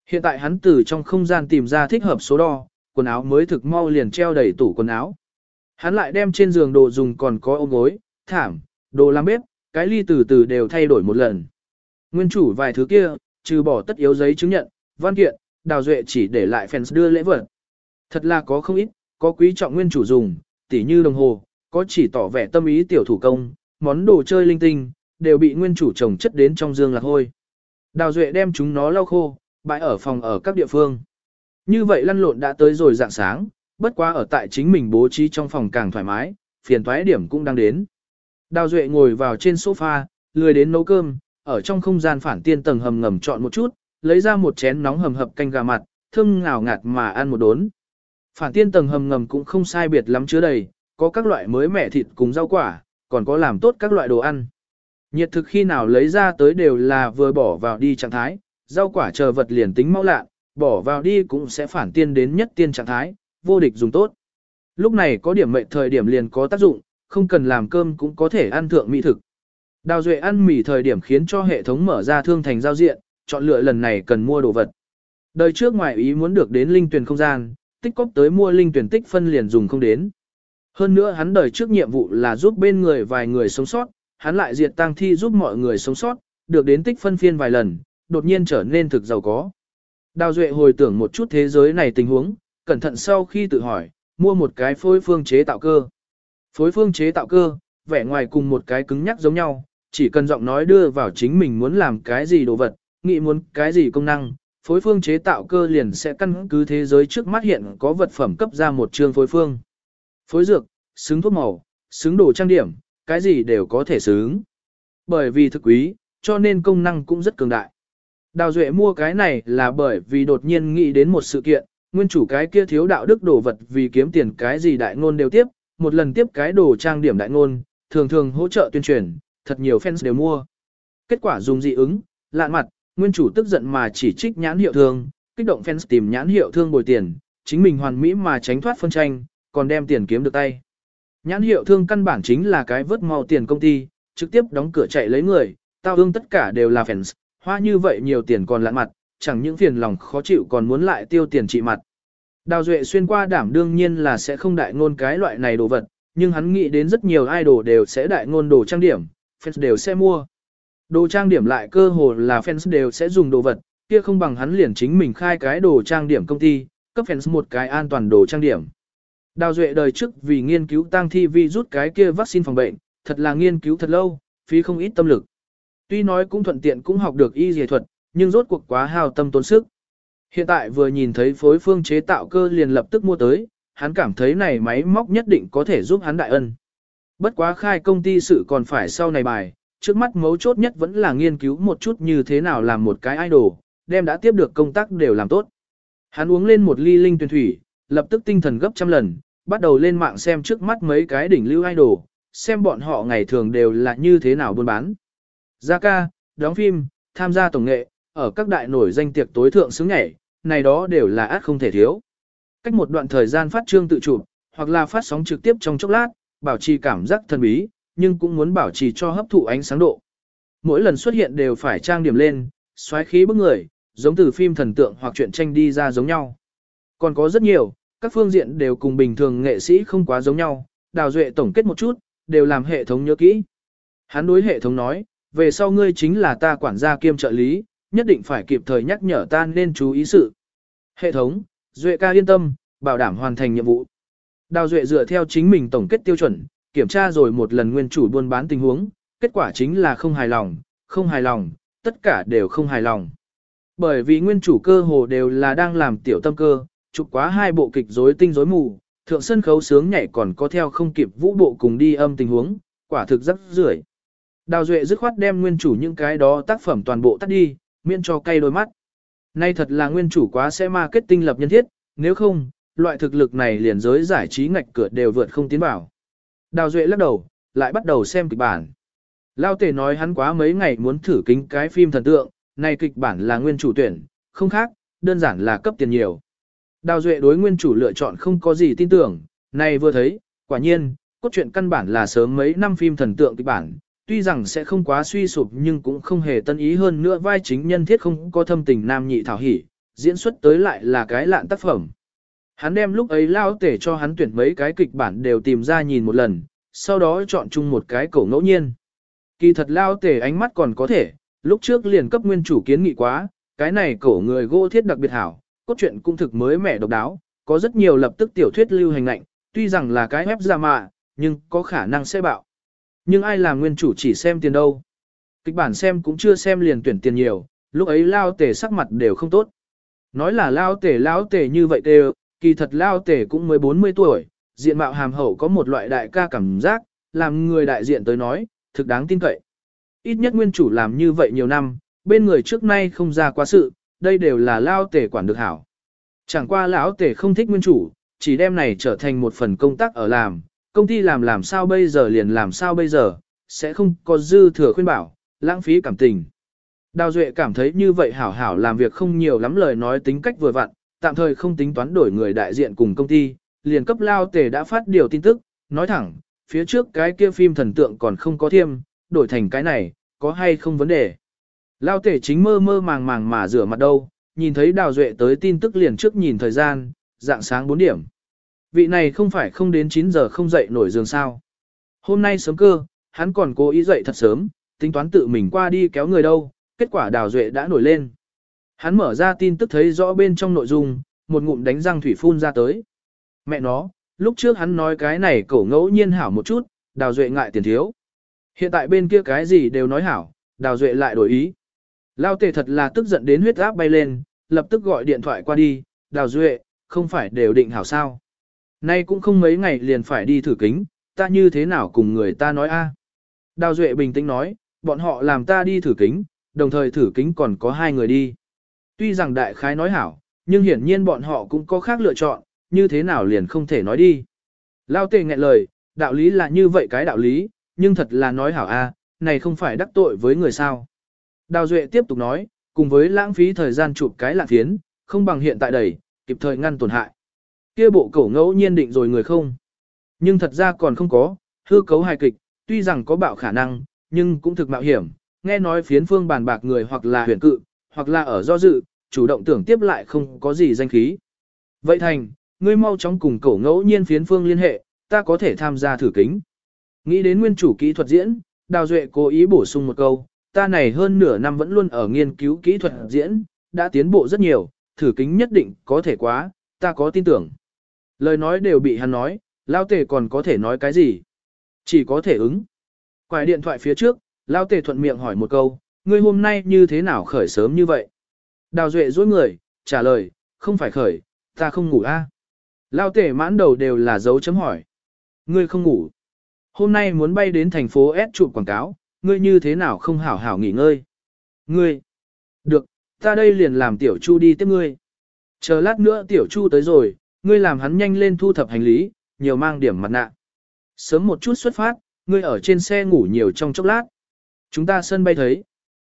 Hiện tại hắn từ trong không gian tìm ra thích hợp số đo, quần áo mới thực mau liền treo đầy tủ quần áo. Hắn lại đem trên giường đồ dùng còn có ôm gối, thảm, đồ làm bếp, cái ly từ từ đều thay đổi một lần. Nguyên chủ vài thứ kia, trừ bỏ tất yếu giấy chứng nhận, văn kiện, Đào Duệ chỉ để lại fans đưa lễ vật. Thật là có không ít, có quý trọng nguyên chủ dùng, tỉ như đồng hồ, có chỉ tỏ vẻ tâm ý tiểu thủ công, món đồ chơi linh tinh, đều bị nguyên chủ trồng chất đến trong dương lạc hôi. Đào Duệ đem chúng nó lau khô, bãi ở phòng ở các địa phương. Như vậy lăn lộn đã tới rồi dạng sáng, bất quá ở tại chính mình bố trí trong phòng càng thoải mái, phiền toái điểm cũng đang đến. Đào Duệ ngồi vào trên sofa, lười đến nấu cơm, ở trong không gian phản tiên tầng hầm ngầm chọn một chút, lấy ra một chén nóng hầm hập canh gà mặt, thơm ngào ngạt mà ăn một đốn. Phản tiên tầng hầm ngầm cũng không sai biệt lắm chứa đầy, có các loại mới mẻ thịt cùng rau quả, còn có làm tốt các loại đồ ăn. Nhiệt thực khi nào lấy ra tới đều là vừa bỏ vào đi trạng thái, rau quả chờ vật liền tính mau lạ, bỏ vào đi cũng sẽ phản tiên đến nhất tiên trạng thái, vô địch dùng tốt. Lúc này có điểm mệnh thời điểm liền có tác dụng, không cần làm cơm cũng có thể ăn thượng mỹ thực. Đào Duệ ăn mì thời điểm khiến cho hệ thống mở ra thương thành giao diện, chọn lựa lần này cần mua đồ vật. Đời trước ngoài ý muốn được đến linh tuyển không gian, tích cóp tới mua linh tuyển tích phân liền dùng không đến. Hơn nữa hắn đời trước nhiệm vụ là giúp bên người vài người sống sót, hắn lại diệt tang thi giúp mọi người sống sót, được đến tích phân phiên vài lần, đột nhiên trở nên thực giàu có. Đào Duệ hồi tưởng một chút thế giới này tình huống, cẩn thận sau khi tự hỏi, mua một cái phối phương chế tạo cơ. Phối phương chế tạo cơ, vẻ ngoài cùng một cái cứng nhắc giống nhau, chỉ cần giọng nói đưa vào chính mình muốn làm cái gì đồ vật, nghĩ muốn cái gì công năng, phối phương chế tạo cơ liền sẽ căn cứ thế giới trước mắt hiện có vật phẩm cấp ra một chương phối phương. Phối dược, xứng thuốc màu, xứng đồ trang điểm, cái gì đều có thể xứng. Bởi vì thực quý, cho nên công năng cũng rất cường đại. Đào Duệ mua cái này là bởi vì đột nhiên nghĩ đến một sự kiện, nguyên chủ cái kia thiếu đạo đức đồ vật vì kiếm tiền cái gì đại ngôn đều tiếp, một lần tiếp cái đồ trang điểm đại ngôn, thường thường hỗ trợ tuyên truyền, thật nhiều fans đều mua. Kết quả dùng dị ứng, lạn mặt, nguyên chủ tức giận mà chỉ trích nhãn hiệu thương, kích động fans tìm nhãn hiệu thương bồi tiền, chính mình hoàn mỹ mà tránh thoát phân tranh, còn đem tiền kiếm được tay. Nhãn hiệu thương căn bản chính là cái vớt mau tiền công ty, trực tiếp đóng cửa chạy lấy người, tao ương tất cả đều là fans, hoa như vậy nhiều tiền còn lạn mặt, chẳng những phiền lòng khó chịu còn muốn lại tiêu tiền trị mặt. Đào Duệ xuyên qua đảm đương nhiên là sẽ không đại ngôn cái loại này đồ vật, nhưng hắn nghĩ đến rất nhiều idol đều sẽ đại ngôn đồ trang điểm, fans đều sẽ mua. Đồ trang điểm lại cơ hồ là fans đều sẽ dùng đồ vật, kia không bằng hắn liền chính mình khai cái đồ trang điểm công ty, cấp fans một cái an toàn đồ trang điểm. Đào Duệ đời trước vì nghiên cứu tăng thi vi rút cái kia vaccine phòng bệnh, thật là nghiên cứu thật lâu, phí không ít tâm lực. Tuy nói cũng thuận tiện cũng học được y dề thuật, nhưng rốt cuộc quá hao tâm tốn sức. Hiện tại vừa nhìn thấy phối phương chế tạo cơ liền lập tức mua tới, hắn cảm thấy này máy móc nhất định có thể giúp hắn đại ân. Bất quá khai công ty sự còn phải sau này bài, trước mắt mấu chốt nhất vẫn là nghiên cứu một chút như thế nào làm một cái idol, đem đã tiếp được công tác đều làm tốt. Hắn uống lên một ly linh tuyển thủy, lập tức tinh thần gấp trăm lần, bắt đầu lên mạng xem trước mắt mấy cái đỉnh lưu idol, xem bọn họ ngày thường đều là như thế nào buôn bán. Ra ca, đóng phim, tham gia tổng nghệ, ở các đại nổi danh tiệc tối thượng xứng nhảy, này đó đều là át không thể thiếu. Cách một đoạn thời gian phát trương tự chụp, hoặc là phát sóng trực tiếp trong chốc lát, bảo trì cảm giác thần bí, nhưng cũng muốn bảo trì cho hấp thụ ánh sáng độ. Mỗi lần xuất hiện đều phải trang điểm lên, xoáy khí bức người, giống từ phim thần tượng hoặc truyện tranh đi ra giống nhau. Còn có rất nhiều, các phương diện đều cùng bình thường nghệ sĩ không quá giống nhau, đào duệ tổng kết một chút, đều làm hệ thống nhớ kỹ. Hắn đối hệ thống nói, về sau ngươi chính là ta quản gia kiêm trợ lý, nhất định phải kịp thời nhắc nhở ta nên chú ý sự. Hệ thống, Duệ ca yên tâm, bảo đảm hoàn thành nhiệm vụ. Đào Duệ dựa theo chính mình tổng kết tiêu chuẩn, kiểm tra rồi một lần nguyên chủ buôn bán tình huống, kết quả chính là không hài lòng, không hài lòng, tất cả đều không hài lòng. Bởi vì nguyên chủ cơ hồ đều là đang làm tiểu tâm cơ, chụp quá hai bộ kịch rối tinh rối mù, thượng sân khấu sướng nhảy còn có theo không kịp vũ bộ cùng đi âm tình huống, quả thực rất rưởi. Đào Duệ dứt khoát đem nguyên chủ những cái đó tác phẩm toàn bộ tắt đi, miễn cho cay đôi mắt. Nay thật là nguyên chủ quá sẽ marketing lập nhân thiết, nếu không, loại thực lực này liền giới giải trí ngạch cửa đều vượt không tiến vào. Đào Duệ lắc đầu, lại bắt đầu xem kịch bản. Lao Tề nói hắn quá mấy ngày muốn thử kính cái phim thần tượng, này kịch bản là nguyên chủ tuyển, không khác, đơn giản là cấp tiền nhiều. Đào Duệ đối nguyên chủ lựa chọn không có gì tin tưởng, này vừa thấy, quả nhiên, cốt truyện căn bản là sớm mấy năm phim thần tượng kịch bản, tuy rằng sẽ không quá suy sụp nhưng cũng không hề tân ý hơn nữa vai chính nhân thiết không có thâm tình nam nhị thảo hỉ, diễn xuất tới lại là cái lạn tác phẩm. Hắn đem lúc ấy lao tể cho hắn tuyển mấy cái kịch bản đều tìm ra nhìn một lần, sau đó chọn chung một cái cổ ngẫu nhiên. Kỳ thật lao tể ánh mắt còn có thể, lúc trước liền cấp nguyên chủ kiến nghị quá, cái này cổ người gỗ thiết đặc biệt hảo, cốt truyện cũng thực mới mẻ độc đáo, có rất nhiều lập tức tiểu thuyết lưu hành lạnh, tuy rằng là cái web ra mạ, nhưng có khả năng sẽ bạo. Nhưng ai làm nguyên chủ chỉ xem tiền đâu. Kịch bản xem cũng chưa xem liền tuyển tiền nhiều, lúc ấy lao tể sắc mặt đều không tốt. Nói là lao tể lao tể như vậy đều, kỳ thật lao tể cũng mới 40 tuổi, diện mạo hàm hậu có một loại đại ca cảm giác, làm người đại diện tới nói, thực đáng tin cậy. Ít nhất nguyên chủ làm như vậy nhiều năm, bên người trước nay không ra quá sự, đây đều là lao tể quản được hảo. Chẳng qua lão tể không thích nguyên chủ, chỉ đem này trở thành một phần công tác ở làm, công ty làm làm sao bây giờ liền làm sao bây giờ, sẽ không có dư thừa khuyên bảo, lãng phí cảm tình. Đào Duệ cảm thấy như vậy hảo hảo làm việc không nhiều lắm lời nói tính cách vừa vặn, tạm thời không tính toán đổi người đại diện cùng công ty, liền cấp lao Tề đã phát điều tin tức, nói thẳng, phía trước cái kia phim thần tượng còn không có thiêm, đổi thành cái này, có hay không vấn đề. Lao tể chính mơ mơ màng màng mà rửa mặt đâu, nhìn thấy Đào Duệ tới tin tức liền trước nhìn thời gian, dạng sáng 4 điểm. Vị này không phải không đến 9 giờ không dậy nổi giường sao. Hôm nay sớm cơ, hắn còn cố ý dậy thật sớm, tính toán tự mình qua đi kéo người đâu, kết quả Đào Duệ đã nổi lên. Hắn mở ra tin tức thấy rõ bên trong nội dung, một ngụm đánh răng thủy phun ra tới. Mẹ nó, lúc trước hắn nói cái này cổ ngẫu nhiên hảo một chút, Đào Duệ ngại tiền thiếu. Hiện tại bên kia cái gì đều nói hảo, Đào Duệ lại đổi ý. Lao tề thật là tức giận đến huyết áp bay lên, lập tức gọi điện thoại qua đi, Đào Duệ, không phải đều định hảo sao. Nay cũng không mấy ngày liền phải đi thử kính, ta như thế nào cùng người ta nói a? Đào Duệ bình tĩnh nói, bọn họ làm ta đi thử kính, đồng thời thử kính còn có hai người đi. Tuy rằng đại khái nói hảo, nhưng hiển nhiên bọn họ cũng có khác lựa chọn, như thế nào liền không thể nói đi. Lao tề nghẹn lời, đạo lý là như vậy cái đạo lý, nhưng thật là nói hảo a, này không phải đắc tội với người sao. Đào Duệ tiếp tục nói, cùng với lãng phí thời gian chụp cái lạc phiến, không bằng hiện tại đẩy, kịp thời ngăn tổn hại. Kia bộ cổ ngẫu nhiên định rồi người không. Nhưng thật ra còn không có, hư cấu hài kịch, tuy rằng có bạo khả năng, nhưng cũng thực mạo hiểm, nghe nói phiến phương bàn bạc người hoặc là huyền cự, hoặc là ở do dự, chủ động tưởng tiếp lại không có gì danh khí. Vậy thành, ngươi mau chóng cùng cổ ngẫu nhiên phiến phương liên hệ, ta có thể tham gia thử kính. Nghĩ đến nguyên chủ kỹ thuật diễn, Đào Duệ cố ý bổ sung một câu, ta này hơn nửa năm vẫn luôn ở nghiên cứu kỹ thuật diễn, đã tiến bộ rất nhiều, thử kính nhất định có thể quá, ta có tin tưởng. Lời nói đều bị hắn nói, lao tề còn có thể nói cái gì? Chỉ có thể ứng. Quài điện thoại phía trước, lao tề thuận miệng hỏi một câu, ngươi hôm nay như thế nào khởi sớm như vậy? Đào Duệ dối người, trả lời, không phải khởi, ta không ngủ a. Lao tề mãn đầu đều là dấu chấm hỏi. Ngươi không ngủ. Hôm nay muốn bay đến thành phố S chụp quảng cáo, ngươi như thế nào không hảo hảo nghỉ ngơi? Ngươi. Được, ta đây liền làm tiểu chu đi tiếp ngươi. Chờ lát nữa tiểu chu tới rồi, ngươi làm hắn nhanh lên thu thập hành lý, nhiều mang điểm mặt nạ. Sớm một chút xuất phát, ngươi ở trên xe ngủ nhiều trong chốc lát. Chúng ta sân bay thấy.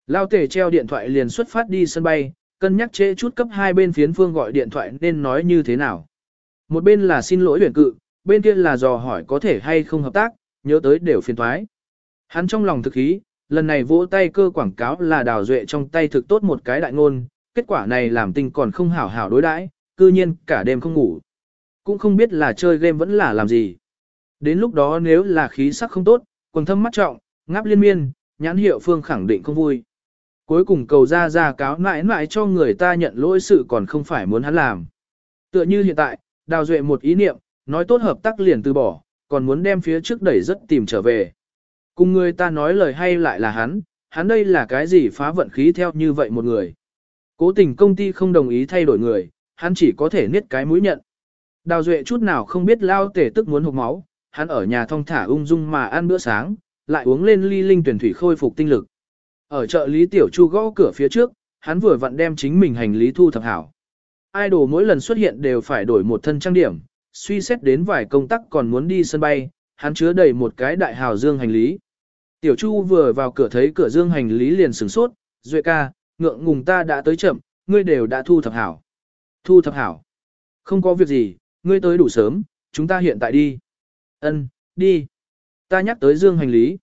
Lao tể treo điện thoại liền xuất phát đi sân bay, cân nhắc chế chút cấp hai bên phiến phương gọi điện thoại nên nói như thế nào. Một bên là xin lỗi huyền cự, bên kia là dò hỏi có thể hay không hợp tác, nhớ tới đều phiền thoái. Hắn trong lòng thực ý, lần này vỗ tay cơ quảng cáo là đào duệ trong tay thực tốt một cái đại ngôn, kết quả này làm tình còn không hảo hảo đối đãi, cư nhiên cả đêm không ngủ. Cũng không biết là chơi game vẫn là làm gì. Đến lúc đó nếu là khí sắc không tốt, quần thâm mắt trọng, ngáp liên miên, nhãn hiệu phương khẳng định không vui. Cuối cùng cầu ra ra cáo mãi mãi cho người ta nhận lỗi sự còn không phải muốn hắn làm. Tựa như hiện tại, đào duệ một ý niệm, nói tốt hợp tác liền từ bỏ, còn muốn đem phía trước đẩy rất tìm trở về. Cùng người ta nói lời hay lại là hắn, hắn đây là cái gì phá vận khí theo như vậy một người. Cố tình công ty không đồng ý thay đổi người, hắn chỉ có thể niết cái mũi nhận. Đào Duệ chút nào không biết lao tể tức muốn hụt máu, hắn ở nhà thong thả ung dung mà ăn bữa sáng, lại uống lên ly linh tuyển thủy khôi phục tinh lực. Ở chợ Lý Tiểu Chu gõ cửa phía trước, hắn vừa vặn đem chính mình hành lý thu thập hảo. Idol mỗi lần xuất hiện đều phải đổi một thân trang điểm, suy xét đến vài công tác còn muốn đi sân bay, hắn chứa đầy một cái đại hào dương hành lý. Tiểu Chu vừa vào cửa thấy cửa dương hành lý liền sửng sốt, Duệ ca, ngượng ngùng ta đã tới chậm, ngươi đều đã thu thập hảo. Thu thập hảo. Không có việc gì, ngươi tới đủ sớm, chúng ta hiện tại đi. Ân, đi. Ta nhắc tới dương hành lý.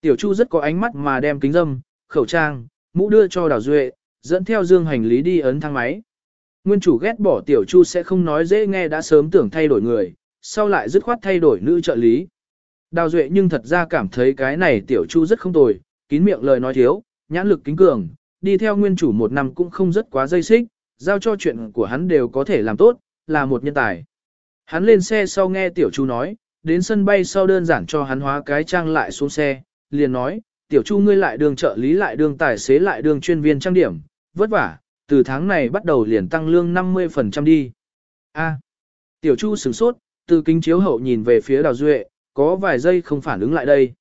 Tiểu Chu rất có ánh mắt mà đem kính dâm, khẩu trang, mũ đưa cho Đào Duệ, dẫn theo dương hành lý đi ấn thang máy. Nguyên chủ ghét bỏ Tiểu Chu sẽ không nói dễ nghe đã sớm tưởng thay đổi người, sau lại dứt khoát thay đổi nữ trợ lý. Đào Duệ nhưng thật ra cảm thấy cái này Tiểu Chu rất không tồi, kín miệng lời nói thiếu, nhãn lực kính cường, đi theo nguyên chủ một năm cũng không rất quá dây xích, giao cho chuyện của hắn đều có thể làm tốt, là một nhân tài. Hắn lên xe sau nghe tiểu chu nói, đến sân bay sau đơn giản cho hắn hóa cái trang lại xuống xe, liền nói, tiểu chu ngươi lại đường trợ lý lại đường tài xế lại đường chuyên viên trang điểm, vất vả, từ tháng này bắt đầu liền tăng lương 50% đi. A. tiểu chu sửng sốt, từ kính chiếu hậu nhìn về phía đào duệ, có vài giây không phản ứng lại đây.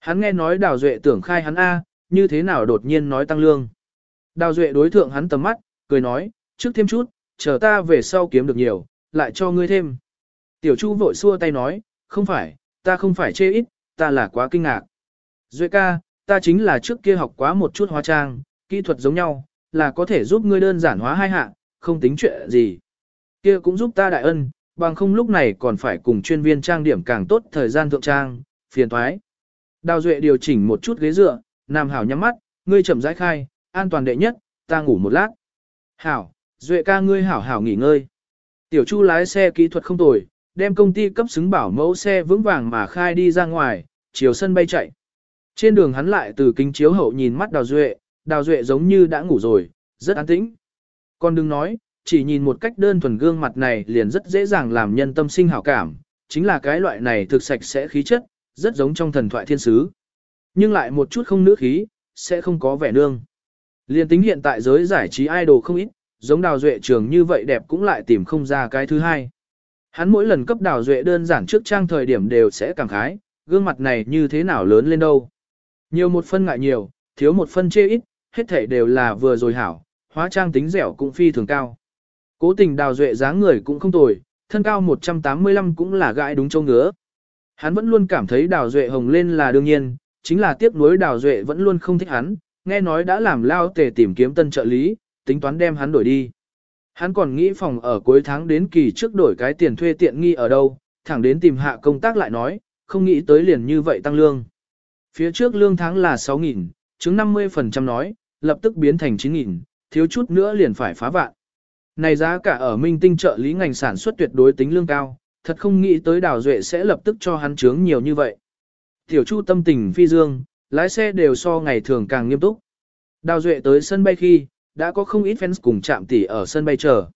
Hắn nghe nói đào duệ tưởng khai hắn A, như thế nào đột nhiên nói tăng lương. Đào duệ đối thượng hắn tầm mắt, cười nói, trước thêm chút, chờ ta về sau kiếm được nhiều, lại cho ngươi thêm. Tiểu chu vội xua tay nói, không phải, ta không phải chê ít, ta là quá kinh ngạc. Duệ ca, ta chính là trước kia học quá một chút hóa trang, kỹ thuật giống nhau, là có thể giúp ngươi đơn giản hóa hai hạ, không tính chuyện gì. Kia cũng giúp ta đại ân, bằng không lúc này còn phải cùng chuyên viên trang điểm càng tốt thời gian thượng trang, phiền thoái. Đào Duệ điều chỉnh một chút ghế dựa, Nam Hảo nhắm mắt, ngươi chậm rãi khai, an toàn đệ nhất, ta ngủ một lát. Hảo, Duệ ca ngươi hảo hảo nghỉ ngơi. Tiểu Chu lái xe kỹ thuật không tồi, đem công ty cấp xứng bảo mẫu xe vững vàng mà khai đi ra ngoài, chiều sân bay chạy. Trên đường hắn lại từ kính chiếu hậu nhìn mắt Đào Duệ, Đào Duệ giống như đã ngủ rồi, rất an tĩnh. Còn đừng nói, chỉ nhìn một cách đơn thuần gương mặt này liền rất dễ dàng làm nhân tâm sinh hảo cảm, chính là cái loại này thực sạch sẽ khí chất, rất giống trong thần thoại thiên sứ. Nhưng lại một chút không nữ khí, sẽ không có vẻ nương. Liên tính hiện tại giới giải trí idol không ít, giống đào duệ trường như vậy đẹp cũng lại tìm không ra cái thứ hai. Hắn mỗi lần cấp đào duệ đơn giản trước trang thời điểm đều sẽ cảm khái, gương mặt này như thế nào lớn lên đâu. Nhiều một phân ngại nhiều, thiếu một phân chê ít, hết thể đều là vừa rồi hảo, hóa trang tính dẻo cũng phi thường cao. Cố tình đào duệ dáng người cũng không tồi, thân cao 185 cũng là gãi đúng châu ngứa. Hắn vẫn luôn cảm thấy đào duệ hồng lên là đương nhiên, chính là tiếc nuối đào duệ vẫn luôn không thích hắn, nghe nói đã làm lao tề tìm kiếm tân trợ lý, tính toán đem hắn đổi đi. Hắn còn nghĩ phòng ở cuối tháng đến kỳ trước đổi cái tiền thuê tiện nghi ở đâu, thẳng đến tìm hạ công tác lại nói, không nghĩ tới liền như vậy tăng lương. Phía trước lương tháng là 6.000, chứng 50% nói, lập tức biến thành 9.000, thiếu chút nữa liền phải phá vạn. Này giá cả ở minh tinh trợ lý ngành sản xuất tuyệt đối tính lương cao, thật không nghĩ tới đào duệ sẽ lập tức cho hắn chướng nhiều như vậy. Tiểu Chu tâm tình phi dương, lái xe đều so ngày thường càng nghiêm túc. Đào duệ tới sân bay khi, đã có không ít fans cùng chạm tỉ ở sân bay chờ.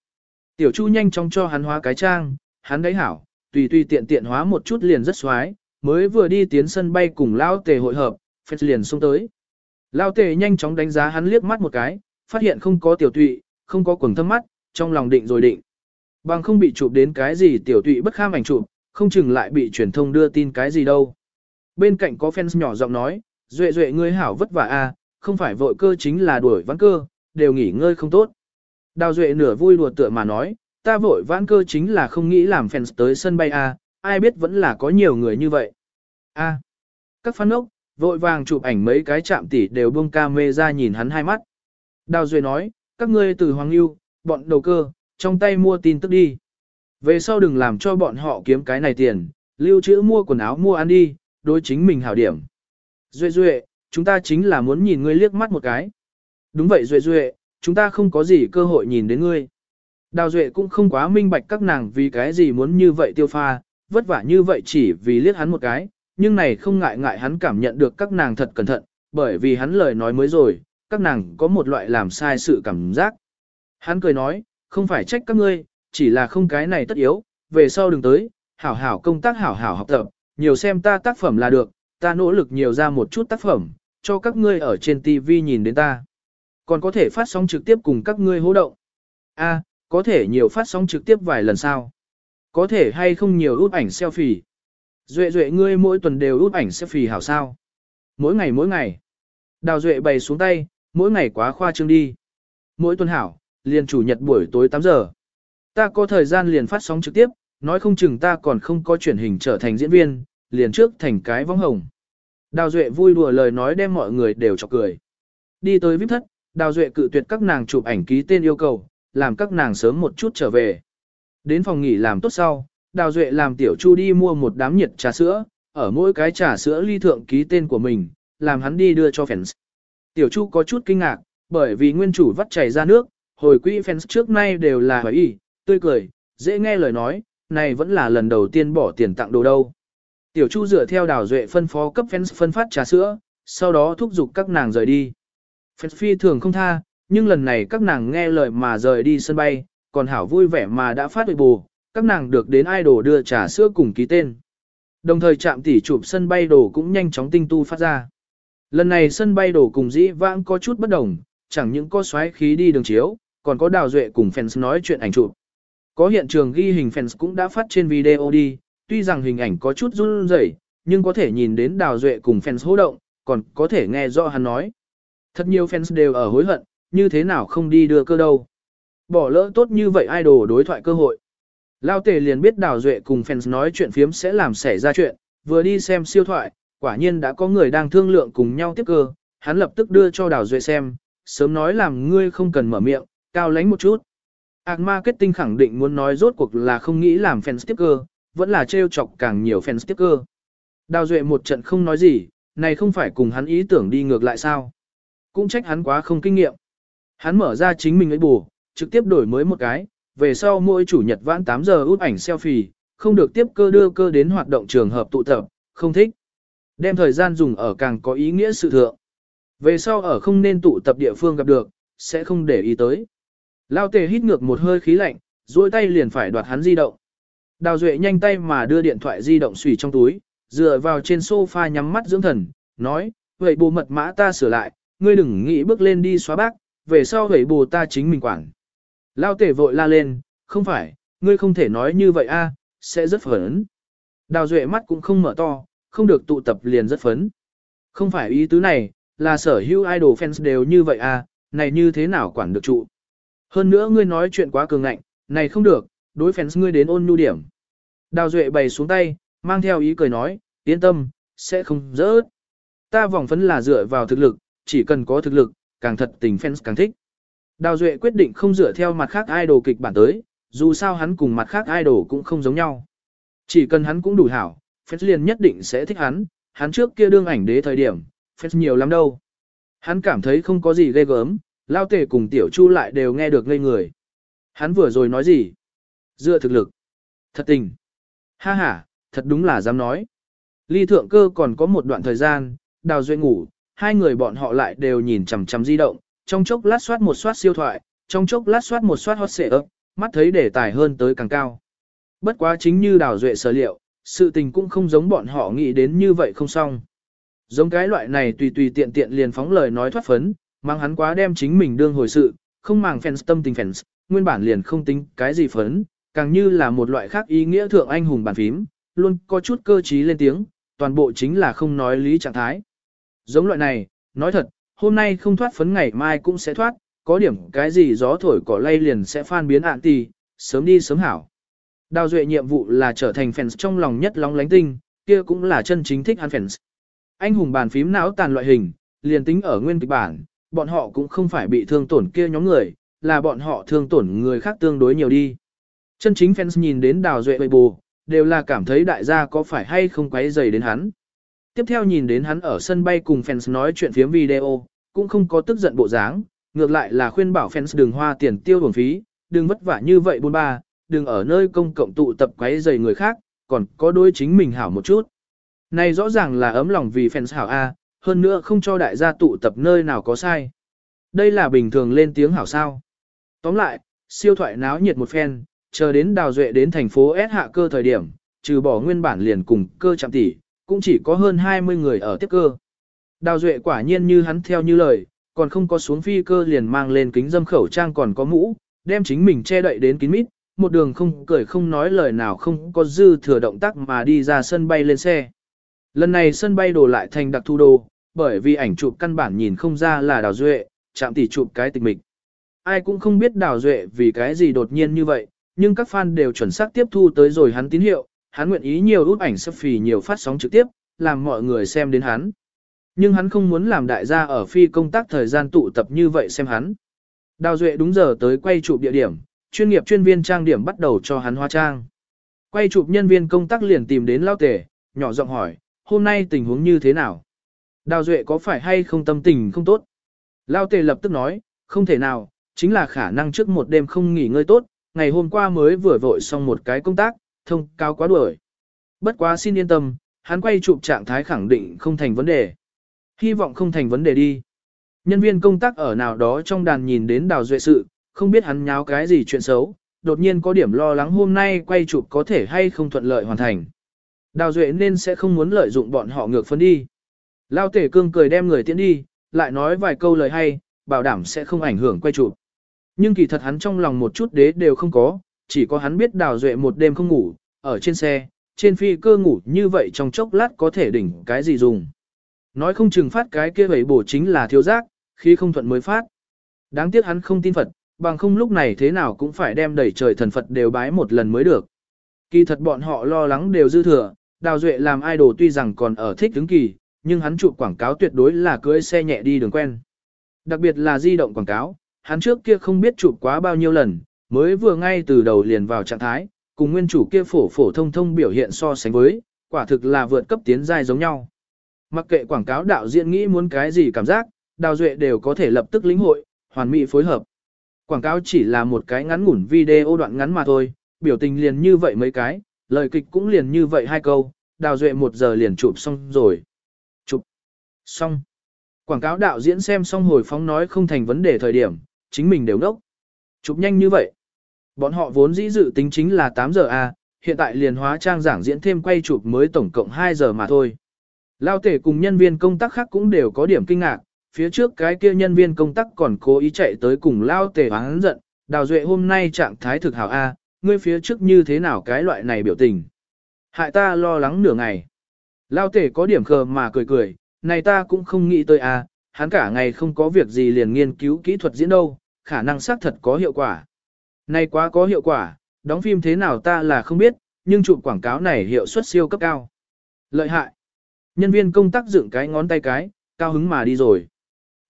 Tiểu Chu nhanh chóng cho hắn hóa cái trang, hắn đấy hảo, tùy tùy tiện tiện hóa một chút liền rất xoái, mới vừa đi tiến sân bay cùng Lao Tề hội hợp, fans liền xuống tới. Lao Tề nhanh chóng đánh giá hắn liếc mắt một cái, phát hiện không có tiểu tụy, không có quần thâm mắt, trong lòng định rồi định. Bằng không bị chụp đến cái gì tiểu tụy bất kham ảnh chụp, không chừng lại bị truyền thông đưa tin cái gì đâu. Bên cạnh có fans nhỏ giọng nói, duệ duệ ngươi hảo vất vả a, không phải vội cơ chính là đuổi vãn cơ, đều nghỉ ngơi không tốt. Đào duệ nửa vui đùa tựa mà nói, ta vội vãn cơ chính là không nghĩ làm fans tới sân bay a, ai biết vẫn là có nhiều người như vậy. A. Các fan ốc, vội vàng chụp ảnh mấy cái chạm tỉ đều buông ca mê ra nhìn hắn hai mắt. Đào duệ nói, các ngươi từ Hoàng Lưu, bọn đầu cơ, trong tay mua tin tức đi. Về sau đừng làm cho bọn họ kiếm cái này tiền, lưu trữ mua quần áo mua ăn đi, đối chính mình hảo điểm. Duệ Duệ, chúng ta chính là muốn nhìn ngươi liếc mắt một cái. Đúng vậy Duệ Duệ, chúng ta không có gì cơ hội nhìn đến ngươi. Đào Duệ cũng không quá minh bạch các nàng vì cái gì muốn như vậy tiêu pha, vất vả như vậy chỉ vì liếc hắn một cái, nhưng này không ngại ngại hắn cảm nhận được các nàng thật cẩn thận, bởi vì hắn lời nói mới rồi, các nàng có một loại làm sai sự cảm giác. Hắn cười nói, không phải trách các ngươi, chỉ là không cái này tất yếu, về sau đừng tới, hảo hảo công tác hảo hảo học tập, nhiều xem ta tác phẩm là được, ta nỗ lực nhiều ra một chút tác phẩm, cho các ngươi ở trên TV nhìn đến ta. Còn có thể phát sóng trực tiếp cùng các ngươi hỗ động. A, có thể nhiều phát sóng trực tiếp vài lần sao? Có thể hay không nhiều út ảnh selfie? Duệ duệ ngươi mỗi tuần đều út ảnh selfie hảo sao? Mỗi ngày mỗi ngày. Đào duệ bày xuống tay, mỗi ngày quá khoa trương đi. Mỗi tuần hảo, liền chủ nhật buổi tối 8 giờ. Ta có thời gian liền phát sóng trực tiếp, nói không chừng ta còn không có chuyển hình trở thành diễn viên, liền trước thành cái vong hồng. Đào Duệ vui đùa lời nói đem mọi người đều chọc cười. Đi tới VIP thất, Đào Duệ cự tuyệt các nàng chụp ảnh ký tên yêu cầu, làm các nàng sớm một chút trở về. Đến phòng nghỉ làm tốt sau, Đào Duệ làm Tiểu Chu đi mua một đám nhiệt trà sữa, ở mỗi cái trà sữa ly thượng ký tên của mình, làm hắn đi đưa cho fans. Tiểu Chu có chút kinh ngạc, bởi vì nguyên chủ vắt chảy ra nước, hồi quỹ fans trước nay đều là hỏi y, tươi cười, dễ nghe lời nói, này vẫn là lần đầu tiên bỏ tiền tặng đồ đâu. Tiểu Chu dựa theo đào duệ phân phó cấp fans phân phát trà sữa, sau đó thúc giục các nàng rời đi. Fans phi thường không tha, nhưng lần này các nàng nghe lời mà rời đi sân bay, còn hảo vui vẻ mà đã phát huệ bù, các nàng được đến idol đưa trà sữa cùng ký tên. Đồng thời chạm tỉ chụp sân bay đồ cũng nhanh chóng tinh tu phát ra. Lần này sân bay đồ cùng dĩ vãng có chút bất đồng, chẳng những có xoáy khí đi đường chiếu, còn có đào duệ cùng fans nói chuyện ảnh chụp. Có hiện trường ghi hình fans cũng đã phát trên video đi, tuy rằng hình ảnh có chút run rẩy, nhưng có thể nhìn đến đào duệ cùng fans hô động, còn có thể nghe rõ hắn nói. Thật nhiều fans đều ở hối hận, như thế nào không đi đưa cơ đâu. Bỏ lỡ tốt như vậy idol đối thoại cơ hội. Lao tề liền biết đào duệ cùng fans nói chuyện phiếm sẽ làm xảy ra chuyện, vừa đi xem siêu thoại, quả nhiên đã có người đang thương lượng cùng nhau tiếp cơ, hắn lập tức đưa cho đào duệ xem, sớm nói làm ngươi không cần mở miệng, cao lánh một chút. Ác marketing khẳng định muốn nói rốt cuộc là không nghĩ làm fans tiếp cơ, vẫn là trêu chọc càng nhiều fans tiếp cơ. Đào duệ một trận không nói gì, này không phải cùng hắn ý tưởng đi ngược lại sao. Cũng trách hắn quá không kinh nghiệm. Hắn mở ra chính mình ấy bù, trực tiếp đổi mới một cái, về sau mỗi chủ nhật vãn 8 giờ út ảnh selfie, không được tiếp cơ đưa cơ đến hoạt động trường hợp tụ tập, không thích. Đem thời gian dùng ở càng có ý nghĩa sự thượng. Về sau ở không nên tụ tập địa phương gặp được, sẽ không để ý tới. Lao tề hít ngược một hơi khí lạnh, duỗi tay liền phải đoạt hắn di động. Đào Duệ nhanh tay mà đưa điện thoại di động xùy trong túi, dựa vào trên sofa nhắm mắt dưỡng thần, nói, vậy bù mật mã ta sửa lại, ngươi đừng nghĩ bước lên đi xóa bác, về sau vậy bù ta chính mình quản. Lao tể vội la lên, không phải, ngươi không thể nói như vậy a, à, sẽ rất phấn. Đào Duệ mắt cũng không mở to, không được tụ tập liền rất phấn. Không phải ý tứ này, là sở hữu idol fans đều như vậy a, này như thế nào quản được trụ. Hơn nữa ngươi nói chuyện quá cường ngạnh, này không được, đối fans ngươi đến ôn nhu điểm. Đào Duệ bày xuống tay, mang theo ý cười nói, yên tâm, sẽ không rớt. Ta vòng phấn là dựa vào thực lực, chỉ cần có thực lực, càng thật tình fans càng thích. Đào Duệ quyết định không dựa theo mặt khác idol kịch bản tới, dù sao hắn cùng mặt khác idol cũng không giống nhau. Chỉ cần hắn cũng đủ hảo, fans liền nhất định sẽ thích hắn, hắn trước kia đương ảnh đế thời điểm, fans nhiều lắm đâu. Hắn cảm thấy không có gì ghê gớm, lao tể cùng tiểu chu lại đều nghe được ngây người. Hắn vừa rồi nói gì? Dựa thực lực. Thật tình. Ha ha, thật đúng là dám nói. Ly thượng cơ còn có một đoạn thời gian, đào duệ ngủ, hai người bọn họ lại đều nhìn chằm chằm di động, trong chốc lát soát một soát siêu thoại, trong chốc lát soát một soát hot xệ ấp, mắt thấy đề tài hơn tới càng cao. Bất quá chính như đào duệ sở liệu, sự tình cũng không giống bọn họ nghĩ đến như vậy không xong. Giống cái loại này tùy tùy tiện tiện liền phóng lời nói thoát phấn, mang hắn quá đem chính mình đương hồi sự, không màng fans tâm tình fans, nguyên bản liền không tính cái gì phấn, càng như là một loại khác ý nghĩa thượng anh hùng bàn phím, luôn có chút cơ trí lên tiếng, toàn bộ chính là không nói lý trạng thái. Giống loại này, nói thật, hôm nay không thoát phấn ngày mai cũng sẽ thoát, có điểm cái gì gió thổi cỏ lay liền sẽ phan biến ạn tì, sớm đi sớm hảo. Đào duệ nhiệm vụ là trở thành fans trong lòng nhất lóng lánh tinh, kia cũng là chân chính thích hắn fans. Anh hùng bàn phím não tàn loại hình, liền tính ở nguyên kịch bản, bọn họ cũng không phải bị thương tổn kia nhóm người, là bọn họ thương tổn người khác tương đối nhiều đi. Chân chính fans nhìn đến đào duệ bầy bù, đều là cảm thấy đại gia có phải hay không quấy dày đến hắn. Tiếp theo nhìn đến hắn ở sân bay cùng fans nói chuyện phiếm video, cũng không có tức giận bộ dáng, ngược lại là khuyên bảo fans đừng hoa tiền tiêu bổng phí, đừng vất vả như vậy buôn ba, đừng ở nơi công cộng tụ tập quấy rầy người khác, còn có đối chính mình hảo một chút. Này rõ ràng là ấm lòng vì fans hảo A, hơn nữa không cho đại gia tụ tập nơi nào có sai. Đây là bình thường lên tiếng hảo sao. Tóm lại, siêu thoại náo nhiệt một phen, chờ đến đào duệ đến thành phố S hạ cơ thời điểm, trừ bỏ nguyên bản liền cùng cơ chạm tỷ, cũng chỉ có hơn 20 người ở tiếp cơ. Đào duệ quả nhiên như hắn theo như lời, còn không có xuống phi cơ liền mang lên kính dâm khẩu trang còn có mũ, đem chính mình che đậy đến kín mít, một đường không cười không nói lời nào không có dư thừa động tác mà đi ra sân bay lên xe. Lần này sân bay đổ lại thành đặc thu đồ, bởi vì ảnh chụp căn bản nhìn không ra là đào duệ, chạm tỷ chụp cái tịch mịch. Ai cũng không biết đào duệ vì cái gì đột nhiên như vậy, nhưng các fan đều chuẩn xác tiếp thu tới rồi hắn tín hiệu, hắn nguyện ý nhiều út ảnh selfie nhiều phát sóng trực tiếp, làm mọi người xem đến hắn. Nhưng hắn không muốn làm đại gia ở phi công tác thời gian tụ tập như vậy xem hắn. Đào Duệ đúng giờ tới quay chụp địa điểm, chuyên nghiệp chuyên viên trang điểm bắt đầu cho hắn hóa trang. Quay chụp nhân viên công tác liền tìm đến Lao Tể, nhỏ giọng hỏi, hôm nay tình huống như thế nào? Đào Duệ có phải hay không tâm tình không tốt? Lao Tề lập tức nói, không thể nào, chính là khả năng trước một đêm không nghỉ ngơi tốt, ngày hôm qua mới vừa vội xong một cái công tác, thông cao quá đuổi. Bất quá xin yên tâm, hắn quay chụp trạng thái khẳng định không thành vấn đề. Hy vọng không thành vấn đề đi. Nhân viên công tác ở nào đó trong đàn nhìn đến đào duệ sự, không biết hắn nháo cái gì chuyện xấu, đột nhiên có điểm lo lắng hôm nay quay chụp có thể hay không thuận lợi hoàn thành. Đào duệ nên sẽ không muốn lợi dụng bọn họ ngược phân đi. Lao tể cương cười đem người tiễn đi, lại nói vài câu lời hay, bảo đảm sẽ không ảnh hưởng quay chụp. Nhưng kỳ thật hắn trong lòng một chút đế đều không có, chỉ có hắn biết đào duệ một đêm không ngủ, ở trên xe, trên phi cơ ngủ như vậy trong chốc lát có thể đỉnh cái gì dùng. Nói không chừng phát cái kia bảy bổ chính là thiếu giác, khi không thuận mới phát. Đáng tiếc hắn không tin Phật, bằng không lúc này thế nào cũng phải đem đẩy trời thần Phật đều bái một lần mới được. Kỳ thật bọn họ lo lắng đều dư thừa, Đào Duệ làm idol tuy rằng còn ở thích đứng kỳ, nhưng hắn chụp quảng cáo tuyệt đối là cưỡi xe nhẹ đi đường quen. Đặc biệt là di động quảng cáo, hắn trước kia không biết chụp quá bao nhiêu lần, mới vừa ngay từ đầu liền vào trạng thái, cùng nguyên chủ kia phổ phổ thông thông biểu hiện so sánh với, quả thực là vượt cấp tiến giai giống nhau. Mặc kệ quảng cáo đạo diễn nghĩ muốn cái gì cảm giác, Đào Duệ đều có thể lập tức lĩnh hội, hoàn mỹ phối hợp. Quảng cáo chỉ là một cái ngắn ngủn video đoạn ngắn mà thôi, biểu tình liền như vậy mấy cái, lời kịch cũng liền như vậy hai câu, Đào Duệ một giờ liền chụp xong rồi. Chụp xong. Quảng cáo đạo diễn xem xong hồi phóng nói không thành vấn đề thời điểm, chính mình đều nốc Chụp nhanh như vậy. Bọn họ vốn dĩ dự tính chính là 8 giờ A, hiện tại liền hóa trang giảng diễn thêm quay chụp mới tổng cộng 2 giờ mà thôi. Lao tể cùng nhân viên công tác khác cũng đều có điểm kinh ngạc, phía trước cái kia nhân viên công tác còn cố ý chạy tới cùng Lao tể hắn giận, đào duệ hôm nay trạng thái thực hảo A, ngươi phía trước như thế nào cái loại này biểu tình. Hại ta lo lắng nửa ngày. Lao tể có điểm khờ mà cười cười, này ta cũng không nghĩ tới A, hắn cả ngày không có việc gì liền nghiên cứu kỹ thuật diễn đâu, khả năng xác thật có hiệu quả. Này quá có hiệu quả, đóng phim thế nào ta là không biết, nhưng chụp quảng cáo này hiệu suất siêu cấp cao. Lợi hại. Nhân viên công tác dựng cái ngón tay cái, cao hứng mà đi rồi.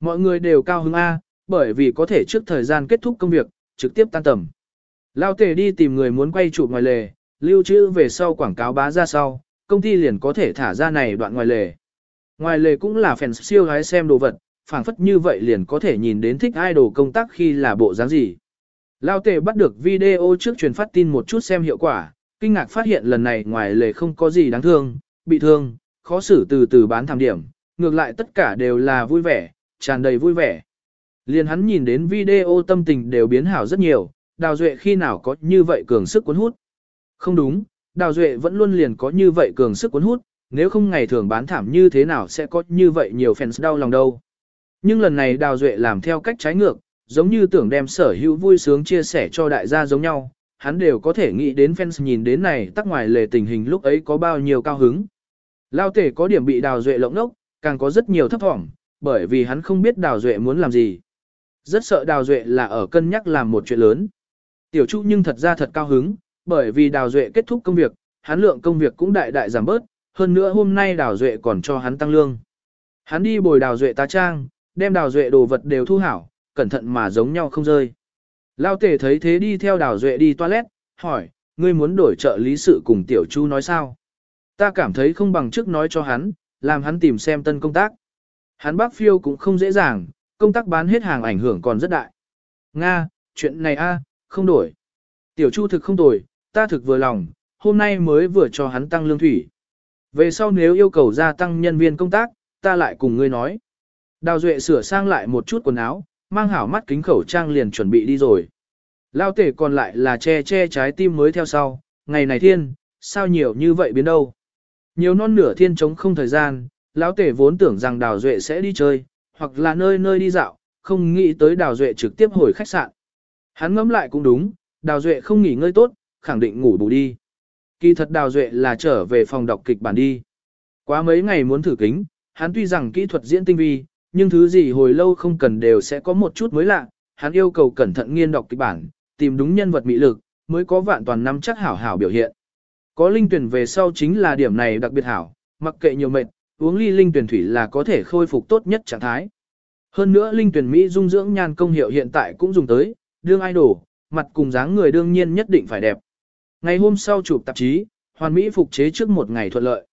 Mọi người đều cao hứng A, bởi vì có thể trước thời gian kết thúc công việc, trực tiếp tan tầm. Lao tề đi tìm người muốn quay chụp ngoài lề, lưu trữ về sau quảng cáo bá ra sau, công ty liền có thể thả ra này đoạn ngoài lề. Ngoài lề cũng là fans siêu gái xem đồ vật, phảng phất như vậy liền có thể nhìn đến thích idol công tác khi là bộ dáng gì. Lao tề bắt được video trước truyền phát tin một chút xem hiệu quả, kinh ngạc phát hiện lần này ngoài lề không có gì đáng thương, bị thương, khó xử từ từ bán thảm điểm, ngược lại tất cả đều là vui vẻ, tràn đầy vui vẻ. Liền hắn nhìn đến video tâm tình đều biến hảo rất nhiều, Đào Duệ khi nào có như vậy cường sức cuốn hút. Không đúng, Đào Duệ vẫn luôn liền có như vậy cường sức cuốn hút, nếu không ngày thường bán thảm như thế nào sẽ có như vậy nhiều fans đau lòng đâu. Nhưng lần này Đào Duệ làm theo cách trái ngược, giống như tưởng đem sở hữu vui sướng chia sẻ cho đại gia giống nhau, hắn đều có thể nghĩ đến fans nhìn đến này tắc ngoài lề tình hình lúc ấy có bao nhiêu cao hứng. Lao tể có điểm bị Đào Duệ lộng nốc, càng có rất nhiều thấp thỏm, bởi vì hắn không biết Đào Duệ muốn làm gì. Rất sợ Đào Duệ là ở cân nhắc làm một chuyện lớn. Tiểu Chu nhưng thật ra thật cao hứng, bởi vì Đào Duệ kết thúc công việc, hắn lượng công việc cũng đại đại giảm bớt, hơn nữa hôm nay Đào Duệ còn cho hắn tăng lương. Hắn đi bồi Đào Duệ tá trang, đem Đào Duệ đồ vật đều thu hảo, cẩn thận mà giống nhau không rơi. Lao tể thấy thế đi theo Đào Duệ đi toilet, hỏi, ngươi muốn đổi trợ lý sự cùng Tiểu Chu nói sao? Ta cảm thấy không bằng trước nói cho hắn, làm hắn tìm xem tân công tác. Hắn bác phiêu cũng không dễ dàng, công tác bán hết hàng ảnh hưởng còn rất đại. Nga, chuyện này a, không đổi. Tiểu Chu thực không đổi, ta thực vừa lòng, hôm nay mới vừa cho hắn tăng lương thủy. Về sau nếu yêu cầu gia tăng nhân viên công tác, ta lại cùng ngươi nói. Đào Duệ sửa sang lại một chút quần áo, mang hảo mắt kính khẩu trang liền chuẩn bị đi rồi. Lao tể còn lại là che che trái tim mới theo sau, ngày này thiên, sao nhiều như vậy biến đâu. Nhiều non nửa thiên trống không thời gian, lão tể vốn tưởng rằng Đào Duệ sẽ đi chơi, hoặc là nơi nơi đi dạo, không nghĩ tới Đào Duệ trực tiếp hồi khách sạn. Hắn ngẫm lại cũng đúng, Đào Duệ không nghỉ ngơi tốt, khẳng định ngủ bù đi. Kỳ thật Đào Duệ là trở về phòng đọc kịch bản đi. Quá mấy ngày muốn thử kính, hắn tuy rằng kỹ thuật diễn tinh vi, nhưng thứ gì hồi lâu không cần đều sẽ có một chút mới lạ, hắn yêu cầu cẩn thận nghiên đọc kịch bản, tìm đúng nhân vật mỹ lực, mới có vạn toàn năm chắc hảo hảo biểu hiện. Có linh tuyển về sau chính là điểm này đặc biệt hảo, mặc kệ nhiều mệt, uống ly linh tuyển thủy là có thể khôi phục tốt nhất trạng thái. Hơn nữa linh tuyển Mỹ dung dưỡng nhan công hiệu hiện tại cũng dùng tới, đương idol, mặt cùng dáng người đương nhiên nhất định phải đẹp. Ngày hôm sau chụp tạp chí, hoàn Mỹ phục chế trước một ngày thuận lợi.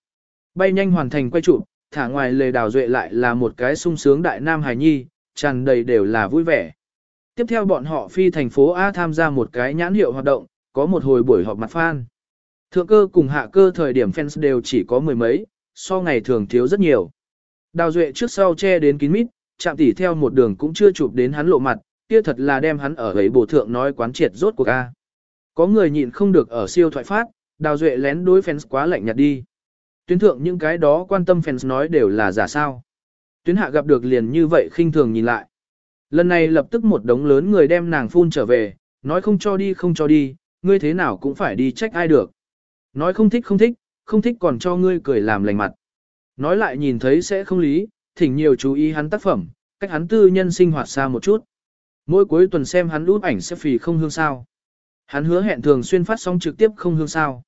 Bay nhanh hoàn thành quay chụp, thả ngoài lề đào duệ lại là một cái sung sướng đại nam hài nhi, tràn đầy đều là vui vẻ. Tiếp theo bọn họ phi thành phố A tham gia một cái nhãn hiệu hoạt động, có một hồi buổi họp mặt fan. Thượng cơ cùng hạ cơ thời điểm fans đều chỉ có mười mấy, so ngày thường thiếu rất nhiều. Đào duệ trước sau che đến kín mít, chạm tỉ theo một đường cũng chưa chụp đến hắn lộ mặt, kia thật là đem hắn ở ấy bổ thượng nói quán triệt rốt cuộc a. Có người nhịn không được ở siêu thoại phát, đào duệ lén đối fans quá lạnh nhạt đi. Tuyến thượng những cái đó quan tâm fans nói đều là giả sao. Tuyến hạ gặp được liền như vậy khinh thường nhìn lại. Lần này lập tức một đống lớn người đem nàng phun trở về, nói không cho đi không cho đi, ngươi thế nào cũng phải đi trách ai được. Nói không thích không thích, không thích còn cho ngươi cười làm lành mặt. Nói lại nhìn thấy sẽ không lý, thỉnh nhiều chú ý hắn tác phẩm, cách hắn tư nhân sinh hoạt xa một chút. Mỗi cuối tuần xem hắn út ảnh sẽ phì không hương sao. Hắn hứa hẹn thường xuyên phát sóng trực tiếp không hương sao.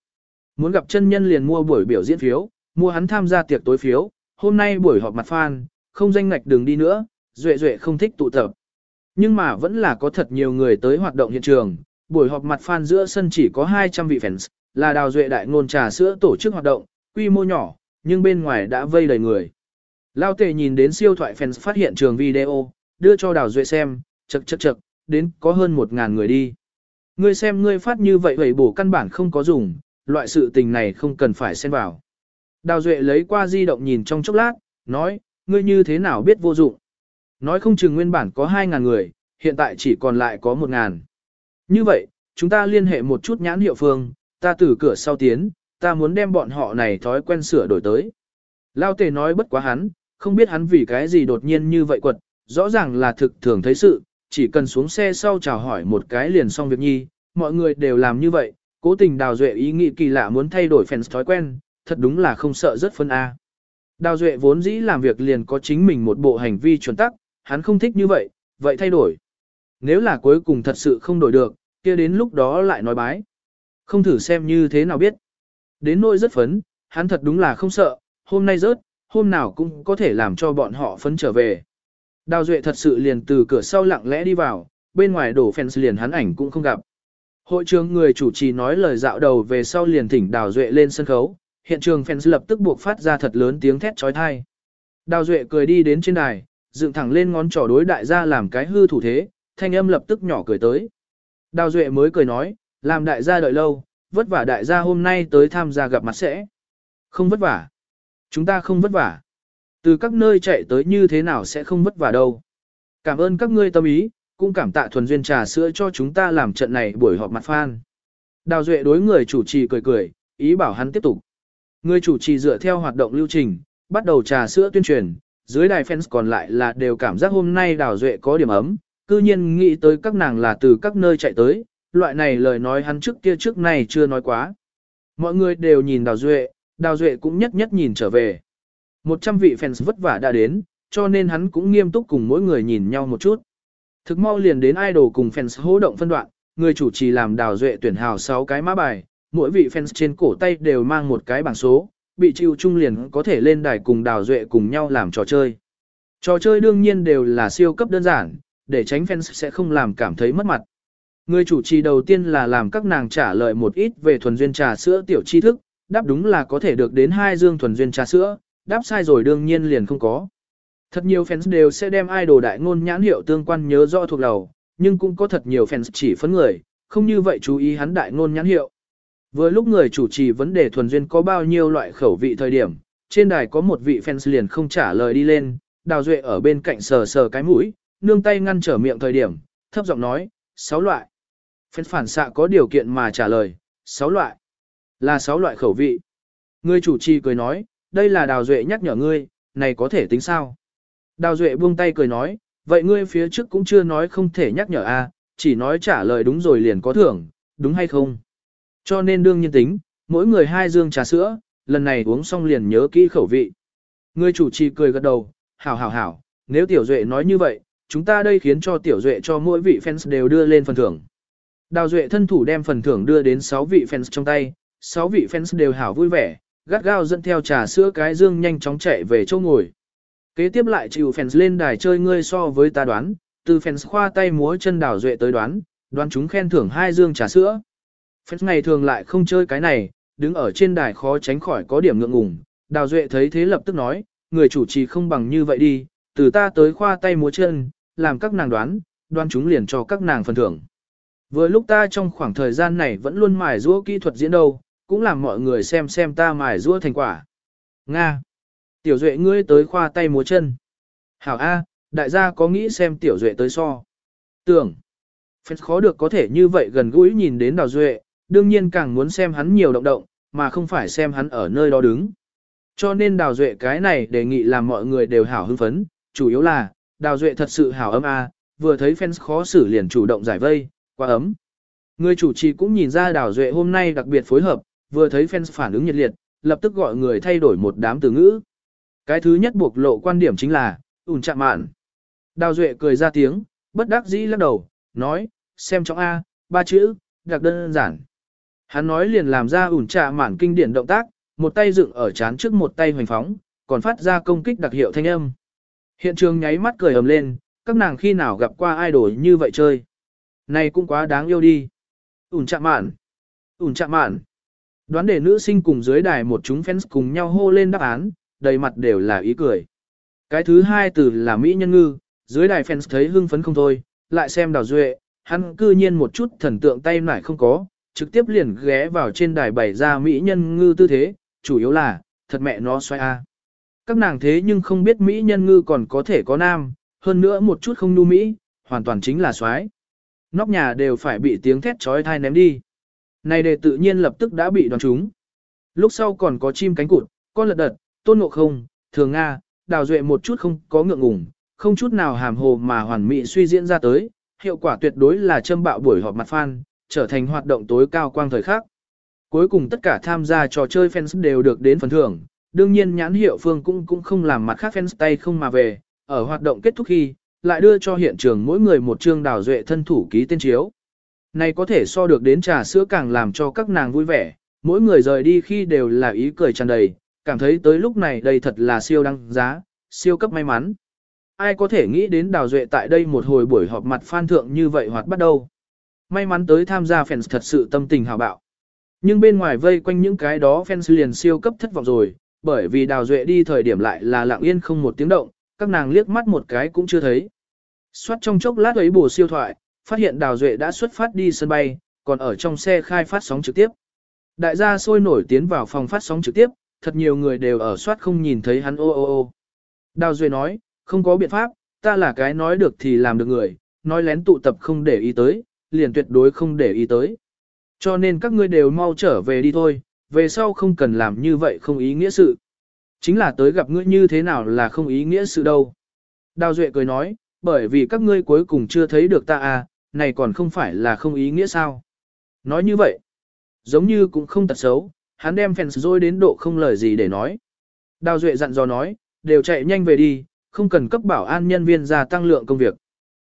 Muốn gặp chân nhân liền mua buổi biểu diễn phiếu, mua hắn tham gia tiệc tối phiếu, hôm nay buổi họp mặt fan, không danh ngạch đường đi nữa, duệ duệ không thích tụ tập. Nhưng mà vẫn là có thật nhiều người tới hoạt động hiện trường, buổi họp mặt fan giữa sân chỉ có 200 vị fans, là đào duệ đại ngôn trà sữa tổ chức hoạt động, quy mô nhỏ, nhưng bên ngoài đã vây đầy người. Lao tề nhìn đến siêu thoại fans phát hiện trường video, đưa cho đào duệ xem, chật chật chật, đến có hơn 1.000 người đi. Ngươi xem ngươi phát như vậy vậy bổ căn bản không có dùng, loại sự tình này không cần phải xen vào. Đào duệ lấy qua di động nhìn trong chốc lát, nói, ngươi như thế nào biết vô dụng. Nói không chừng nguyên bản có 2.000 người, hiện tại chỉ còn lại có 1.000. Như vậy, chúng ta liên hệ một chút nhãn hiệu phương, ta từ cửa sau tiến, ta muốn đem bọn họ này thói quen sửa đổi tới. Lao tề nói bất quá hắn, không biết hắn vì cái gì đột nhiên như vậy quật, rõ ràng là thực thường thấy sự, chỉ cần xuống xe sau chào hỏi một cái liền xong việc nhi, mọi người đều làm như vậy, cố tình đào duệ ý nghĩ kỳ lạ muốn thay đổi fans thói quen, thật đúng là không sợ rất phân A. Đào duệ vốn dĩ làm việc liền có chính mình một bộ hành vi chuẩn tắc, hắn không thích như vậy, vậy thay đổi. Nếu là cuối cùng thật sự không đổi được, kia đến lúc đó lại nói bái. Không thử xem như thế nào biết. Đến nỗi rất phấn, hắn thật đúng là không sợ, hôm nay rớt, hôm nào cũng có thể làm cho bọn họ phấn trở về. Đào Duệ thật sự liền từ cửa sau lặng lẽ đi vào, bên ngoài đổ fans liền hắn ảnh cũng không gặp. Hội trường người chủ trì nói lời dạo đầu về sau liền thỉnh Đào Duệ lên sân khấu, hiện trường fans lập tức buộc phát ra thật lớn tiếng thét trói thai. Đào Duệ cười đi đến trên đài, dựng thẳng lên ngón trỏ đối đại gia làm cái hư thủ thế, thanh âm lập tức nhỏ cười tới. Đào Duệ mới cười nói, làm đại gia đợi lâu, vất vả đại gia hôm nay tới tham gia gặp mặt sẽ. Không vất vả. Chúng ta không vất vả. Từ các nơi chạy tới như thế nào sẽ không vất vả đâu. Cảm ơn các ngươi tâm ý, cũng cảm tạ thuần duyên trà sữa cho chúng ta làm trận này buổi họp mặt fan. Đào Duệ đối người chủ trì cười cười, ý bảo hắn tiếp tục. Người chủ trì dựa theo hoạt động lưu trình, bắt đầu trà sữa tuyên truyền, dưới đài fans còn lại là đều cảm giác hôm nay Đào Duệ có điểm ấm, cư nhiên nghĩ tới các nàng là từ các nơi chạy tới, loại này lời nói hắn trước kia trước này chưa nói quá. Mọi người đều nhìn Đào Duệ, Đào Duệ cũng nhất nhất nhìn trở về. Một trăm vị fans vất vả đã đến, cho nên hắn cũng nghiêm túc cùng mỗi người nhìn nhau một chút. Thực mau liền đến idol cùng fans hô động phân đoạn, người chủ trì làm Đào Duệ tuyển hào 6 cái mã bài, mỗi vị fans trên cổ tay đều mang một cái bảng số, bị chịu chung liền có thể lên đài cùng Đào Duệ cùng nhau làm trò chơi. Trò chơi đương nhiên đều là siêu cấp đơn giản, để tránh fans sẽ không làm cảm thấy mất mặt. Người chủ trì đầu tiên là làm các nàng trả lời một ít về thuần duyên trà sữa tiểu tri thức, đáp đúng là có thể được đến hai dương thuần duyên trà sữa, đáp sai rồi đương nhiên liền không có. Thật nhiều fans đều sẽ đem idol đại ngôn nhãn hiệu tương quan nhớ rõ thuộc đầu, nhưng cũng có thật nhiều fans chỉ phấn người, không như vậy chú ý hắn đại ngôn nhãn hiệu. Vừa lúc người chủ trì vấn đề thuần duyên có bao nhiêu loại khẩu vị thời điểm, trên đài có một vị fans liền không trả lời đi lên, đào duệ ở bên cạnh sờ sờ cái mũi, nương tay ngăn trở miệng thời điểm, thấp giọng nói, sáu loại. Fans phản xạ có điều kiện mà trả lời, sáu loại. Là sáu loại khẩu vị. Người chủ trì cười nói, đây là đào duệ nhắc nhở ngươi, này có thể tính sao? Đào duệ buông tay cười nói, vậy ngươi phía trước cũng chưa nói không thể nhắc nhở a, chỉ nói trả lời đúng rồi liền có thưởng, đúng hay không? Cho nên đương nhiên tính, mỗi người hai dương trà sữa, lần này uống xong liền nhớ kỹ khẩu vị. Ngươi chủ trì cười gật đầu, hảo hảo hảo, nếu tiểu duệ nói như vậy, chúng ta đây khiến cho tiểu duệ cho mỗi vị fans đều đưa lên phần thưởng. Đào duệ thân thủ đem phần thưởng đưa đến 6 vị fans trong tay, 6 vị fans đều hảo vui vẻ, gắt gao dẫn theo trà sữa cái dương nhanh chóng chạy về chỗ ngồi. Kế tiếp lại chịu fans lên đài chơi ngươi so với ta đoán, từ fans khoa tay múa chân đảo duệ tới đoán, đoán chúng khen thưởng hai dương trà sữa. Fans ngày thường lại không chơi cái này, đứng ở trên đài khó tránh khỏi có điểm ngượng ngùng. Đào Duệ thấy thế lập tức nói, người chủ trì không bằng như vậy đi, từ ta tới khoa tay múa chân, làm các nàng đoán, đoán chúng liền cho các nàng phần thưởng. Vừa lúc ta trong khoảng thời gian này vẫn luôn mài rũa kỹ thuật diễn đâu, cũng làm mọi người xem xem ta mài rũa thành quả. Nga. Tiểu Duệ ngươi tới khoa tay múa chân. Hảo A, đại gia có nghĩ xem tiểu duệ tới so. Tưởng, phết khó được có thể như vậy gần gũi nhìn đến đào duệ, đương nhiên càng muốn xem hắn nhiều động động, mà không phải xem hắn ở nơi đó đứng. Cho nên đào duệ cái này đề nghị làm mọi người đều hảo hưng phấn, chủ yếu là, đào duệ thật sự hảo ấm a, vừa thấy fans khó xử liền chủ động giải vây, quá ấm. Người chủ trì cũng nhìn ra đào duệ hôm nay đặc biệt phối hợp, vừa thấy fans phản ứng nhiệt liệt, lập tức gọi người thay đổi một đám từ ngữ. Cái thứ nhất buộc lộ quan điểm chính là, ủn chạm mạn. Đào duệ cười ra tiếng, bất đắc dĩ lắc đầu, nói, xem trong A, ba chữ, đặc đơn giản. Hắn nói liền làm ra ủn trà mạn kinh điển động tác, một tay dựng ở chán trước một tay hoành phóng, còn phát ra công kích đặc hiệu thanh âm. Hiện trường nháy mắt cười ầm lên, các nàng khi nào gặp qua idol như vậy chơi. Này cũng quá đáng yêu đi. Ủn chạm mạn. Ủn chạm mạn. Đoán để nữ sinh cùng dưới đài một chúng fans cùng nhau hô lên đáp án, đầy mặt đều là ý cười. Cái thứ hai từ là Mỹ nhân ngư, dưới đài fans thấy hưng phấn không thôi, lại xem đào duệ, hắn cư nhiên một chút thần tượng tay lại không có, trực tiếp liền ghé vào trên đài bày ra Mỹ nhân ngư tư thế, chủ yếu là, thật mẹ nó xoay a. Các nàng thế nhưng không biết Mỹ nhân ngư còn có thể có nam, hơn nữa một chút không nu Mỹ, hoàn toàn chính là xoái. Nóc nhà đều phải bị tiếng thét trói thai ném đi. Này đề tự nhiên lập tức đã bị đoán trúng. Lúc sau còn có chim cánh cụt, con lật đật, tôn ngộ không, thường Nga, đào duệ một chút không có ngượng ngùng, không chút nào hàm hồ mà hoàn mỹ suy diễn ra tới, hiệu quả tuyệt đối là châm bạo buổi họp mặt fan, trở thành hoạt động tối cao quang thời khắc. Cuối cùng tất cả tham gia trò chơi fans đều được đến phần thưởng, đương nhiên nhãn hiệu phương cũng cũng không làm mặt khác fans tay không mà về, ở hoạt động kết thúc khi, lại đưa cho hiện trường mỗi người một chương đào duệ thân thủ ký tên chiếu. Này có thể so được đến trà sữa càng làm cho các nàng vui vẻ, mỗi người rời đi khi đều là ý cười tràn đầy, cảm thấy tới lúc này đây thật là siêu đăng giá, siêu cấp may mắn. Ai có thể nghĩ đến đào duệ tại đây một hồi buổi họp mặt phan thượng như vậy hoạt bắt đầu. May mắn tới tham gia fans thật sự tâm tình hào bạo. Nhưng bên ngoài vây quanh những cái đó fans liền siêu cấp thất vọng rồi, bởi vì đào duệ đi thời điểm lại là lặng yên không một tiếng động, các nàng liếc mắt một cái cũng chưa thấy. Xoát trong chốc lát ấy bù siêu thoại, phát hiện đào duệ đã xuất phát đi sân bay, còn ở trong xe khai phát sóng trực tiếp. Đại gia sôi nổi tiến vào phòng phát sóng trực tiếp, thật nhiều người đều ở soát không nhìn thấy hắn ô ô ô. Đào duệ nói, không có biện pháp, ta là cái nói được thì làm được người, nói lén tụ tập không để ý tới, liền tuyệt đối không để ý tới. Cho nên các ngươi đều mau trở về đi thôi, về sau không cần làm như vậy không ý nghĩa sự. Chính là tới gặp ngươi như thế nào là không ý nghĩa sự đâu. Đào Duệ cười nói, bởi vì các ngươi cuối cùng chưa thấy được ta à, này còn không phải là không ý nghĩa sao. Nói như vậy, giống như cũng không tật xấu, hắn đem fans rồi đến độ không lời gì để nói. Đào Duệ dặn dò nói, đều chạy nhanh về đi, không cần cấp bảo an nhân viên gia tăng lượng công việc.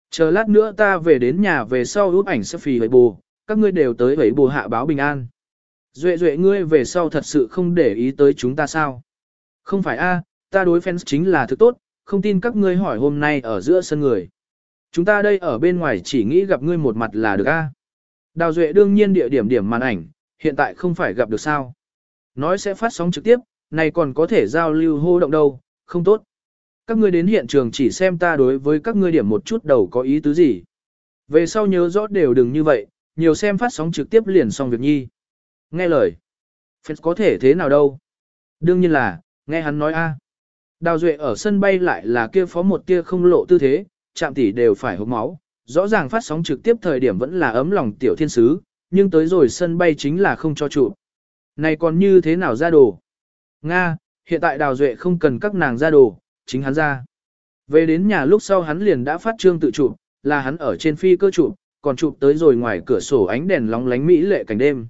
Chờ lát nữa ta về đến nhà về sau úp ảnh selfie với bù, các ngươi đều tới với bù hạ báo bình an. Duệ duệ ngươi về sau thật sự không để ý tới chúng ta sao? Không phải a, ta đối fans chính là thứ tốt, không tin các ngươi hỏi hôm nay ở giữa sân người. Chúng ta đây ở bên ngoài chỉ nghĩ gặp ngươi một mặt là được a. Đào Duệ đương nhiên địa điểm điểm màn ảnh, hiện tại không phải gặp được sao. Nói sẽ phát sóng trực tiếp, này còn có thể giao lưu hô động đâu, không tốt. Các ngươi đến hiện trường chỉ xem ta đối với các ngươi điểm một chút đầu có ý tứ gì. Về sau nhớ rõ đều đừng như vậy, nhiều xem phát sóng trực tiếp liền xong việc nhi. Nghe lời. Fans có thể thế nào đâu. Đương nhiên là, nghe hắn nói a. Đào Duệ ở sân bay lại là kia phó một tia không lộ tư thế, chạm tỷ đều phải hốc máu. Rõ ràng phát sóng trực tiếp thời điểm vẫn là ấm lòng tiểu thiên sứ, nhưng tới rồi sân bay chính là không cho trụ. Này còn như thế nào ra đồ? Nga, hiện tại Đào Duệ không cần các nàng ra đồ, chính hắn ra. Về đến nhà lúc sau hắn liền đã phát trương tự chụp, là hắn ở trên phi cơ chụp, còn chụp tới rồi ngoài cửa sổ ánh đèn lóng lánh mỹ lệ cảnh đêm.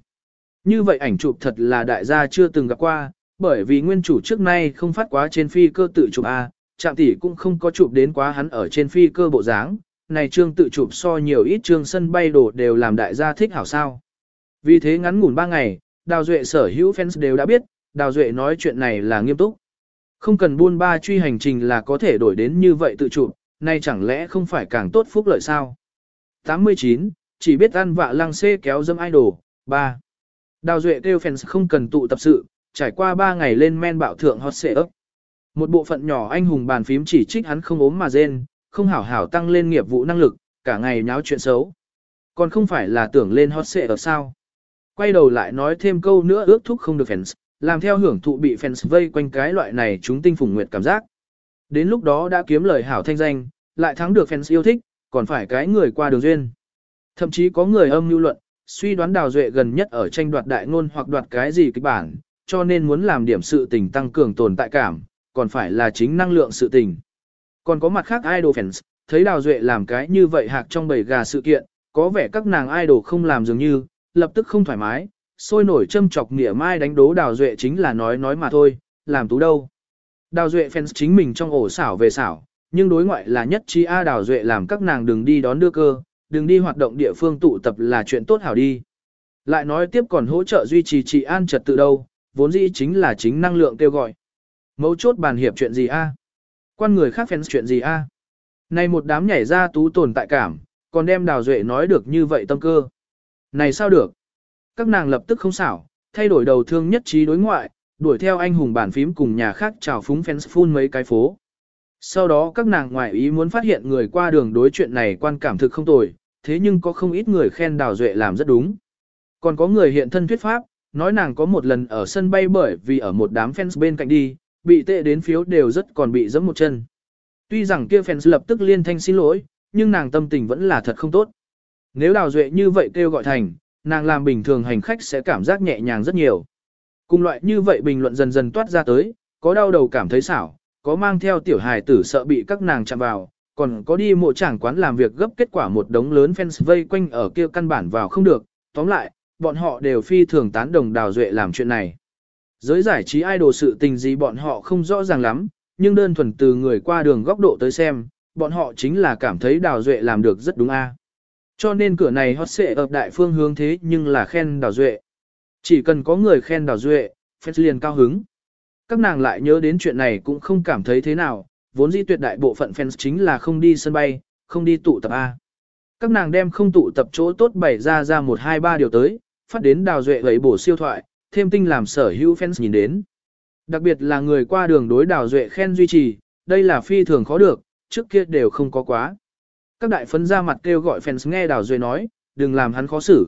Như vậy ảnh chụp thật là đại gia chưa từng gặp qua, bởi vì nguyên chủ trước nay không phát quá trên phi cơ tự chụp A, trạm tỷ cũng không có chụp đến quá hắn ở trên phi cơ bộ dáng. Này trương tự chụp so nhiều ít trương sân bay đồ đều làm đại gia thích hảo sao. Vì thế ngắn ngủn 3 ngày, Đào Duệ sở hữu fans đều đã biết, Đào Duệ nói chuyện này là nghiêm túc. Không cần buôn ba truy hành trình là có thể đổi đến như vậy tự chụp, nay chẳng lẽ không phải càng tốt phúc lợi sao? 89, chỉ biết ăn vạ lăng xê kéo dâm idol, 3. Đào Duệ kêu fans không cần tụ tập sự, trải qua 3 ngày lên men bạo thượng hot xệ ấp. Một bộ phận nhỏ anh hùng bàn phím chỉ trích hắn không ốm mà rên, không hảo hảo tăng lên nghiệp vụ năng lực, cả ngày nháo chuyện xấu. Còn không phải là tưởng lên hot xệ ở sao? Quay đầu lại nói thêm câu nữa ước thúc không được fans, làm theo hưởng thụ bị fans vây quanh cái loại này chúng tinh phùng nguyệt cảm giác. Đến lúc đó đã kiếm lời hảo thanh danh, lại thắng được fans yêu thích, còn phải cái người qua đường duyên. Thậm chí có người âm mưu luận, suy đoán Đào Duệ gần nhất ở tranh đoạt đại ngôn hoặc đoạt cái gì kịch bản, cho nên muốn làm điểm sự tình tăng cường tồn tại cảm, còn phải là chính năng lượng sự tình. Còn có mặt khác idol fans, thấy Đào Duệ làm cái như vậy hạc trong bầy gà sự kiện, có vẻ các nàng idol không làm dường như, lập tức không thoải mái, sôi nổi châm chọc nghĩa mai đánh đố Đào Duệ chính là nói nói mà thôi, làm tú đâu. Đào Duệ fans chính mình trong ổ xảo về xảo, nhưng đối ngoại là nhất trí A Đào Duệ làm các nàng đừng đi đón đưa cơ, đừng đi hoạt động địa phương tụ tập là chuyện tốt hảo đi. Lại nói tiếp còn hỗ trợ duy trì trị an trật tự đâu, vốn dĩ chính là chính năng lượng kêu gọi. Mấu chốt bàn hiệp chuyện gì a? Quan người khác fans chuyện gì a? Này một đám nhảy ra tú tồn tại cảm, còn đem Đào Duệ nói được như vậy tâm cơ. Này sao được? Các nàng lập tức không xảo, thay đổi đầu thương nhất trí đối ngoại, đuổi theo anh hùng bản phím cùng nhà khác chào phúng fans phun mấy cái phố. Sau đó các nàng ngoại ý muốn phát hiện người qua đường đối chuyện này quan cảm thực không tồi, thế nhưng có không ít người khen Đào Duệ làm rất đúng. Còn có người hiện thân thuyết pháp, nói nàng có một lần ở sân bay bởi vì ở một đám fans bên cạnh đi, bị tệ đến phiếu đều rất còn bị giẫm một chân. Tuy rằng kia fans lập tức liên thanh xin lỗi, nhưng nàng tâm tình vẫn là thật không tốt. Nếu Đào Duệ như vậy kêu gọi thành, nàng làm bình thường hành khách sẽ cảm giác nhẹ nhàng rất nhiều. Cùng loại như vậy bình luận dần dần toát ra tới, có đau đầu cảm thấy xảo, có mang theo tiểu hài tử sợ bị các nàng chạm vào, còn có đi mộ trảng quán làm việc gấp kết quả một đống lớn fans vây quanh ở kia căn bản vào không được. Tóm lại, bọn họ đều phi thường tán đồng Đào Duệ làm chuyện này. Giới giải trí idol sự tình gì bọn họ không rõ ràng lắm, nhưng đơn thuần từ người qua đường góc độ tới xem, bọn họ chính là cảm thấy Đào Duệ làm được rất đúng a. Cho nên cửa này hot sẽ ập đại phương hướng thế nhưng là khen Đào Duệ. Chỉ cần có người khen Đào Duệ, fans liền cao hứng. Các nàng lại nhớ đến chuyện này cũng không cảm thấy thế nào, vốn dĩ tuyệt đại bộ phận fans chính là không đi sân bay, không đi tụ tập A. Các nàng đem không tụ tập chỗ tốt bày ra ra một hai ba điều tới, phát đến Đào Duệ ấy bổ siêu thoại, thêm tinh làm sở hữu fans nhìn đến. Đặc biệt là người qua đường đối Đào Duệ khen duy trì, đây là phi thường khó được, trước kia đều không có quá. Các đại phấn ra mặt kêu gọi fans nghe Đào Duệ nói, đừng làm hắn khó xử.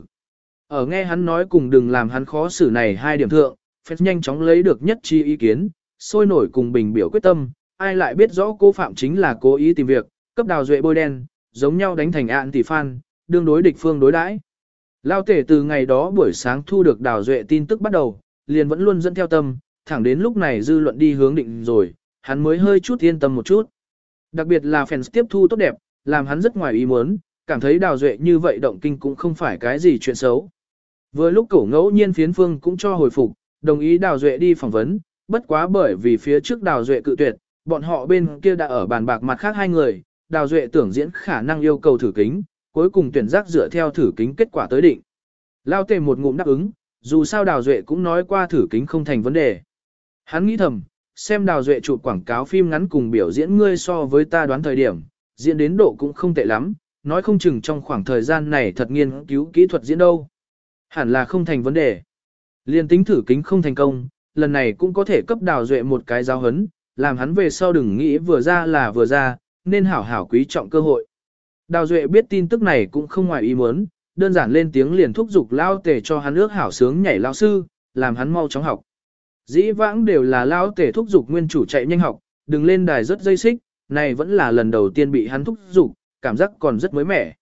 Ở nghe hắn nói cùng đừng làm hắn khó xử này hai điểm thượng, fans nhanh chóng lấy được nhất chi ý kiến, sôi nổi cùng bình biểu quyết tâm, ai lại biết rõ cô Phạm chính là cố ý tìm việc, cấp Đào Duệ bôi đen, giống nhau đánh thành ạn tỷ fan, đương đối địch phương đối đãi. Lao tể từ ngày đó buổi sáng thu được Đào Duệ tin tức bắt đầu, liền vẫn luôn dẫn theo tâm, thẳng đến lúc này dư luận đi hướng định rồi, hắn mới hơi chút yên tâm một chút. Đặc biệt là fans tiếp thu tốt đẹp, làm hắn rất ngoài ý muốn, cảm thấy đào duệ như vậy động kinh cũng không phải cái gì chuyện xấu. Vừa lúc cổ ngẫu nhiên phiến phương cũng cho hồi phục, đồng ý đào duệ đi phỏng vấn, bất quá bởi vì phía trước đào duệ cự tuyệt, bọn họ bên kia đã ở bàn bạc mặt khác hai người, đào duệ tưởng diễn khả năng yêu cầu thử kính, cuối cùng tuyển giác dựa theo thử kính kết quả tới định. Lao tề một ngụm đáp ứng, dù sao đào duệ cũng nói qua thử kính không thành vấn đề. Hắn nghĩ thầm, xem đào duệ chụp quảng cáo phim ngắn cùng biểu diễn ngươi so với ta đoán thời điểm, diễn đến độ cũng không tệ lắm, nói không chừng trong khoảng thời gian này thật nghiên cứu kỹ thuật diễn đâu. Hẳn là không thành vấn đề. Liên tính thử kính không thành công, lần này cũng có thể cấp đào duệ một cái giáo hấn, làm hắn về sau đừng nghĩ vừa ra là vừa ra, nên hảo hảo quý trọng cơ hội. Đào duệ biết tin tức này cũng không ngoài ý muốn, đơn giản lên tiếng liền thúc giục lao tề cho hắn ước hảo sướng nhảy lao sư, làm hắn mau chóng học. Dĩ vãng đều là lao tề thúc giục nguyên chủ chạy nhanh học, đừng lên đài rất dây xích, này vẫn là lần đầu tiên bị hắn thúc giục, cảm giác còn rất mới mẻ.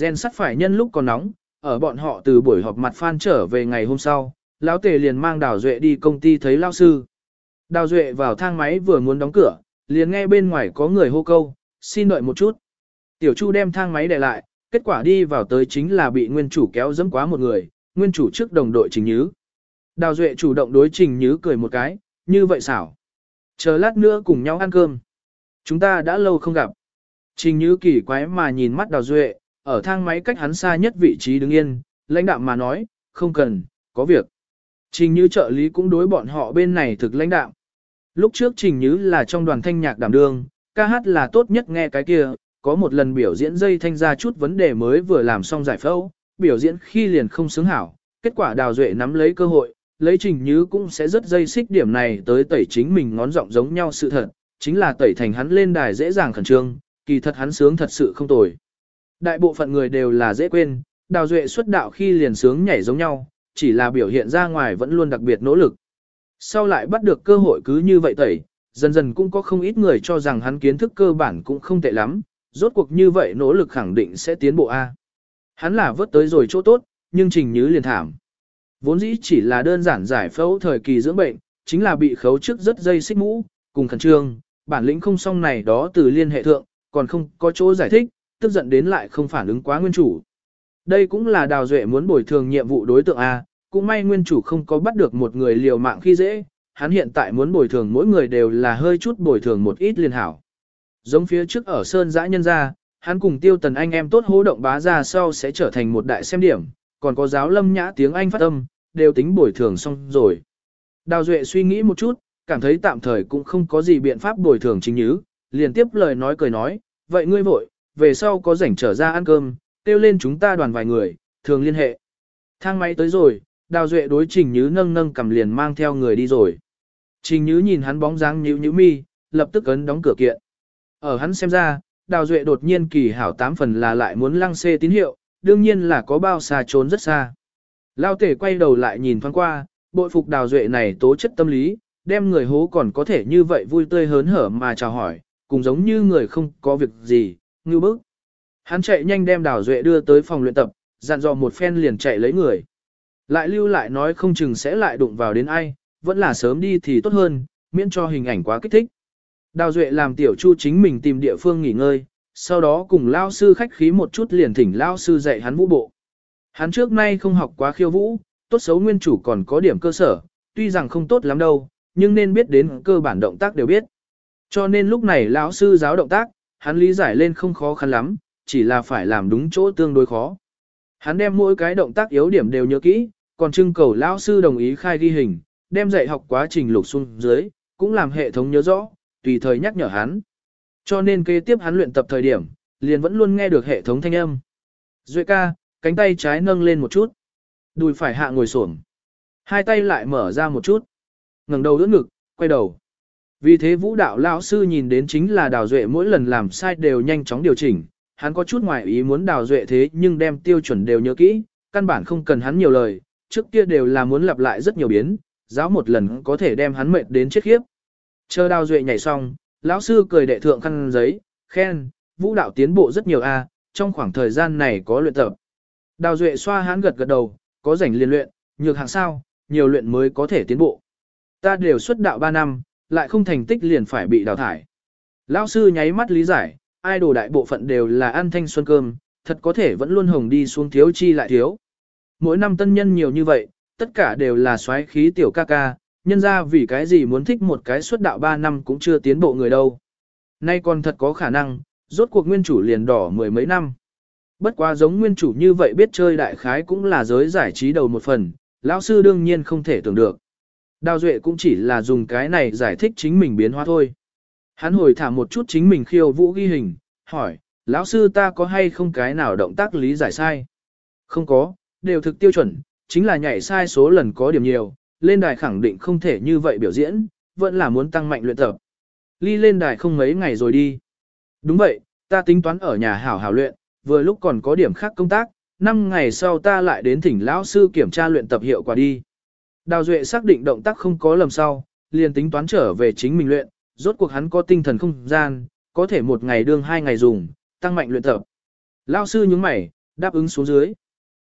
Gen sắt phải nhân lúc còn nóng, ở bọn họ từ buổi họp mặt phan trở về ngày hôm sau, lão tề liền mang Đào Duệ đi công ty thấy lao sư. Đào Duệ vào thang máy vừa muốn đóng cửa, liền nghe bên ngoài có người hô câu, xin đợi một chút. Tiểu Chu đem thang máy để lại, kết quả đi vào tới chính là bị nguyên chủ kéo dẫm quá một người, nguyên chủ trước đồng đội Trình Nhứ. Đào Duệ chủ động đối Trình Nhứ cười một cái, như vậy xảo. Chờ lát nữa cùng nhau ăn cơm. Chúng ta đã lâu không gặp. Trình Như kỳ quái mà nhìn mắt Đào Duệ, ở thang máy cách hắn xa nhất vị trí đứng yên, lãnh đạm mà nói, không cần, có việc. Trình Như trợ lý cũng đối bọn họ bên này thực lãnh đạm. Lúc trước Trình Như là trong đoàn thanh nhạc đảm đương, ca hát là tốt nhất nghe cái kia, có một lần biểu diễn dây thanh ra chút vấn đề mới vừa làm xong giải phẫu, biểu diễn khi liền không xứng hảo, kết quả Đào Duệ nắm lấy cơ hội, lấy Trình Như cũng sẽ rất dây xích điểm này tới tẩy chính mình ngón giọng giống nhau sự thật, chính là tẩy thành hắn lên đài dễ dàng khẩn trương, kỳ thật hắn sướng thật sự không tồi. Đại bộ phận người đều là dễ quên, đào duệ xuất đạo khi liền sướng nhảy giống nhau, chỉ là biểu hiện ra ngoài vẫn luôn đặc biệt nỗ lực. Sau lại bắt được cơ hội cứ như vậy tẩy, Dần dần cũng có không ít người cho rằng hắn kiến thức cơ bản cũng không tệ lắm, rốt cuộc như vậy nỗ lực khẳng định sẽ tiến bộ A. Hắn là vớt tới rồi chỗ tốt, nhưng trình như liền thảm. Vốn dĩ chỉ là đơn giản giải phẫu thời kỳ dưỡng bệnh, chính là bị khấu trước rất dây xích mũ, cùng khẩn trương, bản lĩnh không xong này đó từ liên hệ thượng, còn không có chỗ giải thích, tức giận đến lại không phản ứng quá nguyên chủ. Đây cũng là đào duệ muốn bồi thường nhiệm vụ đối tượng A, cũng may nguyên chủ không có bắt được một người liều mạng khi dễ, hắn hiện tại muốn bồi thường mỗi người đều là hơi chút bồi thường một ít liên hảo. Giống phía trước ở Sơn Dã Nhân gia, hắn cùng tiêu tần anh em tốt hố động bá ra sau sẽ trở thành một đại xem điểm, còn có giáo lâm nhã tiếng Anh phát âm, đều tính bồi thường xong rồi. Đào Duệ suy nghĩ một chút, cảm thấy tạm thời cũng không có gì biện pháp bồi thường chính nhứ, liền tiếp lời nói cười nói, vậy ngươi vội, về sau có rảnh trở ra ăn cơm, tiêu lên chúng ta đoàn vài người, thường liên hệ. Thang máy tới rồi, Đào Duệ đối Trình Nhứ nâng nâng cầm liền mang theo người đi rồi. Trình Nhứ nhìn hắn bóng dáng nhíu nhíu mi, lập tức ấn đóng cửa kiện. Ở hắn xem ra, Đào Duệ đột nhiên kỳ hảo tám phần là lại muốn lăng xê tín hiệu, đương nhiên là có bao xa trốn rất xa. Lao tể quay đầu lại nhìn thoáng qua, bội phục Đào Duệ này tố chất tâm lý, đem người hố còn có thể như vậy vui tươi hớn hở mà chào hỏi, cùng giống như người không có việc gì, ngư bức. Hắn chạy nhanh đem Đào Duệ đưa tới phòng luyện tập, dặn dò một phen liền chạy lấy người. Lại lưu lại nói không chừng sẽ lại đụng vào đến ai, vẫn là sớm đi thì tốt hơn, miễn cho hình ảnh quá kích thích. Đào Duệ làm tiểu chu chính mình tìm địa phương nghỉ ngơi, sau đó cùng lao sư khách khí một chút liền thỉnh lao sư dạy hắn vũ bộ. Hắn trước nay không học quá khiêu vũ, tốt xấu nguyên chủ còn có điểm cơ sở, tuy rằng không tốt lắm đâu, nhưng nên biết đến cơ bản động tác đều biết. Cho nên lúc này lão sư giáo động tác, hắn lý giải lên không khó khăn lắm, chỉ là phải làm đúng chỗ tương đối khó. Hắn đem mỗi cái động tác yếu điểm đều nhớ kỹ, còn trưng cầu lão sư đồng ý khai ghi hình, đem dạy học quá trình lục xuống dưới, cũng làm hệ thống nhớ rõ, tùy thời nhắc nhở hắn. Cho nên kế tiếp hắn luyện tập thời điểm, liền vẫn luôn nghe được hệ thống thanh âm. Duệ ca, cánh tay trái nâng lên một chút. Đùi phải hạ ngồi xổm Hai tay lại mở ra một chút ngẩng đầu đỡ ngực, quay đầu. Vì thế vũ đạo lão sư nhìn đến chính là đào duệ mỗi lần làm sai đều nhanh chóng điều chỉnh. Hắn có chút ngoài ý muốn đào duệ thế nhưng đem tiêu chuẩn đều nhớ kỹ, căn bản không cần hắn nhiều lời, trước kia đều là muốn lặp lại rất nhiều biến, giáo một lần có thể đem hắn mệt đến chết khiếp. Chờ đào duệ nhảy xong, lão sư cười đệ thượng khăn giấy, khen, vũ đạo tiến bộ rất nhiều a, trong khoảng thời gian này có luyện tập. Đào duệ xoa hắn gật gật đầu, có rảnh liên luyện, nhược hạng sao, nhiều luyện mới có thể tiến bộ. Ta đều xuất đạo 3 năm, lại không thành tích liền phải bị đào thải. Lão sư nháy mắt lý giải, idol đại bộ phận đều là ăn thanh xuân cơm, thật có thể vẫn luôn hồng đi xuống thiếu chi lại thiếu. Mỗi năm tân nhân nhiều như vậy, tất cả đều là xoáy khí tiểu ca ca, nhân ra vì cái gì muốn thích một cái xuất đạo 3 năm cũng chưa tiến bộ người đâu. Nay còn thật có khả năng, rốt cuộc nguyên chủ liền đỏ mười mấy năm. Bất quá giống nguyên chủ như vậy biết chơi đại khái cũng là giới giải trí đầu một phần, lão sư đương nhiên không thể tưởng được. Đào Duệ cũng chỉ là dùng cái này giải thích chính mình biến hóa thôi. Hắn hồi thả một chút chính mình khiêu vũ ghi hình, hỏi, lão sư ta có hay không cái nào động tác lý giải sai? Không có, đều thực tiêu chuẩn, chính là nhảy sai số lần có điểm nhiều, lên đài khẳng định không thể như vậy biểu diễn, vẫn là muốn tăng mạnh luyện tập. Ly lên đài không mấy ngày rồi đi. Đúng vậy, ta tính toán ở nhà hảo hảo luyện, vừa lúc còn có điểm khác công tác, 5 ngày sau ta lại đến thỉnh lão sư kiểm tra luyện tập hiệu quả đi. Đào Duệ xác định động tác không có lầm sau, liền tính toán trở về chính mình luyện, rốt cuộc hắn có tinh thần không gian, có thể một ngày đương hai ngày dùng, tăng mạnh luyện tập. Lão sư nhúng mày, đáp ứng xuống dưới.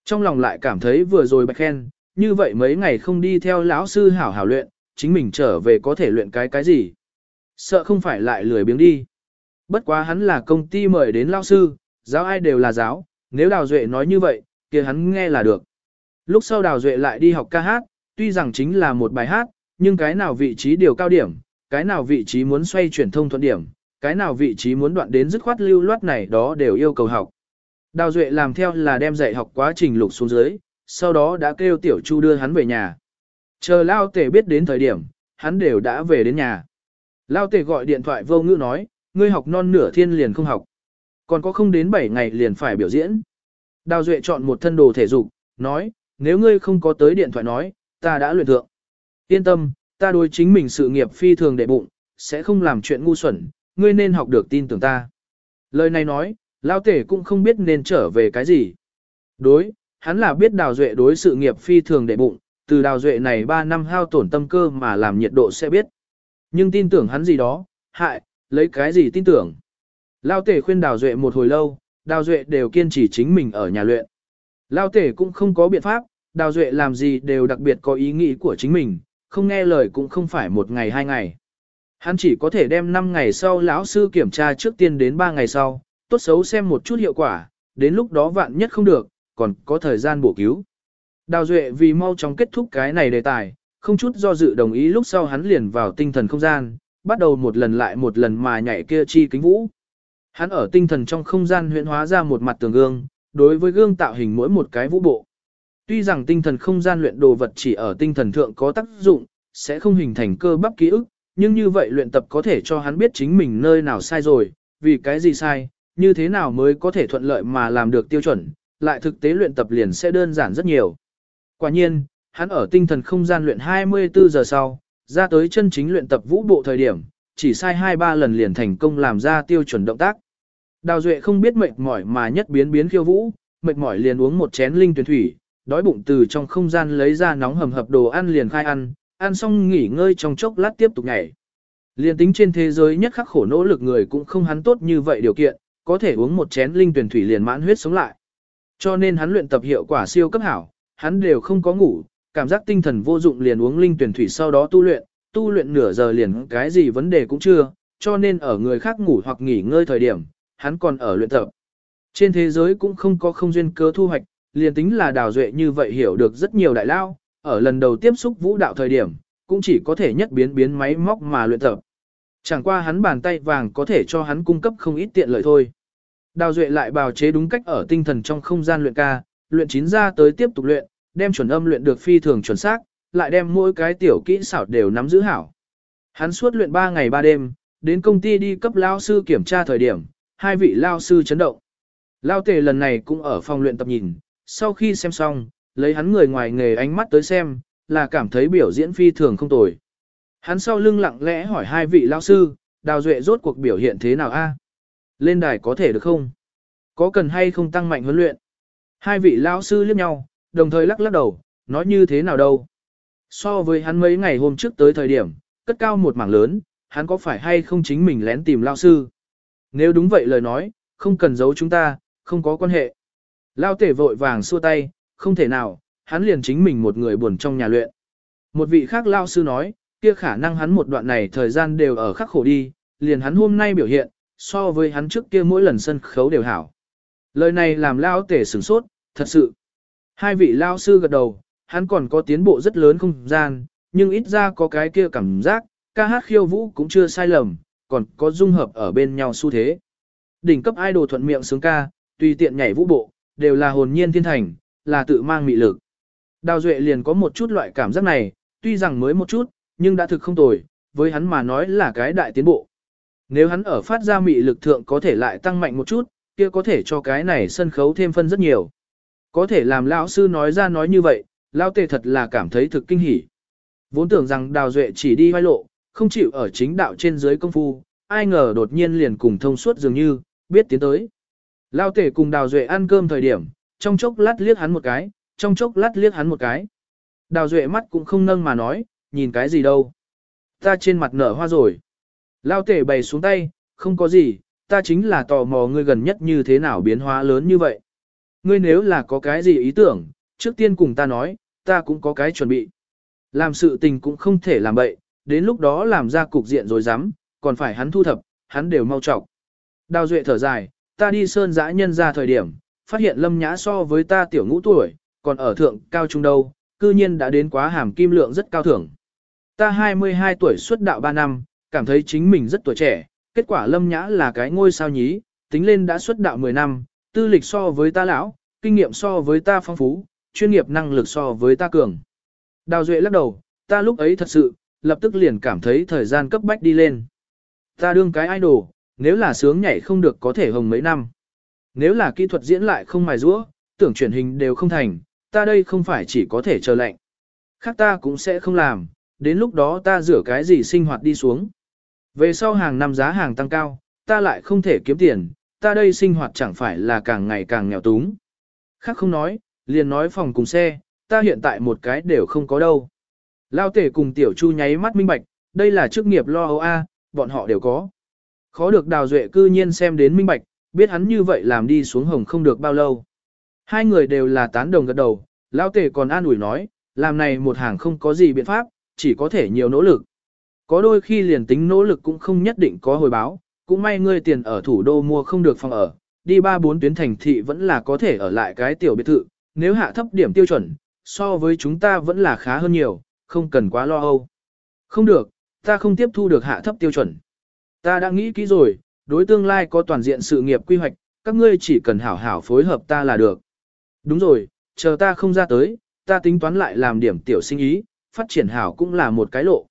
Trong lòng lại cảm thấy vừa rồi bạch khen, như vậy mấy ngày không đi theo lão sư hảo hảo luyện, chính mình trở về có thể luyện cái cái gì. Sợ không phải lại lười biếng đi. Bất quá hắn là công ty mời đến lão sư, giáo ai đều là giáo, nếu Đào Duệ nói như vậy, kia hắn nghe là được. Lúc sau Đào Duệ lại đi học ca hát, tuy rằng chính là một bài hát, nhưng cái nào vị trí điều cao điểm, cái nào vị trí muốn xoay chuyển thông thuận điểm, cái nào vị trí muốn đoạn đến dứt khoát lưu loát này đó đều yêu cầu học. Đào Duệ làm theo là đem dạy học quá trình lục xuống dưới, sau đó đã kêu Tiểu Chu đưa hắn về nhà. Chờ Lao Tề biết đến thời điểm, hắn đều đã về đến nhà. Lao Tề gọi điện thoại vô ngữ nói, ngươi học non nửa thiên liền không học. Còn có không đến 7 ngày liền phải biểu diễn. Đào Duệ chọn một thân đồ thể dục, nói, nếu ngươi không có tới điện thoại nói, ta đã luyện thượng. Yên tâm, ta đối chính mình sự nghiệp phi thường đệ bụng, sẽ không làm chuyện ngu xuẩn, ngươi nên học được tin tưởng ta. Lời này nói, Lao Tể cũng không biết nên trở về cái gì. Đối, hắn là biết Đào Duệ đối sự nghiệp phi thường đệ bụng, từ Đào Duệ này 3 năm hao tổn tâm cơ mà làm nhiệt độ sẽ biết. Nhưng tin tưởng hắn gì đó, hại, lấy cái gì tin tưởng. Lao tể khuyên Đào Duệ một hồi lâu, Đào Duệ đều kiên trì chính mình ở nhà luyện. Lao tể cũng không có biện pháp, Đào Duệ làm gì đều đặc biệt có ý nghĩ của chính mình, không nghe lời cũng không phải một ngày hai ngày. Hắn chỉ có thể đem 5 ngày sau lão sư kiểm tra trước tiên đến 3 ngày sau, tốt xấu xem một chút hiệu quả, đến lúc đó vạn nhất không được, còn có thời gian bổ cứu. Đào Duệ vì mau chóng kết thúc cái này đề tài, không chút do dự đồng ý lúc sau hắn liền vào tinh thần không gian, bắt đầu một lần lại một lần mà nhảy kia chi kính vũ. Hắn ở tinh thần trong không gian huyễn hóa ra một mặt tường gương, đối với gương tạo hình mỗi một cái vũ bộ. Tuy rằng tinh thần không gian luyện đồ vật chỉ ở tinh thần thượng có tác dụng, sẽ không hình thành cơ bắp ký ức, nhưng như vậy luyện tập có thể cho hắn biết chính mình nơi nào sai rồi, vì cái gì sai, như thế nào mới có thể thuận lợi mà làm được tiêu chuẩn, lại thực tế luyện tập liền sẽ đơn giản rất nhiều. Quả nhiên, hắn ở tinh thần không gian luyện 24 giờ sau, ra tới chân chính luyện tập vũ bộ thời điểm, chỉ sai 2-3 lần liền thành công làm ra tiêu chuẩn động tác. Đào Duệ không biết mệt mỏi mà nhất biến biến khiêu vũ, mệt mỏi liền uống một chén linh tuyển thủy, đói bụng từ trong không gian lấy ra nóng hầm hập đồ ăn liền khai ăn, ăn xong nghỉ ngơi trong chốc lát tiếp tục nhảy. Liên tính trên thế giới nhất khắc khổ nỗ lực người cũng không hắn tốt như vậy điều kiện, có thể uống một chén linh tuyển thủy liền mãn huyết sống lại. Cho nên hắn luyện tập hiệu quả siêu cấp hảo, hắn đều không có ngủ, cảm giác tinh thần vô dụng liền uống linh tuyển thủy sau đó tu luyện, tu luyện nửa giờ liền cái gì vấn đề cũng chưa, cho nên ở người khác ngủ hoặc nghỉ ngơi thời điểm, hắn còn ở luyện tập. Trên thế giới cũng không có không duyên cớ thu hoạch, liền tính là đào duệ như vậy hiểu được rất nhiều đại lao, ở lần đầu tiếp xúc vũ đạo thời điểm, cũng chỉ có thể nhất biến biến máy móc mà luyện tập. Chẳng qua hắn bàn tay vàng có thể cho hắn cung cấp không ít tiện lợi thôi. Đào duệ lại bào chế đúng cách ở tinh thần trong không gian luyện ca, luyện chín ra tới tiếp tục luyện, đem chuẩn âm luyện được phi thường chuẩn xác, lại đem mỗi cái tiểu kỹ xảo đều nắm giữ hảo. Hắn suốt luyện 3 ngày 3 đêm, đến công ty đi cấp lao sư kiểm tra thời điểm, hai vị lao sư chấn động. Lao tề lần này cũng ở phòng luyện tập nhìn, sau khi xem xong, lấy hắn người ngoài nghề ánh mắt tới xem, là cảm thấy biểu diễn phi thường không tồi. Hắn sau lưng lặng lẽ hỏi hai vị lao sư, đào duệ rốt cuộc biểu hiện thế nào a? Lên đài có thể được không? Có cần hay không tăng mạnh huấn luyện? Hai vị lao sư liếc nhau, đồng thời lắc lắc đầu, nói như thế nào đâu? So với hắn mấy ngày hôm trước tới thời điểm, cất cao một mảng lớn, hắn có phải hay không chính mình lén tìm lao sư? Nếu đúng vậy lời nói, không cần giấu chúng ta, không có quan hệ. Lao tể vội vàng xua tay, không thể nào, hắn liền chính mình một người buồn trong nhà luyện. Một vị khác lao sư nói, kia khả năng hắn một đoạn này thời gian đều ở khắc khổ đi, liền hắn hôm nay biểu hiện, so với hắn trước kia mỗi lần sân khấu đều hảo. Lời này làm lao tể sửng sốt, thật sự. Hai vị lao sư gật đầu, hắn còn có tiến bộ rất lớn không gian, nhưng ít ra có cái kia cảm giác, ca hát khiêu vũ cũng chưa sai lầm, còn có dung hợp ở bên nhau xu thế. Đỉnh cấp idol thuận miệng sướng ca, tùy tiện nhảy vũ bộ, đều là hồn nhiên thiên thành, là tự mang mị lực. Đào Duệ liền có một chút loại cảm giác này, tuy rằng mới một chút, nhưng đã thực không tồi, với hắn mà nói là cái đại tiến bộ. Nếu hắn ở phát ra mị lực thượng có thể lại tăng mạnh một chút, kia có thể cho cái này sân khấu thêm phân rất nhiều. Có thể làm lão sư nói ra nói như vậy, lão tề thật là cảm thấy thực kinh hỉ. Vốn tưởng rằng Đào Duệ chỉ đi vai lộ, không chịu ở chính đạo trên dưới công phu, ai ngờ đột nhiên liền cùng thông suốt dường như, biết tiến tới. Lao tể cùng Đào Duệ ăn cơm thời điểm, trong chốc lát liếc hắn một cái, trong chốc lát liếc hắn một cái. Đào Duệ mắt cũng không nâng mà nói, nhìn cái gì đâu. Ta trên mặt nở hoa rồi. Lao tể bày xuống tay, không có gì, ta chính là tò mò ngươi gần nhất như thế nào biến hóa lớn như vậy. Ngươi nếu là có cái gì ý tưởng, trước tiên cùng ta nói, ta cũng có cái chuẩn bị. Làm sự tình cũng không thể làm bậy, đến lúc đó làm ra cục diện rồi dám, còn phải hắn thu thập, hắn đều mau trọc. Đào Duệ thở dài, ta đi sơn dã nhân ra thời điểm, phát hiện lâm nhã so với ta tiểu ngũ tuổi, còn ở thượng cao trung đâu, cư nhiên đã đến quá hàm kim lượng rất cao thưởng. Ta 22 tuổi xuất đạo 3 năm, cảm thấy chính mình rất tuổi trẻ, kết quả lâm nhã là cái ngôi sao nhí, tính lên đã xuất đạo 10 năm, tư lịch so với ta lão, kinh nghiệm so với ta phong phú, chuyên nghiệp năng lực so với ta cường. Đào Duệ lắc đầu, ta lúc ấy thật sự, lập tức liền cảm thấy thời gian cấp bách đi lên. Ta đương cái idol, nếu là sướng nhảy không được có thể hồng mấy năm. Nếu là kỹ thuật diễn lại không mài rũa, tưởng truyền hình đều không thành, ta đây không phải chỉ có thể chờ lệnh. Khác ta cũng sẽ không làm, đến lúc đó ta rửa cái gì sinh hoạt đi xuống. Về sau hàng năm giá hàng tăng cao, ta lại không thể kiếm tiền, ta đây sinh hoạt chẳng phải là càng ngày càng nghèo túng. Khác không nói, liền nói phòng cùng xe, ta hiện tại một cái đều không có đâu. Lao tể cùng tiểu chu nháy mắt minh bạch, đây là chức nghiệp lo âu a, bọn họ đều có. Khó được đào duệ cư nhiên xem đến minh bạch, biết hắn như vậy làm đi xuống hồng không được bao lâu. Hai người đều là tán đồng gật đầu, lão tể còn an ủi nói, làm này một hàng không có gì biện pháp, chỉ có thể nhiều nỗ lực. Có đôi khi liền tính nỗ lực cũng không nhất định có hồi báo, cũng may ngươi tiền ở thủ đô mua không được phòng ở, đi ba bốn tuyến thành thị vẫn là có thể ở lại cái tiểu biệt thự, nếu hạ thấp điểm tiêu chuẩn, so với chúng ta vẫn là khá hơn nhiều, không cần quá lo âu. Không được, ta không tiếp thu được hạ thấp tiêu chuẩn. Ta đã nghĩ kỹ rồi, đối tương lai có toàn diện sự nghiệp quy hoạch, các ngươi chỉ cần hảo hảo phối hợp ta là được. Đúng rồi, chờ ta không ra tới, ta tính toán lại làm điểm tiểu sinh ý, phát triển hảo cũng là một cái lộ.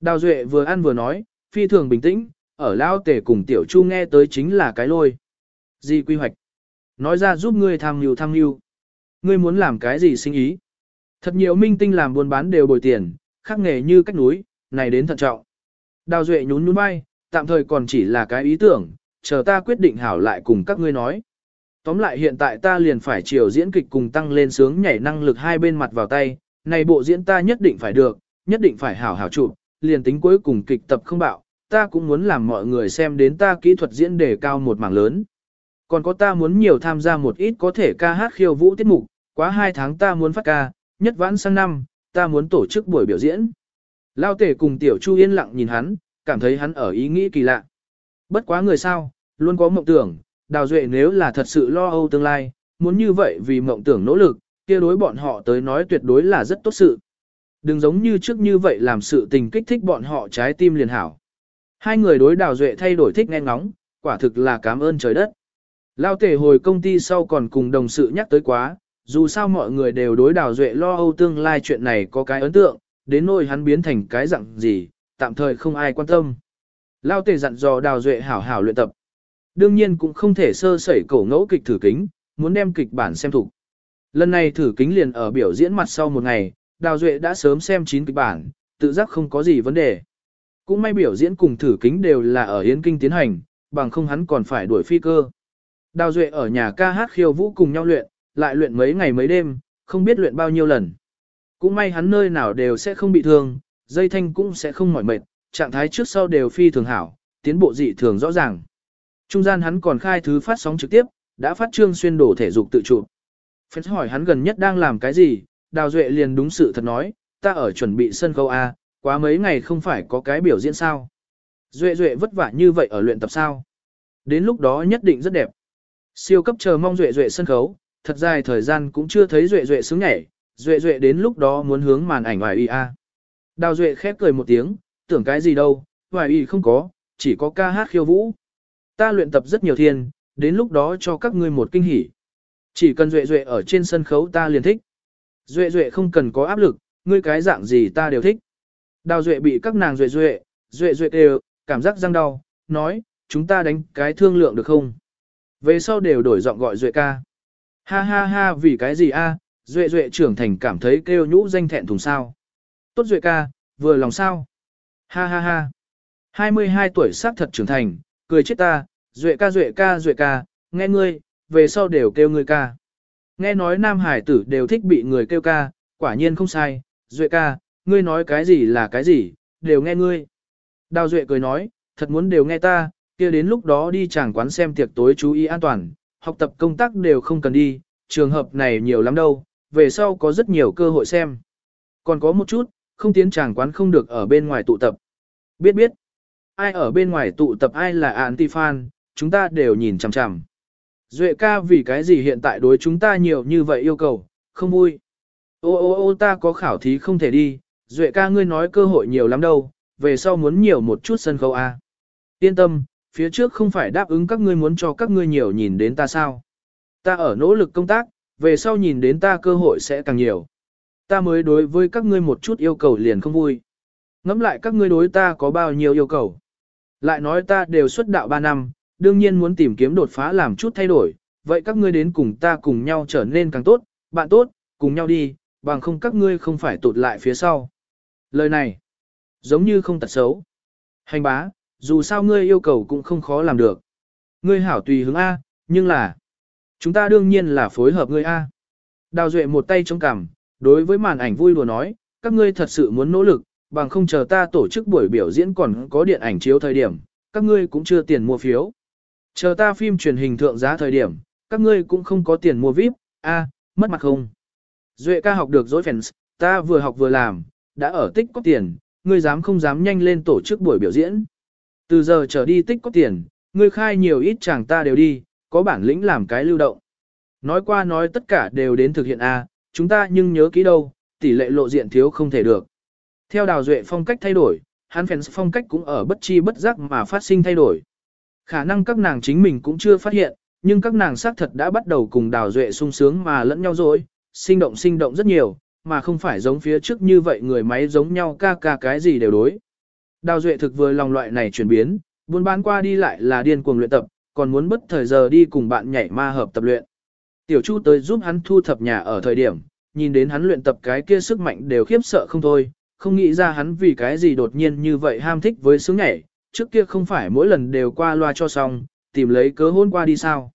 Đào Duệ vừa ăn vừa nói, phi thường bình tĩnh, ở Lao Tể cùng Tiểu Chu nghe tới chính là cái lôi. Gì quy hoạch? Nói ra giúp ngươi tham mưu tham mưu. Ngươi muốn làm cái gì sinh ý? Thật nhiều minh tinh làm buôn bán đều bồi tiền, khác nghề như cách núi, này đến thận trọng. Đào Duệ nhún nhún vai, tạm thời còn chỉ là cái ý tưởng, chờ ta quyết định hảo lại cùng các ngươi nói. Tóm lại hiện tại ta liền phải chiều diễn kịch cùng tăng lên sướng nhảy năng lực hai bên mặt vào tay, này bộ diễn ta nhất định phải được, nhất định phải hảo hảo chụp, liền tính cuối cùng kịch tập không bạo, ta cũng muốn làm mọi người xem đến ta kỹ thuật diễn đề cao một mảng lớn. Còn có ta muốn nhiều tham gia một ít có thể ca hát khiêu vũ tiết mục, quá hai tháng ta muốn phát ca, nhất vãn sang năm, ta muốn tổ chức buổi biểu diễn. Lao tể cùng tiểu chu yên lặng nhìn hắn, cảm thấy hắn ở ý nghĩ kỳ lạ. Bất quá người sao, luôn có mộng tưởng, đào duệ nếu là thật sự lo âu tương lai, muốn như vậy vì mộng tưởng nỗ lực, kia đối bọn họ tới nói tuyệt đối là rất tốt sự. Đừng giống như trước như vậy làm sự tình kích thích bọn họ trái tim liền hảo. Hai người đối đào duệ thay đổi thích nghe ngóng, quả thực là cảm ơn trời đất. Lao tể hồi công ty sau còn cùng đồng sự nhắc tới quá, dù sao mọi người đều đối đào duệ lo âu tương lai chuyện này có cái ấn tượng, đến nỗi hắn biến thành cái dạng gì, tạm thời không ai quan tâm. Lao tề dặn dò đào duệ hảo hảo luyện tập. Đương nhiên cũng không thể sơ sẩy cổ ngẫu kịch thử kính, muốn đem kịch bản xem thục. Lần này thử kính liền ở biểu diễn mặt sau một ngày, đào duệ đã sớm xem chín kịch bản, tự giác không có gì vấn đề. Cũng may biểu diễn cùng thử kính đều là ở Yến Kinh tiến hành, bằng không hắn còn phải đuổi phi cơ. Đào Duệ ở nhà ca hát khiêu vũ cùng nhau luyện, lại luyện mấy ngày mấy đêm, không biết luyện bao nhiêu lần. Cũng may hắn nơi nào đều sẽ không bị thương, dây thanh cũng sẽ không mỏi mệt, trạng thái trước sau đều phi thường hảo, tiến bộ dị thường rõ ràng. Trung gian hắn còn khai thứ phát sóng trực tiếp, đã phát trương xuyên đổ thể dục tự chủ Phép hỏi hắn gần nhất đang làm cái gì, Đào Duệ liền đúng sự thật nói, ta ở chuẩn bị sân khấu A, quá mấy ngày không phải có cái biểu diễn sao. Duệ Duệ vất vả như vậy ở luyện tập sao. Đến lúc đó nhất định rất đẹp. Siêu cấp chờ mong Duệ Duệ sân khấu, thật dài thời gian cũng chưa thấy Duệ Duệ sướng nhảy, Duệ Duệ đến lúc đó muốn hướng màn ảnh ngoài IA. Đào Duệ khép cười một tiếng, tưởng cái gì đâu, hoài y không có, chỉ có ca hát khiêu vũ. Ta luyện tập rất nhiều thiên, đến lúc đó cho các ngươi một kinh hỉ. Chỉ cần Duệ Duệ ở trên sân khấu ta liền thích. Duệ Duệ không cần có áp lực, ngươi cái dạng gì ta đều thích. Đào Duệ bị các nàng Duệ Duệ, Duệ Duệ đều, cảm giác răng đau, nói, chúng ta đánh cái thương lượng được không? Về sau đều đổi giọng gọi Duệ ca. Ha ha ha vì cái gì a? Duệ Duệ trưởng thành cảm thấy kêu nhũ danh thẹn thùng sao. Tốt Duệ ca, vừa lòng sao? Ha ha ha. 22 tuổi xác thật trưởng thành, cười chết ta, Duệ ca Duệ ca Duệ ca, nghe ngươi, về sau đều kêu ngươi ca. Nghe nói nam hải tử đều thích bị người kêu ca, quả nhiên không sai, Duệ ca, ngươi nói cái gì là cái gì, đều nghe ngươi. Đào Duệ cười nói, thật muốn đều nghe ta, kia đến lúc đó đi chẳng quán xem tiệc tối chú ý an toàn, học tập công tác đều không cần đi, trường hợp này nhiều lắm đâu, về sau có rất nhiều cơ hội xem. Còn có một chút, không tiến tràng quán không được ở bên ngoài tụ tập. Biết biết, ai ở bên ngoài tụ tập ai là anti-fan, chúng ta đều nhìn chằm chằm. Duệ ca vì cái gì hiện tại đối chúng ta nhiều như vậy yêu cầu, không vui. Ô ô ô ta có khảo thí không thể đi, Duệ ca ngươi nói cơ hội nhiều lắm đâu, về sau muốn nhiều một chút sân khấu A. Yên tâm, phía trước không phải đáp ứng các ngươi muốn cho các ngươi nhiều nhìn đến ta sao. Ta ở nỗ lực công tác, về sau nhìn đến ta cơ hội sẽ càng nhiều. Ta mới đối với các ngươi một chút yêu cầu liền không vui. Ngẫm lại các ngươi đối ta có bao nhiêu yêu cầu. Lại nói ta đều xuất đạo 3 năm, đương nhiên muốn tìm kiếm đột phá làm chút thay đổi, vậy các ngươi đến cùng ta cùng nhau trở nên càng tốt, bạn tốt, cùng nhau đi, bằng không các ngươi không phải tụt lại phía sau. Lời này, giống như không tật xấu. Hành bá, dù sao ngươi yêu cầu cũng không khó làm được. Ngươi hảo tùy hướng A, nhưng là, chúng ta đương nhiên là phối hợp ngươi A. Đào Duệ một tay trong cằm, đối với màn ảnh vui đùa nói, các ngươi thật sự muốn nỗ lực, bằng không chờ ta tổ chức buổi biểu diễn còn có điện ảnh chiếu thời điểm, các ngươi cũng chưa tiền mua phiếu. Chờ ta phim truyền hình thượng giá thời điểm, các ngươi cũng không có tiền mua VIP, a, mất mặt không. Duệ ca học được dối fans, ta vừa học vừa làm, đã ở tích có tiền, ngươi dám không dám nhanh lên tổ chức buổi biểu diễn. Từ giờ trở đi tích có tiền, ngươi khai nhiều ít chẳng ta đều đi, có bản lĩnh làm cái lưu động. Nói qua nói tất cả đều đến thực hiện A, chúng ta nhưng nhớ kỹ đâu, tỷ lệ lộ diện thiếu không thể được. Theo đào duệ phong cách thay đổi, hắn fans phong cách cũng ở bất chi bất giác mà phát sinh thay đổi. Khả năng các nàng chính mình cũng chưa phát hiện, nhưng các nàng xác thật đã bắt đầu cùng đào duệ sung sướng mà lẫn nhau rồi, sinh động sinh động rất nhiều, mà không phải giống phía trước như vậy người máy giống nhau ca ca cái gì đều đối. Đào duệ thực vừa lòng loại này chuyển biến, buôn bán qua đi lại là điên cuồng luyện tập, còn muốn bất thời giờ đi cùng bạn nhảy ma hợp tập luyện. Tiểu Chu tới giúp hắn thu thập nhà ở thời điểm, nhìn đến hắn luyện tập cái kia sức mạnh đều khiếp sợ không thôi, không nghĩ ra hắn vì cái gì đột nhiên như vậy ham thích với sướng nhảy, trước kia không phải mỗi lần đều qua loa cho xong, tìm lấy cớ hôn qua đi sao.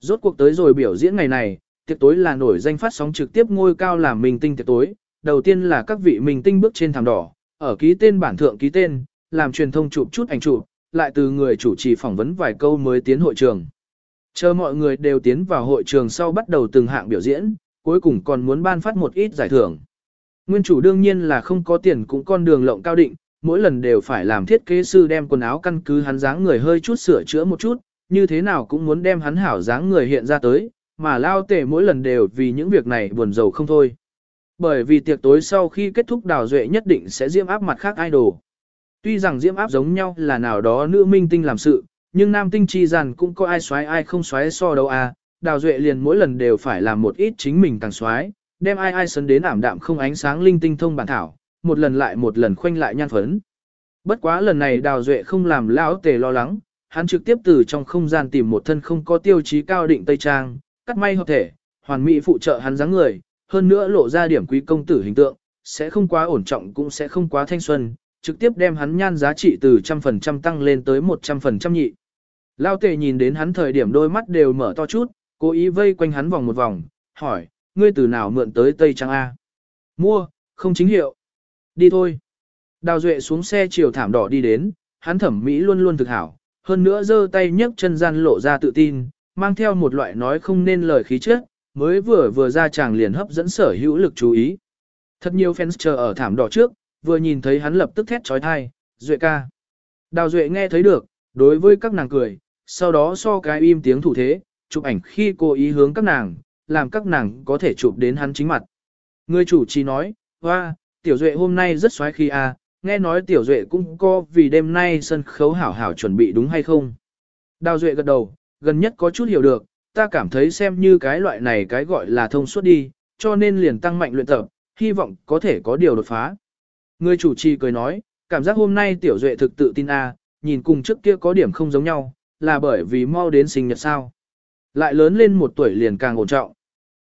Rốt cuộc tới rồi biểu diễn ngày này, tiệc tối là nổi danh phát sóng trực tiếp ngôi cao làm minh tinh tiệc tối, đầu tiên là các vị minh tinh bước trên thảm đỏ, ở ký tên bản thượng ký tên, làm truyền thông chụp chút ảnh chụp, lại từ người chủ trì phỏng vấn vài câu mới tiến hội trường. Chờ mọi người đều tiến vào hội trường sau bắt đầu từng hạng biểu diễn, cuối cùng còn muốn ban phát một ít giải thưởng. Nguyên chủ đương nhiên là không có tiền cũng con đường lộng cao định, mỗi lần đều phải làm thiết kế sư đem quần áo căn cứ hắn dáng người hơi chút sửa chữa một chút, như thế nào cũng muốn đem hắn hảo dáng người hiện ra tới, mà lao tể mỗi lần đều vì những việc này buồn rầu không thôi. Bởi vì tiệc tối sau khi kết thúc đào duệ nhất định sẽ diễm áp mặt khác idol. Tuy rằng diễm áp giống nhau là nào đó nữ minh tinh làm sự, nhưng nam tinh chi rằng cũng có ai xoáy ai không xoáy so đâu à, đào duệ liền mỗi lần đều phải làm một ít chính mình càng xoáy, đem ai ai sấn đến ảm đạm không ánh sáng linh tinh thông bản thảo, một lần lại một lần khoanh lại nhan phấn. Bất quá lần này đào duệ không làm lão tề lo lắng, hắn trực tiếp từ trong không gian tìm một thân không có tiêu chí cao định tây trang, cắt may hợp thể, hoàn mỹ phụ trợ hắn dáng người, hơn nữa lộ ra điểm quý công tử hình tượng, sẽ không quá ổn trọng cũng sẽ không quá thanh xuân, trực tiếp đem hắn nhan giá trị từ trăm phần trăm tăng lên tới một trăm phần trăm nhị. Lao tề nhìn đến hắn thời điểm đôi mắt đều mở to chút, cố ý vây quanh hắn vòng một vòng, hỏi, ngươi từ nào mượn tới Tây Trang A? Mua, không chính hiệu. Đi thôi. Đào Duệ xuống xe chiều thảm đỏ đi đến, hắn thẩm mỹ luôn luôn thực hảo, hơn nữa giơ tay nhấc chân gian lộ ra tự tin, mang theo một loại nói không nên lời khí chất, mới vừa vừa ra chàng liền hấp dẫn sở hữu lực chú ý. Thật nhiều fans chờ ở thảm đỏ trước, vừa nhìn thấy hắn lập tức thét trói thai, Duệ ca. Đào Duệ nghe thấy được, đối với các nàng cười, sau đó so cái im tiếng thủ thế, chụp ảnh khi cô ý hướng các nàng, làm các nàng có thể chụp đến hắn chính mặt. Người chủ trì nói, hoa, tiểu duệ hôm nay rất xoái khi a, à, nghe nói tiểu duệ cũng có vì đêm nay sân khấu hảo hảo chuẩn bị đúng hay không. Đào duệ gật đầu, gần nhất có chút hiểu được, ta cảm thấy xem như cái loại này cái gọi là thông suốt đi, cho nên liền tăng mạnh luyện tập, hy vọng có thể có điều đột phá. Người chủ trì cười nói, cảm giác hôm nay tiểu duệ thực tự tin a, à, nhìn cùng trước kia có điểm không giống nhau, là bởi vì mau đến sinh nhật sao. Lại lớn lên một tuổi liền càng ổn trọng.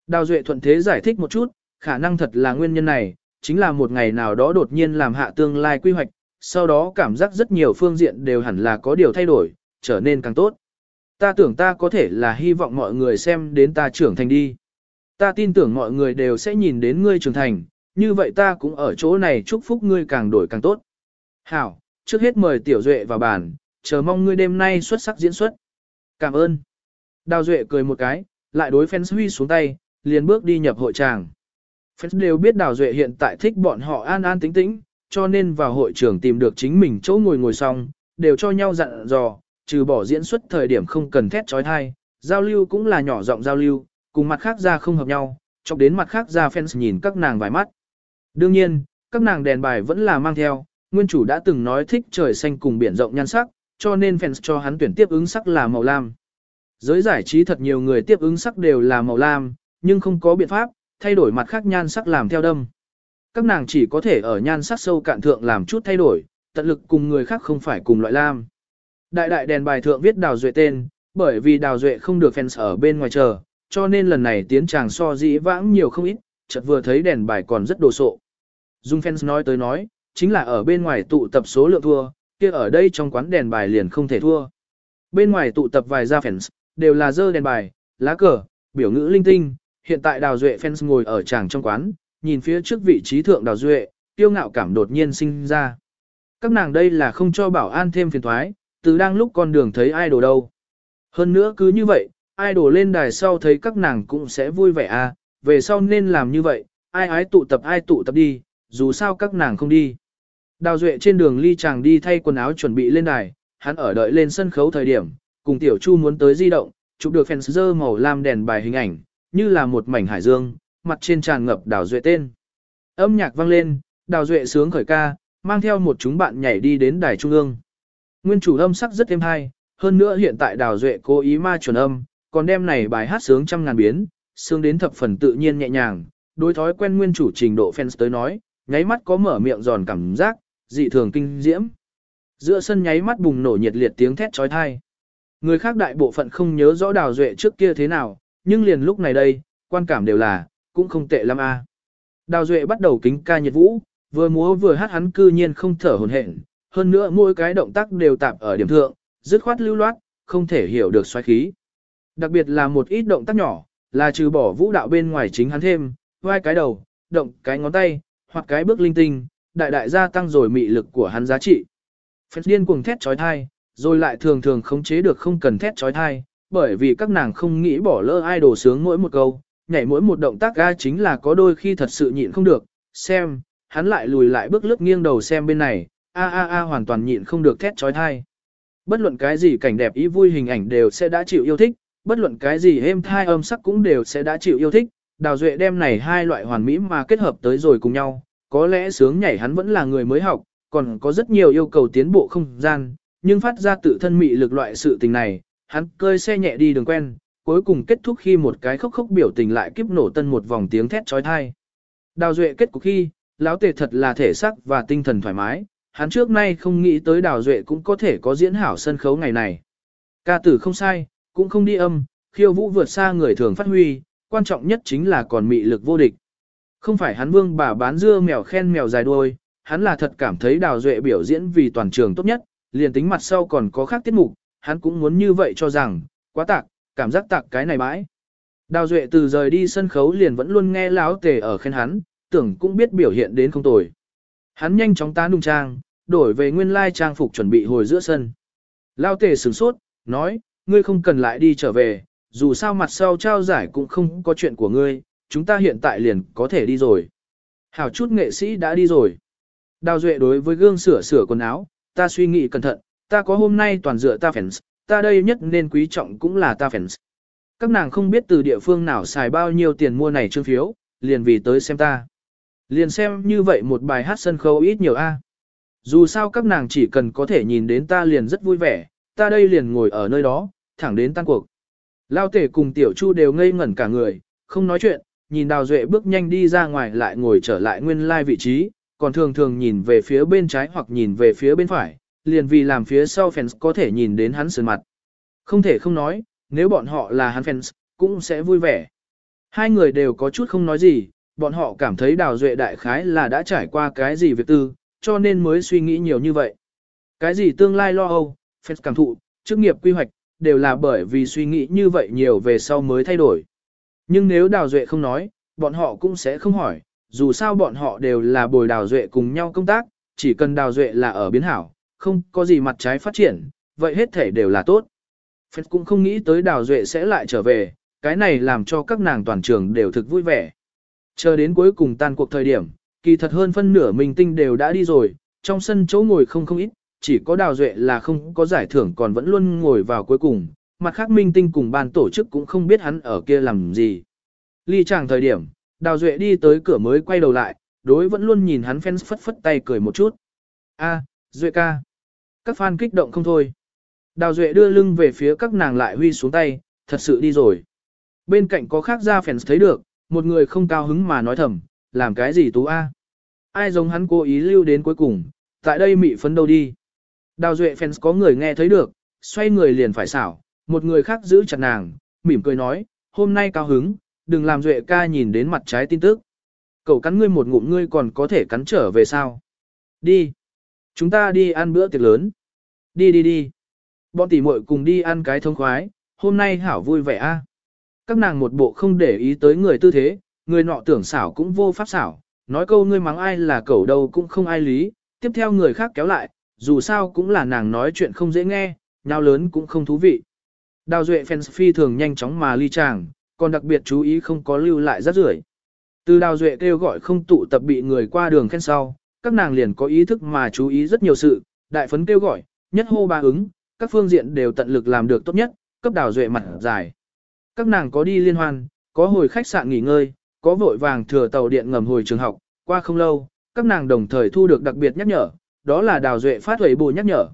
Đào Duệ thuận thế giải thích một chút, khả năng thật là nguyên nhân này, chính là một ngày nào đó đột nhiên làm hạ tương lai quy hoạch, sau đó cảm giác rất nhiều phương diện đều hẳn là có điều thay đổi, trở nên càng tốt. Ta tưởng ta có thể là hy vọng mọi người xem đến ta trưởng thành đi. Ta tin tưởng mọi người đều sẽ nhìn đến ngươi trưởng thành, như vậy ta cũng ở chỗ này chúc phúc ngươi càng đổi càng tốt. Hảo, trước hết mời Tiểu Duệ vào bàn, chờ mong ngươi đêm nay xuất sắc diễn xuất. Cảm ơn. Đào Duệ cười một cái, lại đối fans huy xuống tay, liền bước đi nhập hội tràng. Fans đều biết Đào Duệ hiện tại thích bọn họ an an tĩnh tĩnh, cho nên vào hội trường tìm được chính mình chỗ ngồi ngồi xong, đều cho nhau dặn dò, trừ bỏ diễn xuất thời điểm không cần thét trói thai, giao lưu cũng là nhỏ giọng giao lưu, cùng mặt khác ra không hợp nhau, chọc đến mặt khác ra fans nhìn các nàng vài mắt. Đương nhiên, các nàng đèn bài vẫn là mang theo, nguyên chủ đã từng nói thích trời xanh cùng biển rộng nhan sắc, cho nên fans cho hắn tuyển tiếp ứng sắc là màu lam. Giới giải trí thật nhiều người tiếp ứng sắc đều là màu lam, nhưng không có biện pháp, thay đổi mặt khác nhan sắc làm theo đâm. Các nàng chỉ có thể ở nhan sắc sâu cạn thượng làm chút thay đổi, tận lực cùng người khác không phải cùng loại lam. Đại đại đèn bài thượng viết đào duệ tên, bởi vì đào duệ không được fans ở bên ngoài chờ, cho nên lần này tiến tràng so dĩ vãng nhiều không ít, chợt vừa thấy đèn bài còn rất đồ sộ. Dung fans nói tới nói, chính là ở bên ngoài tụ tập số lượng thua, kia ở đây trong quán đèn bài liền không thể thua. Bên ngoài tụ tập vài gia fans, đều là dơ đèn bài, lá cờ, biểu ngữ linh tinh, hiện tại Đào Duệ fans ngồi ở tràng trong quán, nhìn phía trước vị trí thượng Đào Duệ, tiêu ngạo cảm đột nhiên sinh ra. Các nàng đây là không cho bảo an thêm phiền thoái, từ đang lúc con đường thấy idol đâu. Hơn nữa cứ như vậy, idol lên đài sau thấy các nàng cũng sẽ vui vẻ à, về sau nên làm như vậy, ai ái tụ tập ai tụ tập đi, dù sao các nàng không đi. Đào Duệ trên đường ly chàng đi thay quần áo chuẩn bị lên đài, hắn ở đợi lên sân khấu thời điểm, cùng Tiểu Chu muốn tới di động, chụp được fans dơ màu lam đèn bài hình ảnh, như là một mảnh hải dương, mặt trên tràn ngập Đào Duệ tên. Âm nhạc vang lên, Đào Duệ sướng khởi ca, mang theo một chúng bạn nhảy đi đến đài trung ương. Nguyên chủ âm sắc rất êm hay, hơn nữa hiện tại Đào Duệ cố ý ma chuẩn âm, còn đem này bài hát sướng trăm ngàn biến, xương đến thập phần tự nhiên nhẹ nhàng, đối thói quen nguyên chủ trình độ fans tới nói, nháy mắt có mở miệng giòn cảm giác, dị thường kinh diễm. Giữa sân nháy mắt bùng nổ nhiệt liệt tiếng thét chói tai. Người khác đại bộ phận không nhớ rõ Đào Duệ trước kia thế nào, nhưng liền lúc này đây, quan cảm đều là, cũng không tệ lắm a. Đào Duệ bắt đầu kính ca nhiệt vũ, vừa múa vừa hát hắn cư nhiên không thở hổn hển, hơn nữa mỗi cái động tác đều tạm ở điểm thượng, dứt khoát lưu loát, không thể hiểu được xoáy khí. Đặc biệt là một ít động tác nhỏ, là trừ bỏ vũ đạo bên ngoài chính hắn thêm, vai cái đầu, động cái ngón tay, hoặc cái bước linh tinh, đại đại gia tăng rồi mị lực của hắn giá trị. Phép điên cuồng thét trói thai, rồi lại thường thường khống chế được không cần thét trói thai, bởi vì các nàng không nghĩ bỏ lỡ ai đổ sướng mỗi một câu, nhảy mỗi một động tác ga chính là có đôi khi thật sự nhịn không được, xem, hắn lại lùi lại bước lướt nghiêng đầu xem bên này, a a a hoàn toàn nhịn không được thét trói thai. Bất luận cái gì cảnh đẹp ý vui hình ảnh đều sẽ đã chịu yêu thích, bất luận cái gì êm thai âm sắc cũng đều sẽ đã chịu yêu thích, đào duệ đem này hai loại hoàn mỹ mà kết hợp tới rồi cùng nhau, có lẽ sướng nhảy hắn vẫn là người mới học, còn có rất nhiều yêu cầu tiến bộ không gian, nhưng phát ra tự thân mị lực loại sự tình này, hắn cơi xe nhẹ đi đường quen, cuối cùng kết thúc khi một cái khóc khóc biểu tình lại kiếp nổ tân một vòng tiếng thét trói thai. Đào duệ kết cục khi, lão tề thật là thể sắc và tinh thần thoải mái, hắn trước nay không nghĩ tới đào duệ cũng có thể có diễn hảo sân khấu ngày này. Ca tử không sai, cũng không đi âm, khiêu vũ vượt xa người thường phát huy, quan trọng nhất chính là còn mị lực vô địch. Không phải hắn vương bà bán dưa mèo khen mèo dài đuôi, hắn là thật cảm thấy đào duệ biểu diễn vì toàn trường tốt nhất, liền tính mặt sau còn có khác tiết mục, hắn cũng muốn như vậy cho rằng, quá tạc, cảm giác tạc cái này bãi. Đào duệ từ rời đi sân khấu liền vẫn luôn nghe láo tề ở khen hắn, tưởng cũng biết biểu hiện đến không tồi. Hắn nhanh chóng tá nung trang, đổi về nguyên lai trang phục chuẩn bị hồi giữa sân. Lao tề sửng sốt, nói, ngươi không cần lại đi trở về, dù sao mặt sau trao giải cũng không có chuyện của ngươi, chúng ta hiện tại liền có thể đi rồi. Hảo chút nghệ sĩ đã đi rồi. Đào Duệ đối với gương sửa sửa quần áo, ta suy nghĩ cẩn thận, ta có hôm nay toàn dựa ta fans, ta đây nhất nên quý trọng cũng là ta fans. Các nàng không biết từ địa phương nào xài bao nhiêu tiền mua này trương phiếu, liền vì tới xem ta. Liền xem như vậy một bài hát sân khấu ít nhiều a. Dù sao các nàng chỉ cần có thể nhìn đến ta liền rất vui vẻ, ta đây liền ngồi ở nơi đó, thẳng đến tan cuộc. Lao tể cùng tiểu chu đều ngây ngẩn cả người, không nói chuyện, nhìn đào duệ bước nhanh đi ra ngoài lại ngồi trở lại nguyên lai vị trí, còn thường thường nhìn về phía bên trái hoặc nhìn về phía bên phải, liền vì làm phía sau fans có thể nhìn đến hắn sườn mặt. Không thể không nói, nếu bọn họ là hắn fans, cũng sẽ vui vẻ. Hai người đều có chút không nói gì, bọn họ cảm thấy đào duệ đại khái là đã trải qua cái gì việc tư, cho nên mới suy nghĩ nhiều như vậy. Cái gì tương lai lo âu, fans cảm thụ, chức nghiệp quy hoạch, đều là bởi vì suy nghĩ như vậy nhiều về sau mới thay đổi. Nhưng nếu đào duệ không nói, bọn họ cũng sẽ không hỏi, dù sao bọn họ đều là bồi đào duệ cùng nhau công tác, chỉ cần đào duệ là ở biến hảo, không có gì mặt trái phát triển, vậy hết thể đều là tốt. Phật cũng không nghĩ tới đào duệ sẽ lại trở về, cái này làm cho các nàng toàn trường đều thực vui vẻ. Chờ đến cuối cùng tan cuộc thời điểm, kỳ thật hơn phân nửa mình tinh đều đã đi rồi, trong sân chỗ ngồi không không ít, chỉ có đào duệ là không có giải thưởng còn vẫn luôn ngồi vào cuối cùng, mặt khác minh tinh cùng ban tổ chức cũng không biết hắn ở kia làm gì. Ly chàng thời điểm, đào duệ đi tới cửa mới quay đầu lại, đối vẫn luôn nhìn hắn fans phất phất tay cười một chút. a duệ ca. Các fan kích động không thôi. Đào duệ đưa lưng về phía các nàng lại huy xuống tay, thật sự đi rồi. Bên cạnh có khác ra fans thấy được, một người không cao hứng mà nói thầm, làm cái gì tú a? Ai giống hắn cố ý lưu đến cuối cùng, tại đây mị phấn đâu đi. Đào duệ fans có người nghe thấy được, xoay người liền phải xảo, một người khác giữ chặt nàng, mỉm cười nói, hôm nay cao hứng, đừng làm duệ ca nhìn đến mặt trái tin tức. Cậu cắn ngươi một ngụm ngươi còn có thể cắn trở về sao? Đi. Chúng ta đi ăn bữa tiệc lớn. Đi đi đi. Bọn tỷ muội cùng đi ăn cái thông khoái, hôm nay hảo vui vẻ a. Các nàng một bộ không để ý tới người tư thế, người nọ tưởng xảo cũng vô pháp xảo, nói câu ngươi mắng ai là cẩu đâu cũng không ai lý, tiếp theo người khác kéo lại, dù sao cũng là nàng nói chuyện không dễ nghe, nhau lớn cũng không thú vị. Đào Duệ fans phi thường nhanh chóng mà ly chàng, còn đặc biệt chú ý không có lưu lại rất rưởi. Từ Đào Duệ kêu gọi không tụ tập bị người qua đường khen sau, các nàng liền có ý thức mà chú ý rất nhiều sự, đại phấn kêu gọi, nhất hô ba ứng, các phương diện đều tận lực làm được tốt nhất, cấp Đào Duệ mặt dài. Các nàng có đi liên hoan, có hồi khách sạn nghỉ ngơi, có vội vàng thừa tàu điện ngầm hồi trường học, qua không lâu, các nàng đồng thời thu được đặc biệt nhắc nhở, đó là Đào Duệ phát huệ bù nhắc nhở.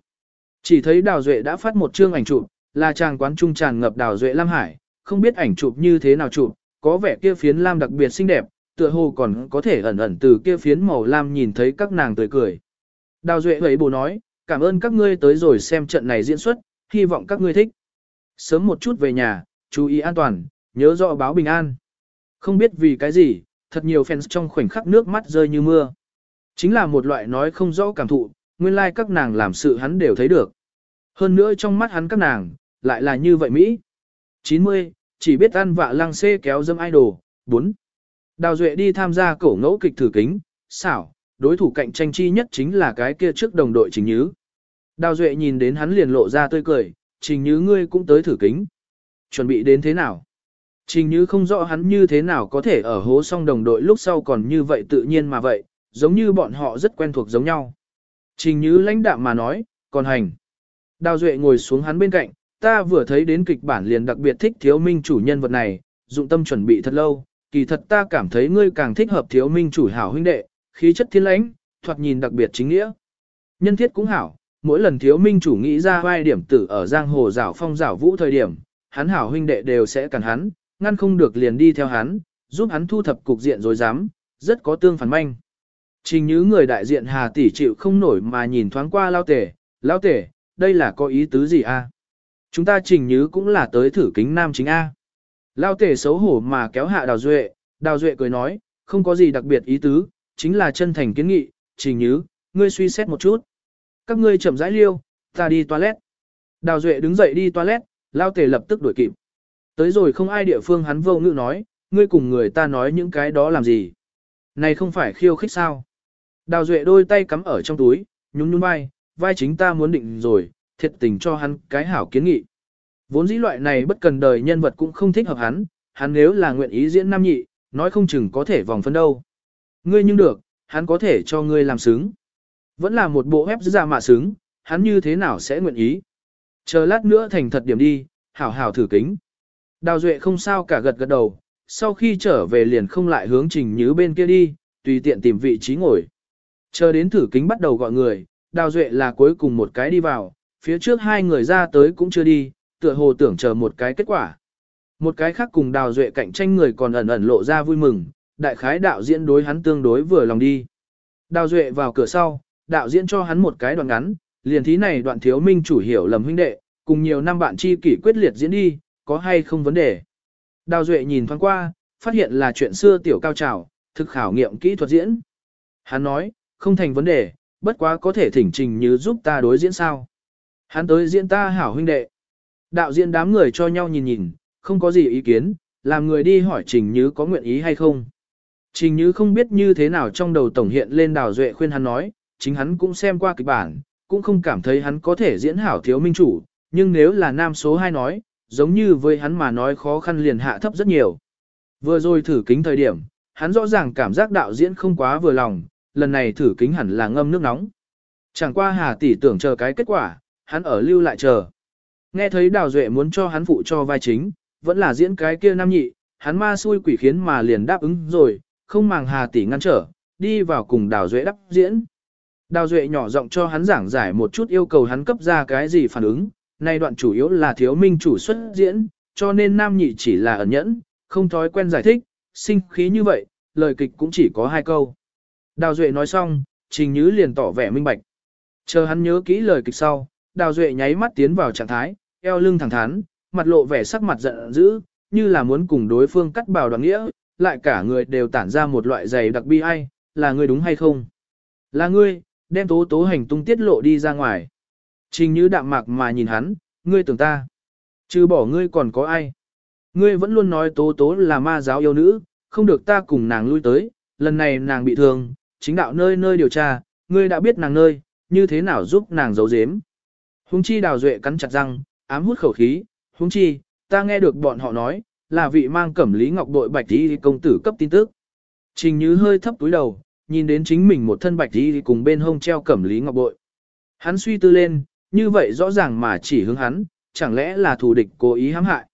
Chỉ thấy Đào Duệ đã phát một chương ảnh chụp, là chàng quán trung tràn ngập Đào Duệ Lam Hải, không biết ảnh chụp như thế nào chụp, có vẻ kia phiến lam đặc biệt xinh đẹp, tựa hồ còn có thể ẩn ẩn từ kia phiến màu lam nhìn thấy các nàng tươi cười. Đào Duệ huệ bù nói, cảm ơn các ngươi tới rồi xem trận này diễn xuất, hy vọng các ngươi thích. Sớm một chút về nhà, chú ý an toàn, nhớ rõ báo bình an. Không biết vì cái gì, thật nhiều fans trong khoảnh khắc nước mắt rơi như mưa. Chính là một loại nói không rõ cảm thụ, nguyên lai like các nàng làm sự hắn đều thấy được. Hơn nữa trong mắt hắn các nàng, lại là như vậy Mỹ. 90, chỉ biết ăn vạ lăng xê kéo dâm idol. 4. Đào Duệ đi tham gia cổ ngẫu kịch thử kính, xảo, đối thủ cạnh tranh chi nhất chính là cái kia trước đồng đội Trình Nhứ. Đào Duệ nhìn đến hắn liền lộ ra tươi cười, Trình Nhứ ngươi cũng tới thử kính. Chuẩn bị đến thế nào? Trình Như không rõ hắn như thế nào có thể ở hố song đồng đội lúc sau còn như vậy tự nhiên mà vậy, giống như bọn họ rất quen thuộc giống nhau. Trình Như lãnh đạm mà nói, còn hành. Đào Duệ ngồi xuống hắn bên cạnh, ta vừa thấy đến kịch bản liền đặc biệt thích thiếu minh chủ nhân vật này, dụng tâm chuẩn bị thật lâu, kỳ thật ta cảm thấy ngươi càng thích hợp thiếu minh chủ hảo huynh đệ, khí chất thiên lãnh, thoạt nhìn đặc biệt chính nghĩa. Nhân thiết cũng hảo, mỗi lần thiếu minh chủ nghĩ ra vai điểm tử ở giang hồ rảo phong rảo vũ thời điểm, hắn hảo huynh đệ đều sẽ cản hắn, ngăn không được liền đi theo hắn, giúp hắn thu thập cục diện rồi dám, rất có tương phản manh. Trình như người đại diện Hà Tỷ chịu không nổi mà nhìn thoáng qua lao tể, lao tể, đây là có ý tứ gì a? Chúng ta trình như cũng là tới thử kính nam chính A. Lao tể xấu hổ mà kéo hạ đào duệ, đào duệ cười nói, không có gì đặc biệt ý tứ, chính là chân thành kiến nghị, trình như, ngươi suy xét một chút. Các ngươi chậm rãi liêu, ta đi toilet. Đào duệ đứng dậy đi toilet, lao tể lập tức đuổi kịp. Tới rồi không ai địa phương hắn vô ngữ nói, ngươi cùng người ta nói những cái đó làm gì. Này không phải khiêu khích sao. Đào Duệ đôi tay cắm ở trong túi, nhún nhún vai, vai chính ta muốn định rồi, thiệt tình cho hắn cái hảo kiến nghị. Vốn dĩ loại này bất cần đời nhân vật cũng không thích hợp hắn, hắn nếu là nguyện ý diễn nam nhị, nói không chừng có thể vòng phân đâu. Ngươi nhưng được, hắn có thể cho ngươi làm sướng. Vẫn là một bộ ép ra mà sướng, hắn như thế nào sẽ nguyện ý. Chờ lát nữa thành thật điểm đi, hảo hảo thử kính. Đào Duệ không sao cả gật gật đầu, sau khi trở về liền không lại hướng trình như bên kia đi, tùy tiện tìm vị trí ngồi. Chờ đến thử kính bắt đầu gọi người, Đào Duệ là cuối cùng một cái đi vào, phía trước hai người ra tới cũng chưa đi, tựa hồ tưởng chờ một cái kết quả. Một cái khác cùng Đào Duệ cạnh tranh người còn ẩn ẩn lộ ra vui mừng, đại khái đạo diễn đối hắn tương đối vừa lòng đi. Đào Duệ vào cửa sau, đạo diễn cho hắn một cái đoạn ngắn, liền thí này đoạn thiếu minh chủ hiểu lầm huynh đệ, cùng nhiều năm bạn chi kỷ quyết liệt diễn đi, có hay không vấn đề. Đào Duệ nhìn thoáng qua, phát hiện là chuyện xưa tiểu cao trào, thực khảo nghiệm kỹ thuật diễn. Hắn nói, không thành vấn đề, bất quá có thể thỉnh trình như giúp ta đối diễn sao. Hắn tới diễn ta hảo huynh đệ. Đạo diễn đám người cho nhau nhìn nhìn, không có gì ý kiến, làm người đi hỏi trình như có nguyện ý hay không. Trình như không biết như thế nào trong đầu tổng hiện lên đào duệ khuyên hắn nói, chính hắn cũng xem qua kịch bản, cũng không cảm thấy hắn có thể diễn hảo thiếu minh chủ, nhưng nếu là nam số 2 nói, giống như với hắn mà nói khó khăn liền hạ thấp rất nhiều. Vừa rồi thử kính thời điểm, hắn rõ ràng cảm giác đạo diễn không quá vừa lòng, lần này thử kính hẳn là ngâm nước nóng. Chẳng qua Hà tỷ tưởng chờ cái kết quả, hắn ở lưu lại chờ. Nghe thấy Đào Duệ muốn cho hắn phụ cho vai chính, vẫn là diễn cái kia nam nhị, hắn ma xui quỷ khiến mà liền đáp ứng rồi, không màng Hà tỷ ngăn trở, đi vào cùng Đào Duệ đắp diễn. Đào Duệ nhỏ giọng cho hắn giảng giải một chút yêu cầu hắn cấp ra cái gì phản ứng, nay đoạn chủ yếu là thiếu minh chủ xuất diễn, cho nên nam nhị chỉ là ẩn nhẫn, không thói quen giải thích, sinh khí như vậy, lời kịch cũng chỉ có hai câu. Đào Duệ nói xong, Trình Nhứ liền tỏ vẻ minh bạch. Chờ hắn nhớ kỹ lời kịch sau, Đào Duệ nháy mắt tiến vào trạng thái, eo lưng thẳng thắn, mặt lộ vẻ sắc mặt giận dữ, như là muốn cùng đối phương cắt bào đoàn nghĩa, lại cả người đều tản ra một loại giày đặc bi ai, là ngươi đúng hay không? Là ngươi, đem tố tố hành tung tiết lộ đi ra ngoài. Trình như đạm mạc mà nhìn hắn, ngươi tưởng ta. Chứ bỏ ngươi còn có ai. Ngươi vẫn luôn nói tố tố là ma giáo yêu nữ, không được ta cùng nàng lui tới, lần này nàng bị thương, chính đạo nơi nơi điều tra, ngươi đã biết nàng nơi, như thế nào giúp nàng giấu giếm. Hùng chi đào duệ cắn chặt răng, ám hút khẩu khí, hùng chi, ta nghe được bọn họ nói, là vị mang cẩm lý ngọc đội bạch đi công tử cấp tin tức. Trình Như hơi thấp túi đầu, nhìn đến chính mình một thân bạch đi cùng bên hông treo cẩm lý ngọc bội. Hắn suy tư lên, như vậy rõ ràng mà chỉ hướng hắn, chẳng lẽ là thù địch cố ý hãm hại.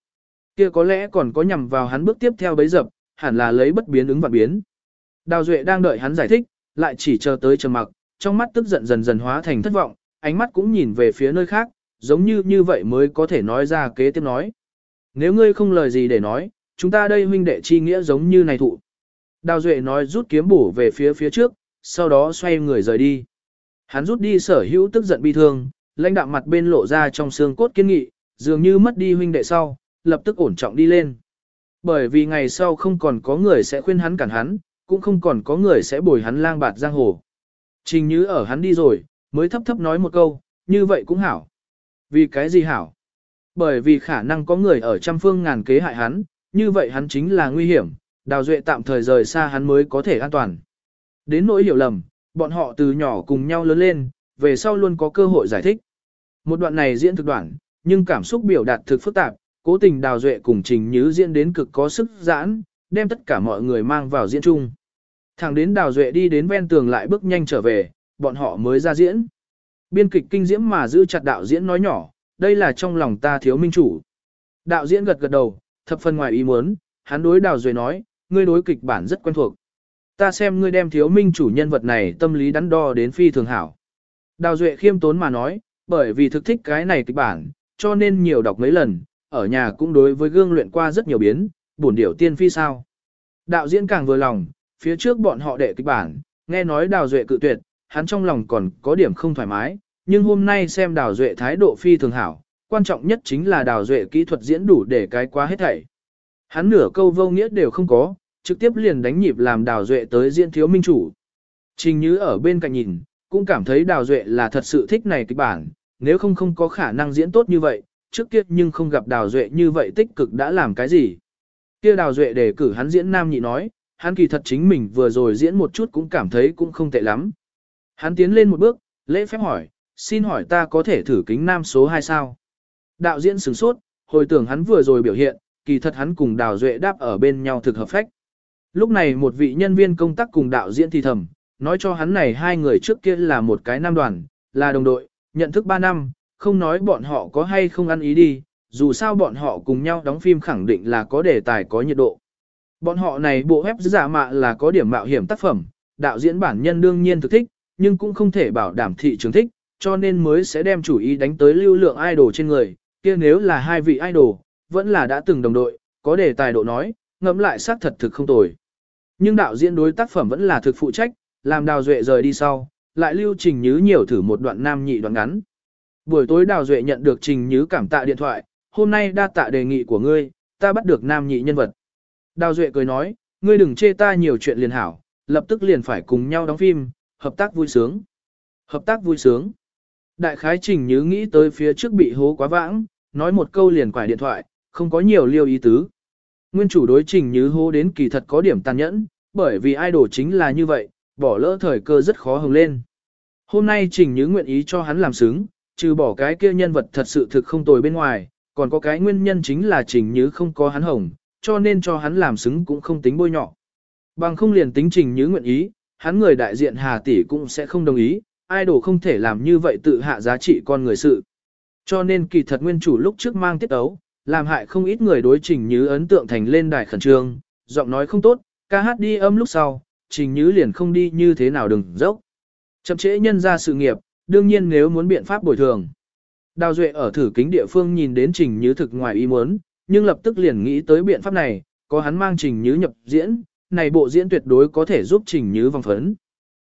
Kia có lẽ còn có nhằm vào hắn bước tiếp theo bấy dập, hẳn là lấy bất biến ứng và biến. Đào Duệ đang đợi hắn giải thích, lại chỉ chờ tới trầm mặc, trong mắt tức giận dần dần hóa thành thất vọng, ánh mắt cũng nhìn về phía nơi khác, giống như như vậy mới có thể nói ra kế tiếp nói. Nếu ngươi không lời gì để nói, chúng ta đây huynh đệ chi nghĩa giống như này thụ. Đào Duệ nói rút kiếm bổ về phía phía trước, sau đó xoay người rời đi. Hắn rút đi sở hữu tức giận bi thương, lãnh đạm mặt bên lộ ra trong xương cốt kiên nghị, dường như mất đi huynh đệ sau, lập tức ổn trọng đi lên. Bởi vì ngày sau không còn có người sẽ khuyên hắn cản hắn, cũng không còn có người sẽ bồi hắn lang bạt giang hồ. Trình như ở hắn đi rồi, mới thấp thấp nói một câu, như vậy cũng hảo. Vì cái gì hảo? Bởi vì khả năng có người ở trăm phương ngàn kế hại hắn, như vậy hắn chính là nguy hiểm, đào duệ tạm thời rời xa hắn mới có thể an toàn. Đến nỗi hiểu lầm, bọn họ từ nhỏ cùng nhau lớn lên, về sau luôn có cơ hội giải thích. Một đoạn này diễn thực đoạn, nhưng cảm xúc biểu đạt thực phức tạp, cố tình đào duệ cùng trình nhứ diễn đến cực có sức giãn, đem tất cả mọi người mang vào diễn chung. Thẳng đến đào duệ đi đến ven tường lại bước nhanh trở về, bọn họ mới ra diễn. Biên kịch kinh diễm mà giữ chặt đạo diễn nói nhỏ, đây là trong lòng ta thiếu minh chủ. Đạo diễn gật gật đầu, thập phần ngoài ý muốn, hắn đối đào duệ nói, ngươi đối kịch bản rất quen thuộc. Ta xem ngươi đem thiếu minh chủ nhân vật này tâm lý đắn đo đến phi thường hảo. Đào duệ khiêm tốn mà nói, bởi vì thực thích cái này kịch bản, cho nên nhiều đọc mấy lần, ở nhà cũng đối với gương luyện qua rất nhiều biến, bổn điểu tiên phi sao. Đạo diễn càng vừa lòng, phía trước bọn họ đệ kịch bản, nghe nói đào duệ cự tuyệt, hắn trong lòng còn có điểm không thoải mái, nhưng hôm nay xem đào duệ thái độ phi thường hảo, quan trọng nhất chính là đào duệ kỹ thuật diễn đủ để cái quá hết thảy. Hắn nửa câu vô nghĩa đều không có, trực tiếp liền đánh nhịp làm đào duệ tới diễn thiếu minh chủ. Trình Như ở bên cạnh nhìn, cũng cảm thấy đào duệ là thật sự thích này kịch bản, nếu không không có khả năng diễn tốt như vậy, trước kia nhưng không gặp đào duệ như vậy tích cực đã làm cái gì. Kia đào duệ đề cử hắn diễn nam nhị nói, hắn kỳ thật chính mình vừa rồi diễn một chút cũng cảm thấy cũng không tệ lắm. Hắn tiến lên một bước, lễ phép hỏi, xin hỏi ta có thể thử kính nam số 2 sao? Đạo diễn sửng sốt, hồi tưởng hắn vừa rồi biểu hiện, kỳ thật hắn cùng đào duệ đáp ở bên nhau thực hợp phách. Lúc này một vị nhân viên công tác cùng đạo diễn thì thầm, nói cho hắn này hai người trước kia là một cái nam đoàn, là đồng đội, nhận thức 3 năm, không nói bọn họ có hay không ăn ý đi, dù sao bọn họ cùng nhau đóng phim khẳng định là có đề tài có nhiệt độ. Bọn họ này bộ web giả mạ là có điểm mạo hiểm tác phẩm, đạo diễn bản nhân đương nhiên thực thích, nhưng cũng không thể bảo đảm thị trường thích, cho nên mới sẽ đem chủ ý đánh tới lưu lượng idol trên người, kia nếu là hai vị idol, vẫn là đã từng đồng đội, có đề tài độ nói, ngẫm lại xác thật thực không tồi. Nhưng đạo diễn đối tác phẩm vẫn là thực phụ trách, làm đào duệ rời đi sau, lại lưu trình nhứ nhiều thử một đoạn nam nhị đoạn ngắn. Buổi tối đào duệ nhận được trình nhứ cảm tạ điện thoại, hôm nay đa tạ đề nghị của ngươi, ta bắt được nam nhị nhân vật. Đào duệ cười nói, ngươi đừng chê ta nhiều chuyện liền hảo, lập tức liền phải cùng nhau đóng phim, hợp tác vui sướng. Hợp tác vui sướng. Đại khái trình nhớ nghĩ tới phía trước bị hố quá vãng, nói một câu liền quải điện thoại, không có nhiều liêu ý tứ. Nguyên chủ đối trình nhớ hố đến kỳ thật có điểm tàn nhẫn, bởi vì idol chính là như vậy, bỏ lỡ thời cơ rất khó hồng lên. Hôm nay trình nhớ nguyện ý cho hắn làm xứng, trừ bỏ cái kia nhân vật thật sự thực không tồi bên ngoài, còn có cái nguyên nhân chính là trình như không có hắn hồng, cho nên cho hắn làm xứng cũng không tính bôi nhọ. Bằng không liền tính trình như nguyện ý, hắn người đại diện Hà Tỷ cũng sẽ không đồng ý, idol không thể làm như vậy tự hạ giá trị con người sự. Cho nên kỳ thật nguyên chủ lúc trước mang tiết ấu, làm hại không ít người đối trình như ấn tượng thành lên đài khẩn trương, giọng nói không tốt, ca hát đi âm lúc sau, trình như liền không đi như thế nào đừng dốc. Chậm trễ nhân ra sự nghiệp, đương nhiên nếu muốn biện pháp bồi thường. Đào Duệ ở thử kính địa phương nhìn đến trình như thực ngoài ý muốn, nhưng lập tức liền nghĩ tới biện pháp này, có hắn mang trình như nhập diễn, này bộ diễn tuyệt đối có thể giúp trình như vòng phấn.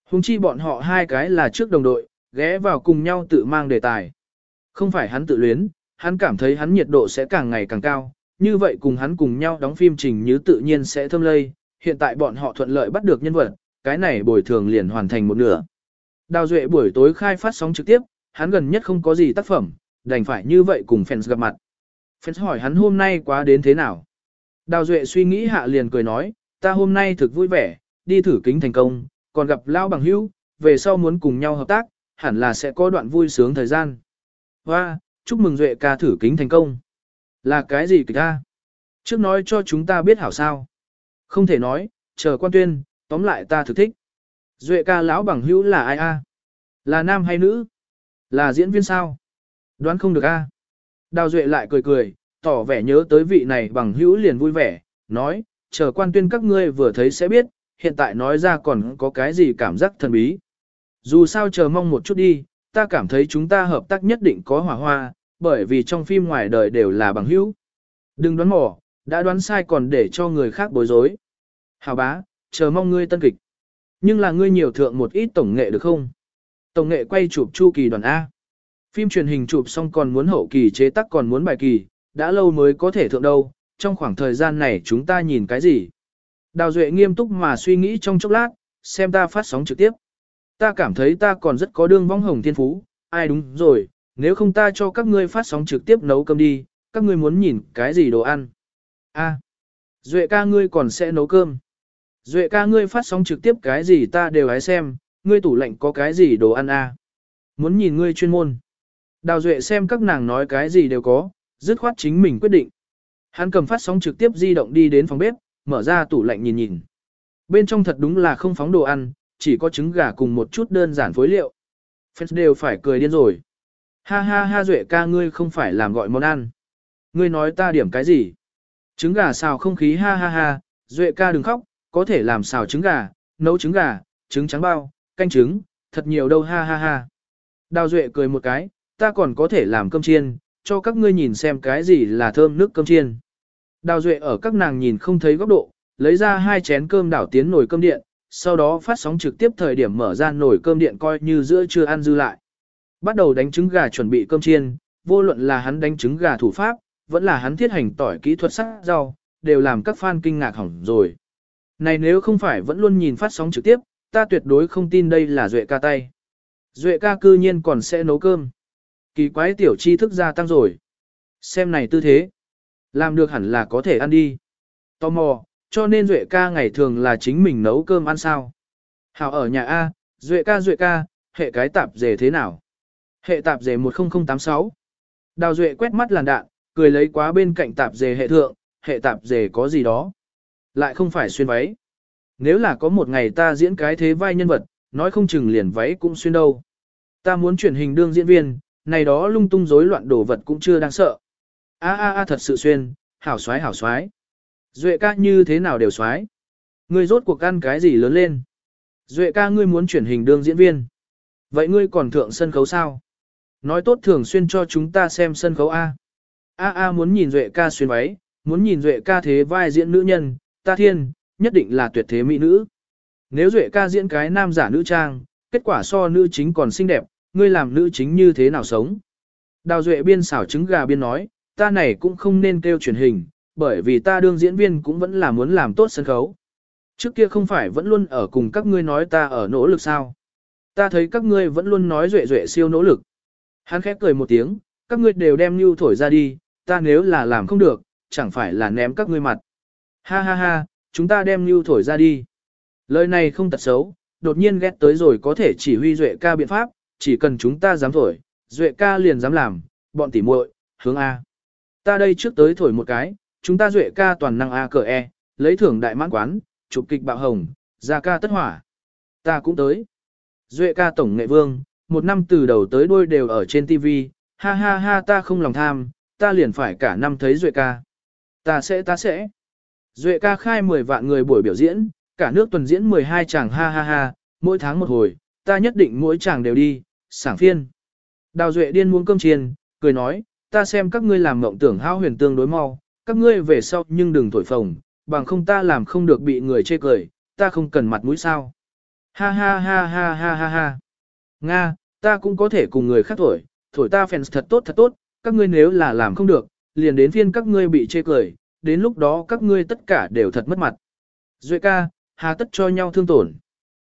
Hùng chi bọn họ hai cái là trước đồng đội, ghé vào cùng nhau tự mang đề tài. Không phải hắn tự luyến, hắn cảm thấy hắn nhiệt độ sẽ càng ngày càng cao, như vậy cùng hắn cùng nhau đóng phim trình như tự nhiên sẽ thâm lây, hiện tại bọn họ thuận lợi bắt được nhân vật, cái này bồi thường liền hoàn thành một nửa. Đào Duệ buổi tối khai phát sóng trực tiếp, hắn gần nhất không có gì tác phẩm, đành phải như vậy cùng fans gặp mặt. Fans hỏi hắn hôm nay quá đến thế nào. Đào Duệ suy nghĩ hạ liền cười nói, ta hôm nay thực vui vẻ, đi thử kính thành công, còn gặp lao bằng hữu, về sau muốn cùng nhau hợp tác, hẳn là sẽ có đoạn vui sướng thời gian. Hoa, chúc mừng Duệ ca thử kính thành công. Là cái gì kìa? ta? Trước nói cho chúng ta biết hảo sao. Không thể nói, chờ quan tuyên, tóm lại ta thực thích. Duệ ca lão bằng hữu là ai a? Là nam hay nữ? Là diễn viên sao? Đoán không được a. Đào Duệ lại cười cười, tỏ vẻ nhớ tới vị này bằng hữu liền vui vẻ, nói, chờ quan tuyên các ngươi vừa thấy sẽ biết, hiện tại nói ra còn có cái gì cảm giác thần bí. Dù sao chờ mong một chút đi, ta cảm thấy chúng ta hợp tác nhất định có hỏa hoa, bởi vì trong phim ngoài đời đều là bằng hữu. Đừng đoán mò, đã đoán sai còn để cho người khác bối rối. Hào bá, chờ mong ngươi tân kịch. Nhưng là ngươi nhiều thượng một ít tổng nghệ được không? Tổng nghệ quay chụp chu kỳ đoàn A. Phim truyền hình chụp xong còn muốn hậu kỳ chế tác còn muốn bài kỳ, đã lâu mới có thể thượng đâu, trong khoảng thời gian này chúng ta nhìn cái gì? Đào Duệ nghiêm túc mà suy nghĩ trong chốc lát, xem ta phát sóng trực tiếp. Ta cảm thấy ta còn rất có đương vong hồng thiên phú, ai đúng rồi, nếu không ta cho các ngươi phát sóng trực tiếp nấu cơm đi, các ngươi muốn nhìn cái gì đồ ăn? A, Duệ ca ngươi còn sẽ nấu cơm. Duệ ca ngươi phát sóng trực tiếp cái gì ta đều hãy xem, ngươi tủ lạnh có cái gì đồ ăn a? Muốn nhìn ngươi chuyên môn. Đào Duệ xem các nàng nói cái gì đều có, dứt khoát chính mình quyết định. Hắn cầm phát sóng trực tiếp di động đi đến phòng bếp, mở ra tủ lạnh nhìn nhìn. Bên trong thật đúng là không phóng đồ ăn, chỉ có trứng gà cùng một chút đơn giản phối liệu. Fans đều phải cười điên rồi. Ha ha ha Duệ ca ngươi không phải làm gọi món ăn. Ngươi nói ta điểm cái gì? Trứng gà xào không khí ha ha ha, Duệ ca đừng khóc, có thể làm xào trứng gà, nấu trứng gà, trứng trắng bao, canh trứng, thật nhiều đâu ha ha ha. Đào Duệ cười một cái, ta còn có thể làm cơm chiên, cho các ngươi nhìn xem cái gì là thơm nước cơm chiên. Đào Duệ ở các nàng nhìn không thấy góc độ, lấy ra hai chén cơm đảo tiến nồi cơm điện, sau đó phát sóng trực tiếp thời điểm mở ra nồi cơm điện coi như giữa trưa ăn dư lại. Bắt đầu đánh trứng gà chuẩn bị cơm chiên, vô luận là hắn đánh trứng gà thủ pháp, vẫn là hắn thiết hành tỏi kỹ thuật sắc rau, đều làm các fan kinh ngạc hỏng rồi. Này nếu không phải vẫn luôn nhìn phát sóng trực tiếp, ta tuyệt đối không tin đây là Duệ ca tay. Duệ ca cư nhiên còn sẽ nấu cơm. Kỳ quái tiểu chi thức gia tăng rồi. Xem này tư thế. Làm được hẳn là có thể ăn đi. Tò mò, cho nên Duệ ca ngày thường là chính mình nấu cơm ăn sao. Hảo ở nhà A, Duệ ca Duệ ca, hệ cái tạp dề thế nào? Hệ tạp dề 10086. Đào Duệ quét mắt làn đạn, cười lấy quá bên cạnh tạp dề hệ thượng, hệ tạp dề có gì đó. Lại không phải xuyên váy. Nếu là có một ngày ta diễn cái thế vai nhân vật, nói không chừng liền váy cũng xuyên đâu. Ta muốn chuyển hình đương diễn viên, này đó lung tung rối loạn đồ vật cũng chưa đáng sợ. A a a thật sự xuyên, hảo xoái hảo xoái. Duệ ca như thế nào đều xoái. Ngươi rốt cuộc ăn cái gì lớn lên. Duệ ca ngươi muốn chuyển hình đương diễn viên. Vậy ngươi còn thượng sân khấu sao? Nói tốt thường xuyên cho chúng ta xem sân khấu A. A A muốn nhìn Duệ ca xuyên váy, muốn nhìn Duệ ca thế vai diễn nữ nhân, ta thiên, nhất định là tuyệt thế mỹ nữ. Nếu Duệ ca diễn cái nam giả nữ trang, kết quả so nữ chính còn xinh đẹp, ngươi làm nữ chính như thế nào sống? Đào Duệ biên xảo trứng gà biên nói, ta này cũng không nên kêu truyền hình, bởi vì ta đương diễn viên cũng vẫn là muốn làm tốt sân khấu. Trước kia không phải vẫn luôn ở cùng các ngươi nói ta ở nỗ lực sao? Ta thấy các ngươi vẫn luôn nói Duệ Duệ siêu nỗ lực. Hắn khép cười một tiếng, các ngươi đều đem nhu thổi ra đi, ta nếu là làm không được, chẳng phải là ném các ngươi mặt. Ha ha ha, chúng ta đem lưu thổi ra đi. Lời này không tật xấu, đột nhiên ghét tới rồi có thể chỉ huy Duệ ca biện pháp, chỉ cần chúng ta dám thổi, Duệ ca liền dám làm, bọn tỉ muội, hướng A. Ta đây trước tới thổi một cái, chúng ta Duệ ca toàn năng A cờ E, lấy thưởng đại mãn quán, chụp kịch bạo hồng, ra ca tất hỏa. Ta cũng tới. Duệ ca tổng nghệ vương, một năm từ đầu tới đuôi đều ở trên TV, ha ha ha ta không lòng tham, ta liền phải cả năm thấy Duệ ca. Ta sẽ ta sẽ. Duệ ca khai 10 vạn người buổi biểu diễn, cả nước tuần diễn 12 chàng ha ha ha, mỗi tháng một hồi, ta nhất định mỗi chàng đều đi, sảng phiên. Đào Duệ điên muốn cơm chiên, cười nói, ta xem các ngươi làm mộng tưởng hao huyền tương đối mau, các ngươi về sau nhưng đừng thổi phồng, bằng không ta làm không được bị người chê cười, ta không cần mặt mũi sao. Ha ha ha ha ha ha ha. Nga, ta cũng có thể cùng người khác thổi, thổi ta fans thật tốt thật tốt, các ngươi nếu là làm không được, liền đến phiên các ngươi bị chê cười, đến lúc đó các ngươi tất cả đều thật mất mặt. Duệ ca, hà tất cho nhau thương tổn.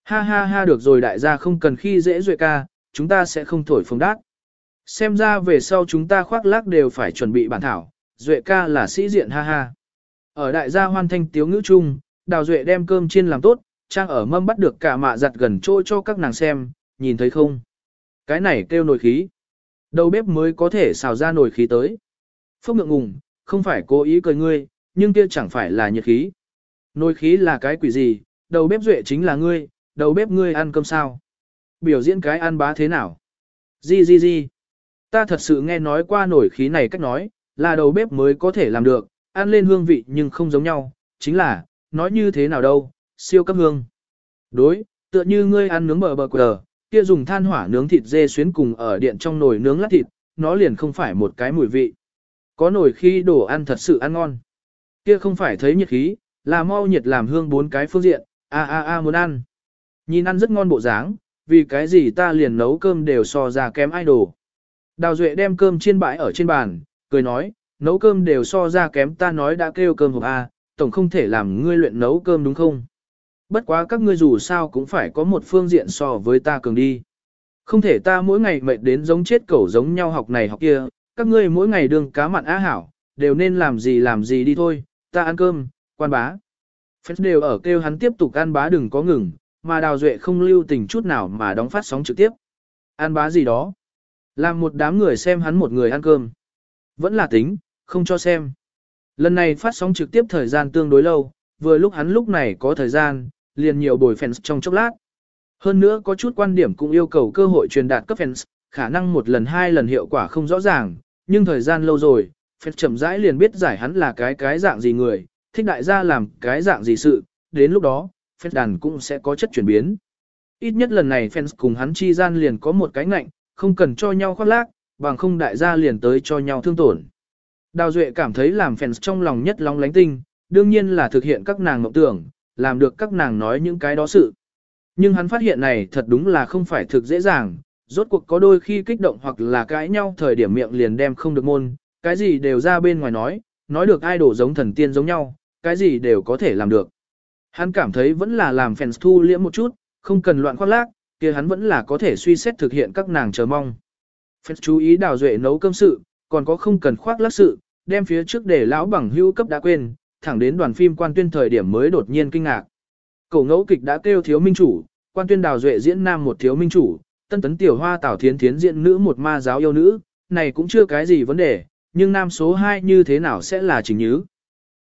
Ha ha ha được rồi đại gia không cần khi dễ Duệ ca, chúng ta sẽ không thổi phồng đát. Xem ra về sau chúng ta khoác lác đều phải chuẩn bị bản thảo, Duệ ca là sĩ diện ha ha. Ở đại gia hoan thanh tiếu ngữ chung, Đào Duệ đem cơm chiên làm tốt, trang ở mâm bắt được cả mạ giặt gần chỗ cho các nàng xem, nhìn thấy không? Cái này kêu nồi khí. Đầu bếp mới có thể xào ra nồi khí tới. Phốc ngượng ngùng, không phải cố ý cười ngươi, nhưng kia chẳng phải là nhiệt khí. Nồi khí là cái quỷ gì, đầu bếp duệ chính là ngươi, đầu bếp ngươi ăn cơm sao? Biểu diễn cái ăn bá thế nào? Gì gì gì? Ta thật sự nghe nói qua nổi khí này cách nói, là đầu bếp mới có thể làm được, ăn lên hương vị nhưng không giống nhau, chính là, nói như thế nào đâu, siêu cấp hương. Đối, tựa như ngươi ăn nướng bờ bờ quờ, kia dùng than hỏa nướng thịt dê xuyến cùng ở điện trong nồi nướng lát thịt, nó liền không phải một cái mùi vị. Có nổi khi đồ ăn thật sự ăn ngon. Kia không phải thấy nhiệt khí, là mau nhiệt làm hương bốn cái phương diện, a a a muốn ăn. Nhìn ăn rất ngon bộ dáng, vì cái gì ta liền nấu cơm đều so ra kém idol. Đào Duệ đem cơm chiên bãi ở trên bàn, cười nói, nấu cơm đều so ra kém ta nói đã kêu cơm hộp A, tổng không thể làm ngươi luyện nấu cơm đúng không? Bất quá các ngươi dù sao cũng phải có một phương diện so với ta cường đi. Không thể ta mỗi ngày mệt đến giống chết cẩu giống nhau học này học kia, các ngươi mỗi ngày đường cá mặn á hảo, đều nên làm gì làm gì đi thôi, ta ăn cơm, quan bá. Phép đều ở kêu hắn tiếp tục ăn bá đừng có ngừng, mà đào duệ không lưu tình chút nào mà đóng phát sóng trực tiếp. Ăn bá gì đó. Làm một đám người xem hắn một người ăn cơm. Vẫn là tính, không cho xem. Lần này phát sóng trực tiếp thời gian tương đối lâu, vừa lúc hắn lúc này có thời gian, liền nhiều bồi fans trong chốc lát. Hơn nữa có chút quan điểm cũng yêu cầu cơ hội truyền đạt cấp fans, khả năng một lần hai lần hiệu quả không rõ ràng, nhưng thời gian lâu rồi, phép chậm rãi liền biết giải hắn là cái cái dạng gì người, thích đại gia làm cái dạng gì sự, đến lúc đó, phép đàn cũng sẽ có chất chuyển biến. Ít nhất lần này fans cùng hắn chi gian liền có một cái ngạnh, không cần cho nhau khoác lác, bằng không đại gia liền tới cho nhau thương tổn. Đào Duệ cảm thấy làm fans trong lòng nhất long lánh tinh, đương nhiên là thực hiện các nàng mộng tưởng, làm được các nàng nói những cái đó sự. Nhưng hắn phát hiện này thật đúng là không phải thực dễ dàng, rốt cuộc có đôi khi kích động hoặc là cãi nhau thời điểm miệng liền đem không được môn, cái gì đều ra bên ngoài nói, nói được ai đổ giống thần tiên giống nhau, cái gì đều có thể làm được. Hắn cảm thấy vẫn là làm fans thu liễm một chút, không cần loạn khoác lác, kia hắn vẫn là có thể suy xét thực hiện các nàng chờ mong. Fans chú ý đào duệ nấu cơm sự, còn có không cần khoác lác sự, đem phía trước để lão bằng hưu cấp đã quên, thẳng đến đoàn phim quan tuyên thời điểm mới đột nhiên kinh ngạc. Cổ ngẫu kịch đã kêu thiếu minh chủ, quan tuyên đào duệ diễn nam một thiếu minh chủ, tân tấn tiểu hoa tảo thiến thiến diện nữ một ma giáo yêu nữ, này cũng chưa cái gì vấn đề, nhưng nam số 2 như thế nào sẽ là trình nhứ.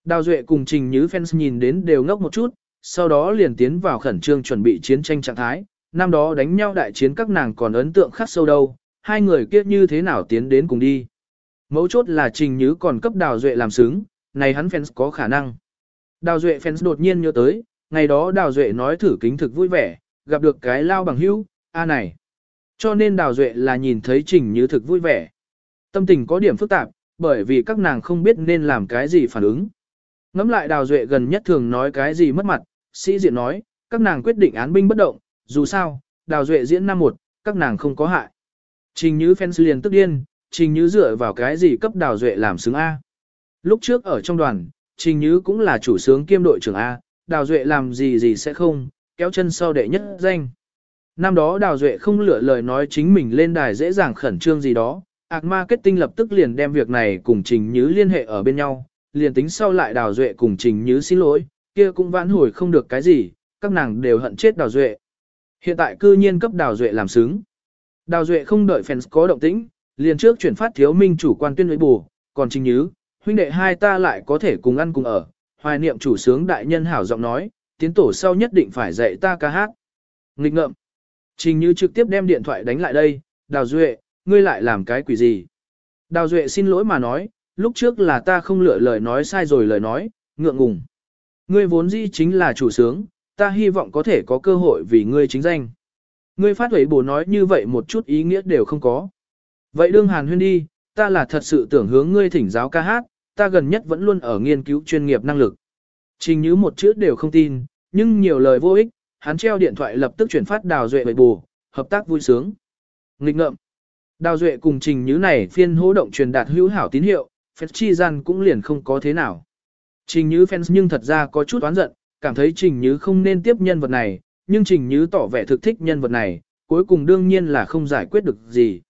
Đào duệ cùng trình nhứ fans nhìn đến đều ngốc một chút, sau đó liền tiến vào khẩn trương chuẩn bị chiến tranh trạng thái, năm đó đánh nhau đại chiến các nàng còn ấn tượng khắc sâu đâu, hai người kia như thế nào tiến đến cùng đi. Mấu chốt là trình nhứ còn cấp đào duệ làm xứng, này hắn fans có khả năng. Đào duệ fans đột nhiên nhớ tới, ngày đó đào duệ nói thử kính thực vui vẻ, gặp được cái lao bằng hữu, a này. Cho nên đào duệ là nhìn thấy trình như thực vui vẻ. Tâm tình có điểm phức tạp, bởi vì các nàng không biết nên làm cái gì phản ứng. Ngắm lại đào duệ gần nhất thường nói cái gì mất mặt, sĩ diện nói, các nàng quyết định án binh bất động, dù sao, đào duệ diễn năm một, các nàng không có hại. Trình Như fans liền tức điên, Trình Như dựa vào cái gì cấp đào duệ làm xứng A. Lúc trước ở trong đoàn, Trình Như cũng là chủ sướng kiêm đội trưởng A, đào duệ làm gì gì sẽ không, kéo chân sau đệ nhất danh. Năm đó đào duệ không lựa lời nói chính mình lên đài dễ dàng khẩn trương gì đó, ạc marketing lập tức liền đem việc này cùng Trình Nhứ liên hệ ở bên nhau, liền tính sau lại đào duệ cùng Trình Nhứ xin lỗi, kia cũng vãn hồi không được cái gì, các nàng đều hận chết đào duệ. Hiện tại cư nhiên cấp Đào Duệ làm xứng. Đào Duệ không đợi fans có động tĩnh, liền trước chuyển phát thiếu minh chủ quan tuyên với bù, còn trình nhứ, huynh đệ hai ta lại có thể cùng ăn cùng ở, hoài niệm chủ sướng đại nhân hảo giọng nói, tiến tổ sau nhất định phải dạy ta ca hát. Nghịch ngợm. Trình như trực tiếp đem điện thoại đánh lại đây, Đào Duệ, ngươi lại làm cái quỷ gì? Đào Duệ xin lỗi mà nói, lúc trước là ta không lựa lời nói sai rồi lời nói, ngượng ngùng. Ngươi vốn dĩ chính là chủ sướng, ta hy vọng có thể có cơ hội vì ngươi chính danh. Ngươi phát huẩy bổ nói như vậy một chút ý nghĩa đều không có. Vậy đương hàn huyên đi, ta là thật sự tưởng hướng ngươi thỉnh giáo ca hát, ta gần nhất vẫn luôn ở nghiên cứu chuyên nghiệp năng lực. Trình như một chữ đều không tin, nhưng nhiều lời vô ích, hắn treo điện thoại lập tức chuyển phát đào duệ bậy bù, hợp tác vui sướng. Nghịch ngợm. Đào duệ cùng trình như này phiên hỗ động truyền đạt hữu hảo tín hiệu, phép chi gian cũng liền không có thế nào. Trình như fans nhưng thật ra có chút oán giận, cảm thấy Trình Như không nên tiếp nhân vật này, nhưng Trình Như tỏ vẻ thực thích nhân vật này, cuối cùng đương nhiên là không giải quyết được gì.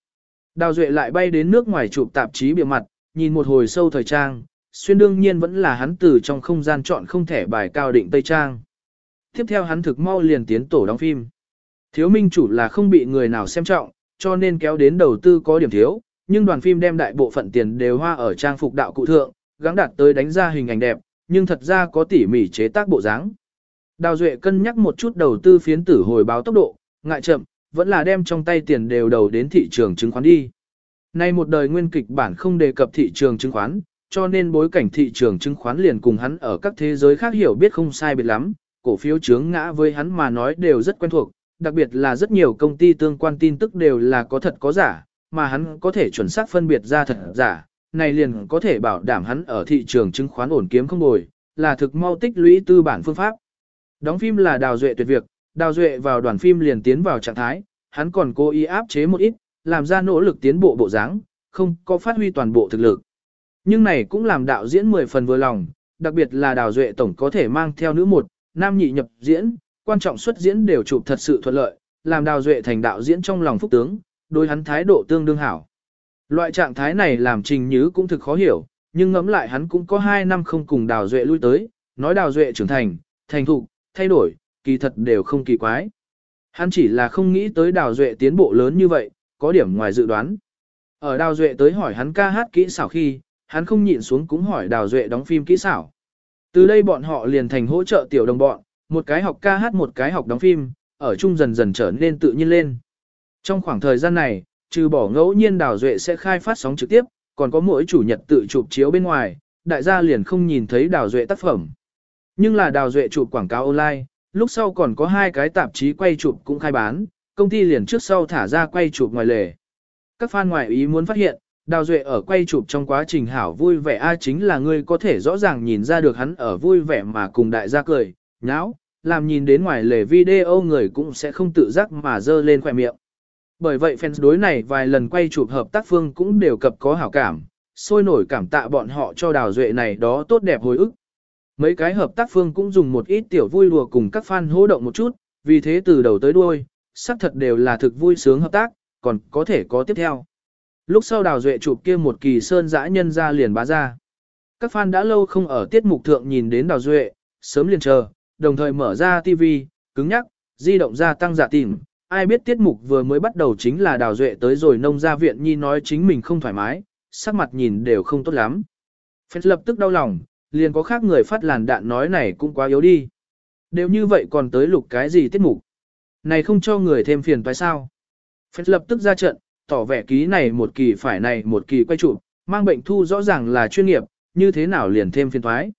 Đào Duệ lại bay đến nước ngoài chụp tạp chí bìa mặt, nhìn một hồi sâu thời trang, xuyên đương nhiên vẫn là hắn từ trong không gian chọn không thể bài cao định Tây Trang. Tiếp theo hắn thực mau liền tiến tổ đóng phim. Thiếu minh chủ là không bị người nào xem trọng, cho nên kéo đến đầu tư có điểm thiếu, nhưng đoàn phim đem đại bộ phận tiền đều hoa ở trang phục đạo cụ thượng, gắng đạt tới đánh ra hình ảnh đẹp, nhưng thật ra có tỉ mỉ chế tác bộ dáng. Đào Duệ cân nhắc một chút đầu tư phiến tử hồi báo tốc độ, ngại chậm, vẫn là đem trong tay tiền đều đầu đến thị trường chứng khoán đi. Nay một đời nguyên kịch bản không đề cập thị trường chứng khoán, cho nên bối cảnh thị trường chứng khoán liền cùng hắn ở các thế giới khác hiểu biết không sai biệt lắm, cổ phiếu chướng ngã với hắn mà nói đều rất quen thuộc, đặc biệt là rất nhiều công ty tương quan tin tức đều là có thật có giả, mà hắn có thể chuẩn xác phân biệt ra thật giả, này liền có thể bảo đảm hắn ở thị trường chứng khoán ổn kiếm không bồi, là thực mau tích lũy tư bản phương pháp. Đóng phim là đào duệ tuyệt việc, đào duệ vào đoàn phim liền tiến vào trạng thái, hắn còn cố ý áp chế một ít, làm ra nỗ lực tiến bộ bộ dáng, không có phát huy toàn bộ thực lực. Nhưng này cũng làm đạo diễn 10 phần vừa lòng, đặc biệt là đào duệ tổng có thể mang theo nữ một, nam nhị nhập diễn, quan trọng xuất diễn đều chụp thật sự thuận lợi, làm đào duệ thành đạo diễn trong lòng phúc tướng, đối hắn thái độ tương đương hảo. Loại trạng thái này làm trình nhứ cũng thực khó hiểu, nhưng ngẫm lại hắn cũng có 2 năm không cùng đào duệ lui tới, nói đào duệ trưởng thành, thành thục, thay đổi, kỳ thật đều không kỳ quái. Hắn chỉ là không nghĩ tới đào duệ tiến bộ lớn như vậy, có điểm ngoài dự đoán. Ở đào duệ tới hỏi hắn ca hát kỹ xảo khi, hắn không nhịn xuống cũng hỏi đào duệ đóng phim kỹ xảo. Từ đây bọn họ liền thành hỗ trợ tiểu đồng bọn, một cái học ca hát một cái học đóng phim, ở chung dần dần trở nên tự nhiên lên. Trong khoảng thời gian này, trừ bỏ ngẫu nhiên đào duệ sẽ khai phát sóng trực tiếp, còn có mỗi chủ nhật tự chụp chiếu bên ngoài, đại gia liền không nhìn thấy đào duệ tác phẩm. Nhưng là đào duệ chụp quảng cáo online, lúc sau còn có hai cái tạp chí quay chụp cũng khai bán, công ty liền trước sau thả ra quay chụp ngoài lề. Các fan ngoài ý muốn phát hiện, Đào Duệ ở quay chụp trong quá trình hảo vui vẻ a chính là ngươi có thể rõ ràng nhìn ra được hắn ở vui vẻ mà cùng đại gia cười, nháo, làm nhìn đến ngoài lề video người cũng sẽ không tự giác mà dơ lên khỏe miệng. Bởi vậy fans đối này vài lần quay chụp hợp tác phương cũng đều cập có hảo cảm, sôi nổi cảm tạ bọn họ cho Đào Duệ này đó tốt đẹp hồi ức. Mấy cái hợp tác phương cũng dùng một ít tiểu vui đùa cùng các fan hỗ động một chút, vì thế từ đầu tới đuôi, sắc thật đều là thực vui sướng hợp tác, còn có thể có tiếp theo. Lúc sau đào duệ chụp kia một kỳ sơn dã nhân ra liền bá ra. Các fan đã lâu không ở tiết mục thượng nhìn đến đào duệ, sớm liền chờ, đồng thời mở ra TV, cứng nhắc, di động ra tăng giả tìm. Ai biết tiết mục vừa mới bắt đầu chính là đào duệ tới rồi nông gia viện nhi nói chính mình không thoải mái, sắc mặt nhìn đều không tốt lắm. Phép lập tức đau lòng, liền có khác người phát làn đạn nói này cũng quá yếu đi. Đều như vậy còn tới lục cái gì tiết mục. Này không cho người thêm phiền phải sao. Phép lập tức ra trận, tỏ vẻ ký này một kỳ phải này một kỳ quay chụp, mang bệnh thu rõ ràng là chuyên nghiệp, như thế nào liền thêm phiền thoái.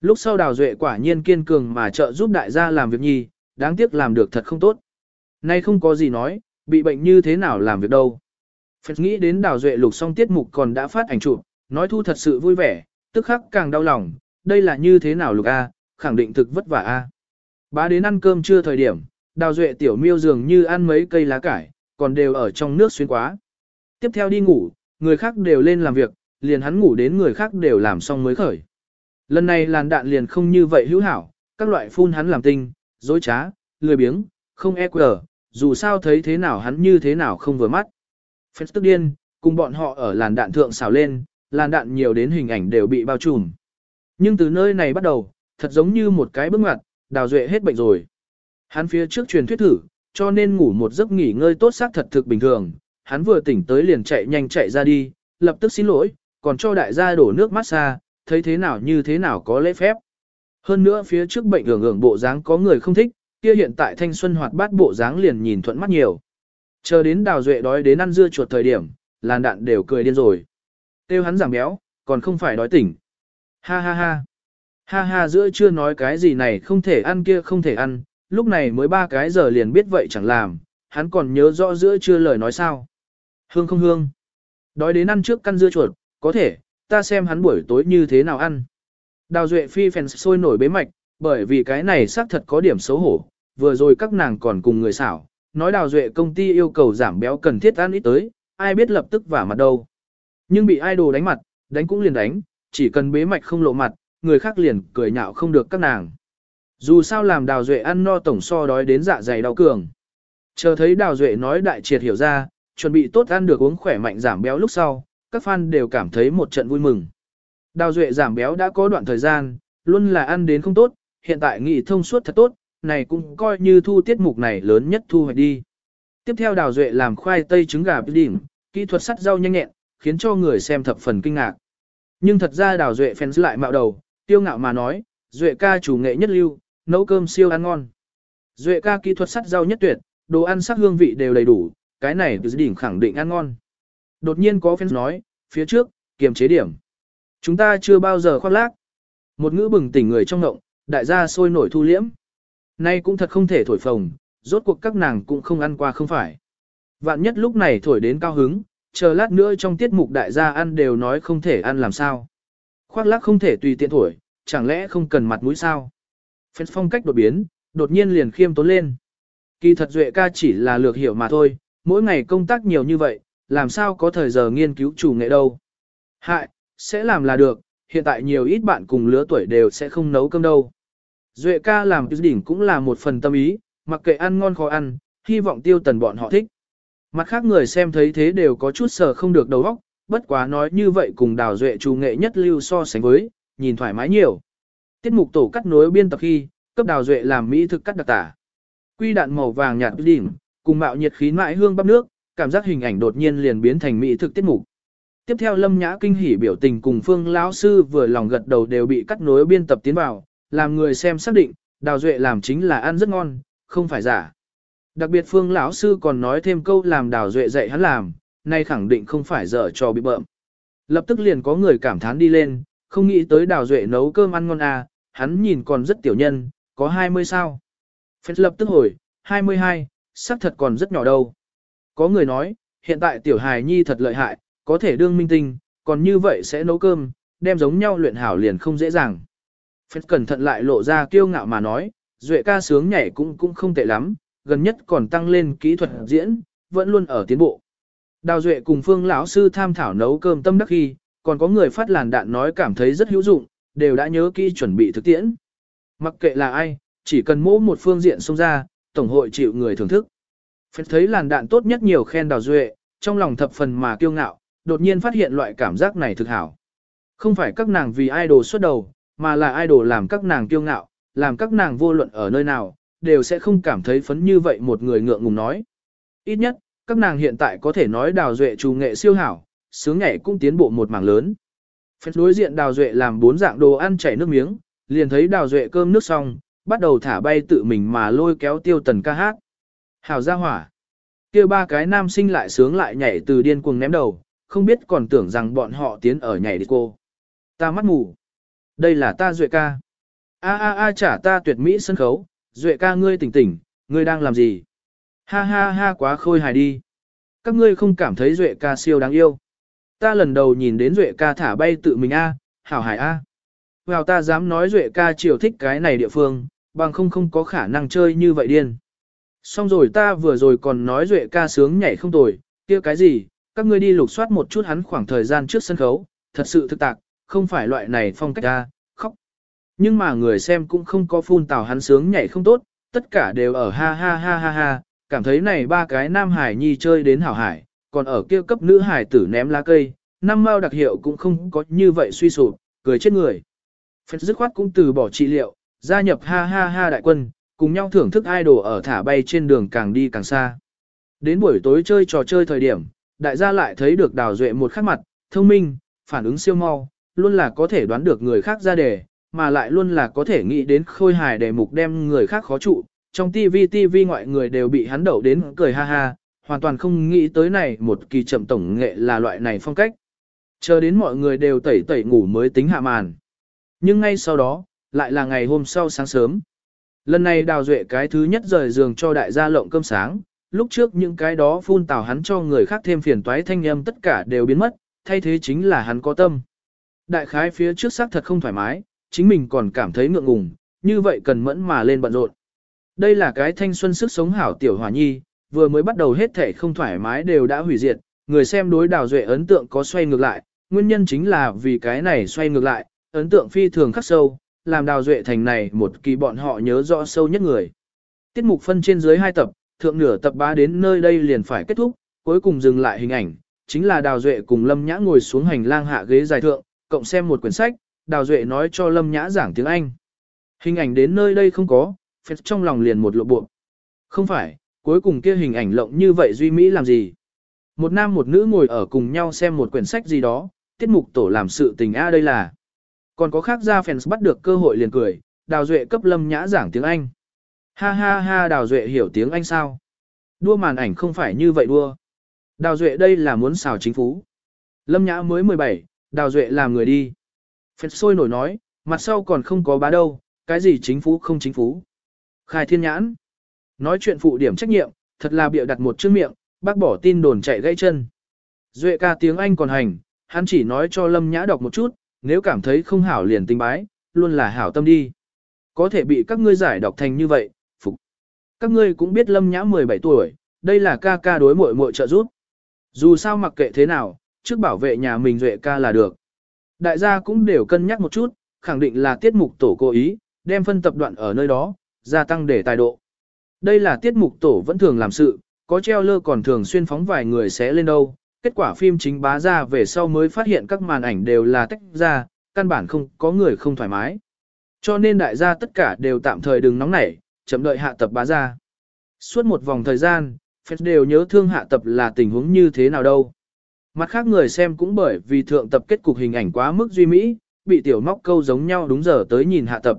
Lúc sau đào duệ quả nhiên kiên cường mà trợ giúp đại gia làm việc nhi, đáng tiếc làm được thật không tốt. Nay không có gì nói, bị bệnh như thế nào làm việc đâu. Phật nghĩ đến đào duệ lục xong tiết mục còn đã phát ảnh chụp, nói thu thật sự vui vẻ, tức khắc càng đau lòng, đây là như thế nào lục A, khẳng định thực vất vả A. Bá đến ăn cơm trưa thời điểm, đào duệ tiểu miêu dường như ăn mấy cây lá cải, còn đều ở trong nước xuyên quá. Tiếp theo đi ngủ, người khác đều lên làm việc, liền hắn ngủ đến người khác đều làm xong mới khởi. Lần này làn đạn liền không như vậy hữu hảo, các loại phun hắn làm tinh, dối trá, lười biếng, không e quờ, dù sao thấy thế nào hắn như thế nào không vừa mắt. Phép tức điên, cùng bọn họ ở làn đạn thượng xào lên, làn đạn nhiều đến hình ảnh đều bị bao trùm. Nhưng từ nơi này bắt đầu, thật giống như một cái bước ngoặt, đào duệ hết bệnh rồi. Hắn phía trước truyền thuyết thử, cho nên ngủ một giấc nghỉ ngơi tốt xác thật thực bình thường, hắn vừa tỉnh tới liền chạy nhanh chạy ra đi, lập tức xin lỗi, còn cho đại gia đổ nước massage, thấy thế nào như thế nào có lễ phép. Hơn nữa phía trước bệnh hưởng hưởng bộ dáng có người không thích, kia hiện tại thanh xuân hoạt bát bộ dáng liền nhìn thuận mắt nhiều. Chờ đến đào duệ đói đến ăn dưa chuột thời điểm, làn đạn đều cười điên rồi. Tiêu hắn giảm béo, còn không phải đói tỉnh. Ha ha ha. Ha ha giữa chưa nói cái gì này không thể ăn kia không thể ăn, lúc này mới ba cái giờ liền biết vậy chẳng làm, hắn còn nhớ rõ giữa chưa lời nói sao. Hương không hương. Đói đến ăn trước căn dưa chuột, có thể, ta xem hắn buổi tối như thế nào ăn. Đào Duệ phi phèn sôi nổi bế mạch, bởi vì cái này xác thật có điểm xấu hổ, vừa rồi các nàng còn cùng người xảo, nói Đào Duệ công ty yêu cầu giảm béo cần thiết ăn ít tới, ai biết lập tức vả mặt đâu. Nhưng bị idol đánh mặt, đánh cũng liền đánh, chỉ cần bế mạch không lộ mặt, người khác liền cười nhạo không được các nàng. Dù sao làm Đào Duệ ăn no tổng so đói đến dạ dày đau cường. Chờ thấy Đào Duệ nói đại triệt hiểu ra, chuẩn bị tốt ăn được uống khỏe mạnh giảm béo lúc sau, các fan đều cảm thấy một trận vui mừng. Đào Duệ giảm béo đã có đoạn thời gian, luôn là ăn đến không tốt, hiện tại nghị thông suốt thật tốt, này cũng coi như thu tiết mục này lớn nhất thu hoạch đi. Tiếp theo Đào Duệ làm khoai tây trứng gà đỉnh, kỹ thuật sắt rau nhanh nhẹn, khiến cho người xem thập phần kinh ngạc. Nhưng thật ra Đào Duệ fans lại mạo đầu, tiêu ngạo mà nói, Duệ ca chủ nghệ nhất lưu, nấu cơm siêu ăn ngon. Duệ ca kỹ thuật sắt rau nhất tuyệt, đồ ăn sắc hương vị đều đầy đủ, cái này đỉnh khẳng định ăn ngon. Đột nhiên có fans nói, phía trước, kiềm chế điểm. Chúng ta chưa bao giờ khoác lác. Một ngữ bừng tỉnh người trong ngộng, đại gia sôi nổi thu liễm. Nay cũng thật không thể thổi phồng, rốt cuộc các nàng cũng không ăn qua không phải. Vạn nhất lúc này thổi đến cao hứng, chờ lát nữa trong tiết mục đại gia ăn đều nói không thể ăn làm sao. Khoác lác không thể tùy tiện thổi, chẳng lẽ không cần mặt mũi sao? Phép phong cách đột biến, đột nhiên liền khiêm tốn lên. Kỳ thật Duệ ca chỉ là lược hiểu mà thôi, mỗi ngày công tác nhiều như vậy, làm sao có thời giờ nghiên cứu chủ nghệ đâu. Hại, sẽ làm là được, hiện tại nhiều ít bạn cùng lứa tuổi đều sẽ không nấu cơm đâu. Duệ ca làm đỉnh cũng là một phần tâm ý, mặc kệ ăn ngon khó ăn, hy vọng tiêu tần bọn họ thích. Mặt khác người xem thấy thế đều có chút sờ không được đầu óc, bất quá nói như vậy cùng đào duệ chủ nghệ nhất lưu so sánh với, nhìn thoải mái nhiều. Tiết mục tổ cắt nối biên tập khi, cấp đào duệ làm mỹ thực cắt đặc tả. Quy đạn màu vàng nhạt đỉnh, cùng mạo nhiệt khí mại hương bắp nước, cảm giác hình ảnh đột nhiên liền biến thành mỹ thực tiết mục. Tiếp theo Lâm Nhã kinh hỉ biểu tình cùng Phương lão sư vừa lòng gật đầu đều bị cắt nối biên tập tiến vào, làm người xem xác định, Đào Duệ làm chính là ăn rất ngon, không phải giả. Đặc biệt Phương lão sư còn nói thêm câu làm Đào Duệ dạy hắn làm, nay khẳng định không phải dở trò bị bợm. Lập tức liền có người cảm thán đi lên, không nghĩ tới Đào Duệ nấu cơm ăn ngon à, hắn nhìn còn rất tiểu nhân, có 20 sao. Phết lập tức hồi, 22, xác thật còn rất nhỏ đâu. Có người nói, hiện tại tiểu hài nhi thật lợi hại, có thể đương minh tinh, còn như vậy sẽ nấu cơm, đem giống nhau luyện hảo liền không dễ dàng. Phết cẩn thận lại lộ ra kiêu ngạo mà nói, duệ ca sướng nhảy cũng cũng không tệ lắm, gần nhất còn tăng lên kỹ thuật diễn, vẫn luôn ở tiến bộ. Đào duệ cùng phương lão sư tham thảo nấu cơm tâm đắc khi, còn có người phát làn đạn nói cảm thấy rất hữu dụng, đều đã nhớ kỹ chuẩn bị thực tiễn. Mặc kệ là ai, chỉ cần mỗ một phương diện xông ra, tổng hội chịu người thưởng thức. Phép thấy làn đạn tốt nhất nhiều khen đào duệ, trong lòng thập phần mà kiêu ngạo, đột nhiên phát hiện loại cảm giác này thực hảo. Không phải các nàng vì idol xuất đầu, mà là idol làm các nàng kiêu ngạo, làm các nàng vô luận ở nơi nào, đều sẽ không cảm thấy phấn như vậy một người ngượng ngùng nói. Ít nhất, các nàng hiện tại có thể nói đào duệ trù nghệ siêu hảo, sướng nhảy cũng tiến bộ một mảng lớn. Phép đối diện đào duệ làm bốn dạng đồ ăn chảy nước miếng, liền thấy đào duệ cơm nước xong, bắt đầu thả bay tự mình mà lôi kéo tiêu tần ca hát. Hảo ra hỏa. kia ba cái nam sinh lại sướng lại nhảy từ điên cuồng ném đầu, không biết còn tưởng rằng bọn họ tiến ở nhảy đi cô. Ta mắt mù. Đây là ta Duệ ca. A a a trả ta tuyệt mỹ sân khấu, Duệ ca ngươi tỉnh tỉnh, ngươi đang làm gì? Ha ha ha quá khôi hài đi. Các ngươi không cảm thấy Duệ ca siêu đáng yêu. Ta lần đầu nhìn đến Duệ ca thả bay tự mình a, hảo hải a. Vào ta dám nói Duệ ca chiều thích cái này địa phương, bằng không không có khả năng chơi như vậy điên. Xong rồi ta vừa rồi còn nói Duệ ca sướng nhảy không tồi, kia cái gì, các ngươi đi lục soát một chút hắn khoảng thời gian trước sân khấu, thật sự thực tạc, không phải loại này phong cách ra, khóc. Nhưng mà người xem cũng không có phun tào hắn sướng nhảy không tốt, tất cả đều ở ha ha ha ha ha, cảm thấy này ba cái nam hải nhi chơi đến hảo hải, còn ở kia cấp nữ hải tử ném lá cây, năm mao đặc hiệu cũng không có như vậy suy sụp, cười chết người. phật dứt khoát cũng từ bỏ trị liệu, gia nhập ha ha ha đại quân, cùng nhau thưởng thức idol ở thả bay trên đường càng đi càng xa. Đến buổi tối chơi trò chơi thời điểm, đại gia lại thấy được đào duệ một khắc mặt, thông minh, phản ứng siêu mau, luôn là có thể đoán được người khác ra đề, mà lại luôn là có thể nghĩ đến khôi hài đề mục đem người khác khó trụ. Trong TV TV ngoại người đều bị hắn đậu đến cười ha ha, hoàn toàn không nghĩ tới này một kỳ chậm tổng nghệ là loại này phong cách. Chờ đến mọi người đều tẩy tẩy ngủ mới tính hạ màn. Nhưng ngay sau đó, lại là ngày hôm sau sáng sớm. Lần này đào duệ cái thứ nhất rời giường cho đại gia lộng cơm sáng, lúc trước những cái đó phun tào hắn cho người khác thêm phiền toái thanh âm tất cả đều biến mất, thay thế chính là hắn có tâm. Đại khái phía trước xác thật không thoải mái, chính mình còn cảm thấy ngượng ngùng, như vậy cần mẫn mà lên bận rộn. Đây là cái thanh xuân sức sống hảo tiểu hòa nhi, vừa mới bắt đầu hết thể không thoải mái đều đã hủy diệt, người xem đối đào duệ ấn tượng có xoay ngược lại, nguyên nhân chính là vì cái này xoay ngược lại, ấn tượng phi thường khắc sâu, làm đào duệ thành này một kỳ bọn họ nhớ rõ sâu nhất người. Tiết mục phân trên dưới hai tập, thượng nửa tập ba đến nơi đây liền phải kết thúc, cuối cùng dừng lại hình ảnh, chính là Đào Duệ cùng Lâm Nhã ngồi xuống hành lang hạ ghế dài thượng, cộng xem một quyển sách, Đào Duệ nói cho Lâm Nhã giảng tiếng Anh. Hình ảnh đến nơi đây không có, phết trong lòng liền một lộ bộ. Không phải, cuối cùng kia hình ảnh lộng như vậy duy mỹ làm gì? Một nam một nữ ngồi ở cùng nhau xem một quyển sách gì đó, tiết mục tổ làm sự tình A đây là. Còn có khác ra fans bắt được cơ hội liền cười, Đào Duệ cấp Lâm Nhã giảng tiếng Anh. Ha ha ha Đào Duệ hiểu tiếng Anh sao? Đua màn ảnh không phải như vậy đua. Đào Duệ đây là muốn xào chính phú. Lâm Nhã mới 17, Đào Duệ làm người đi. Phết sôi nổi nói, mặt sau còn không có bá đâu, cái gì chính phú không chính phú. Khai thiên nhãn. Nói chuyện phụ điểm trách nhiệm, thật là bịa đặt một chữ miệng, bác bỏ tin đồn chạy gãy chân. Duệ ca tiếng Anh còn hành, hắn chỉ nói cho Lâm Nhã đọc một chút, nếu cảm thấy không hảo liền tinh bái, luôn là hảo tâm đi. Có thể bị các ngươi giải đọc thành như vậy, phục. Các ngươi cũng biết Lâm Nhã 17 tuổi, đây là ca ca đối muội muội trợ giúp. Dù sao mặc kệ thế nào, trước bảo vệ nhà mình Duệ ca là được. Đại gia cũng đều cân nhắc một chút, khẳng định là tiết mục tổ cố ý, đem phân tập đoạn ở nơi đó, gia tăng để tài độ. Đây là tiết mục tổ vẫn thường làm sự, có treo lơ còn thường xuyên phóng vài người sẽ lên đâu. Kết quả phim chính bá ra về sau mới phát hiện các màn ảnh đều là tách ra, căn bản không có người không thoải mái. Cho nên đại gia tất cả đều tạm thời đừng nóng nảy, chậm đợi hạ tập bá ra. Suốt một vòng thời gian, fans đều nhớ thương hạ tập là tình huống như thế nào đâu. Mặt khác người xem cũng bởi vì thượng tập kết cục hình ảnh quá mức duy mỹ, bị tiểu móc câu giống nhau đúng giờ tới nhìn hạ tập.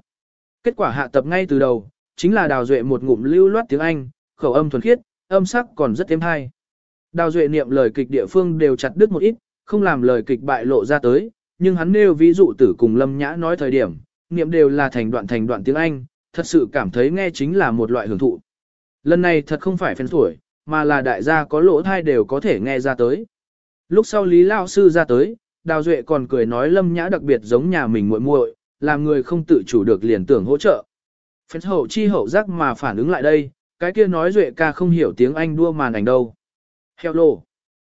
Kết quả hạ tập ngay từ đầu, chính là đào duệ một ngụm lưu loát tiếng Anh, khẩu âm thuần khiết, âm sắc còn rất thêm hay. Đào duệ niệm lời kịch địa phương đều chặt đứt một ít, không làm lời kịch bại lộ ra tới, nhưng hắn nêu ví dụ tử cùng lâm nhã nói thời điểm, niệm đều là thành đoạn thành đoạn tiếng Anh, thật sự cảm thấy nghe chính là một loại hưởng thụ. Lần này thật không phải fan tuổi, mà là đại gia có lỗ thai đều có thể nghe ra tới. Lúc sau Lý Lao Sư ra tới, Đào Duệ còn cười nói Lâm Nhã đặc biệt giống nhà mình muội muội, làm người không tự chủ được liền tưởng hỗ trợ. Phết hậu chi hậu giác mà phản ứng lại đây, cái kia nói Duệ ca không hiểu tiếng Anh đua màn ảnh đâu. Hello.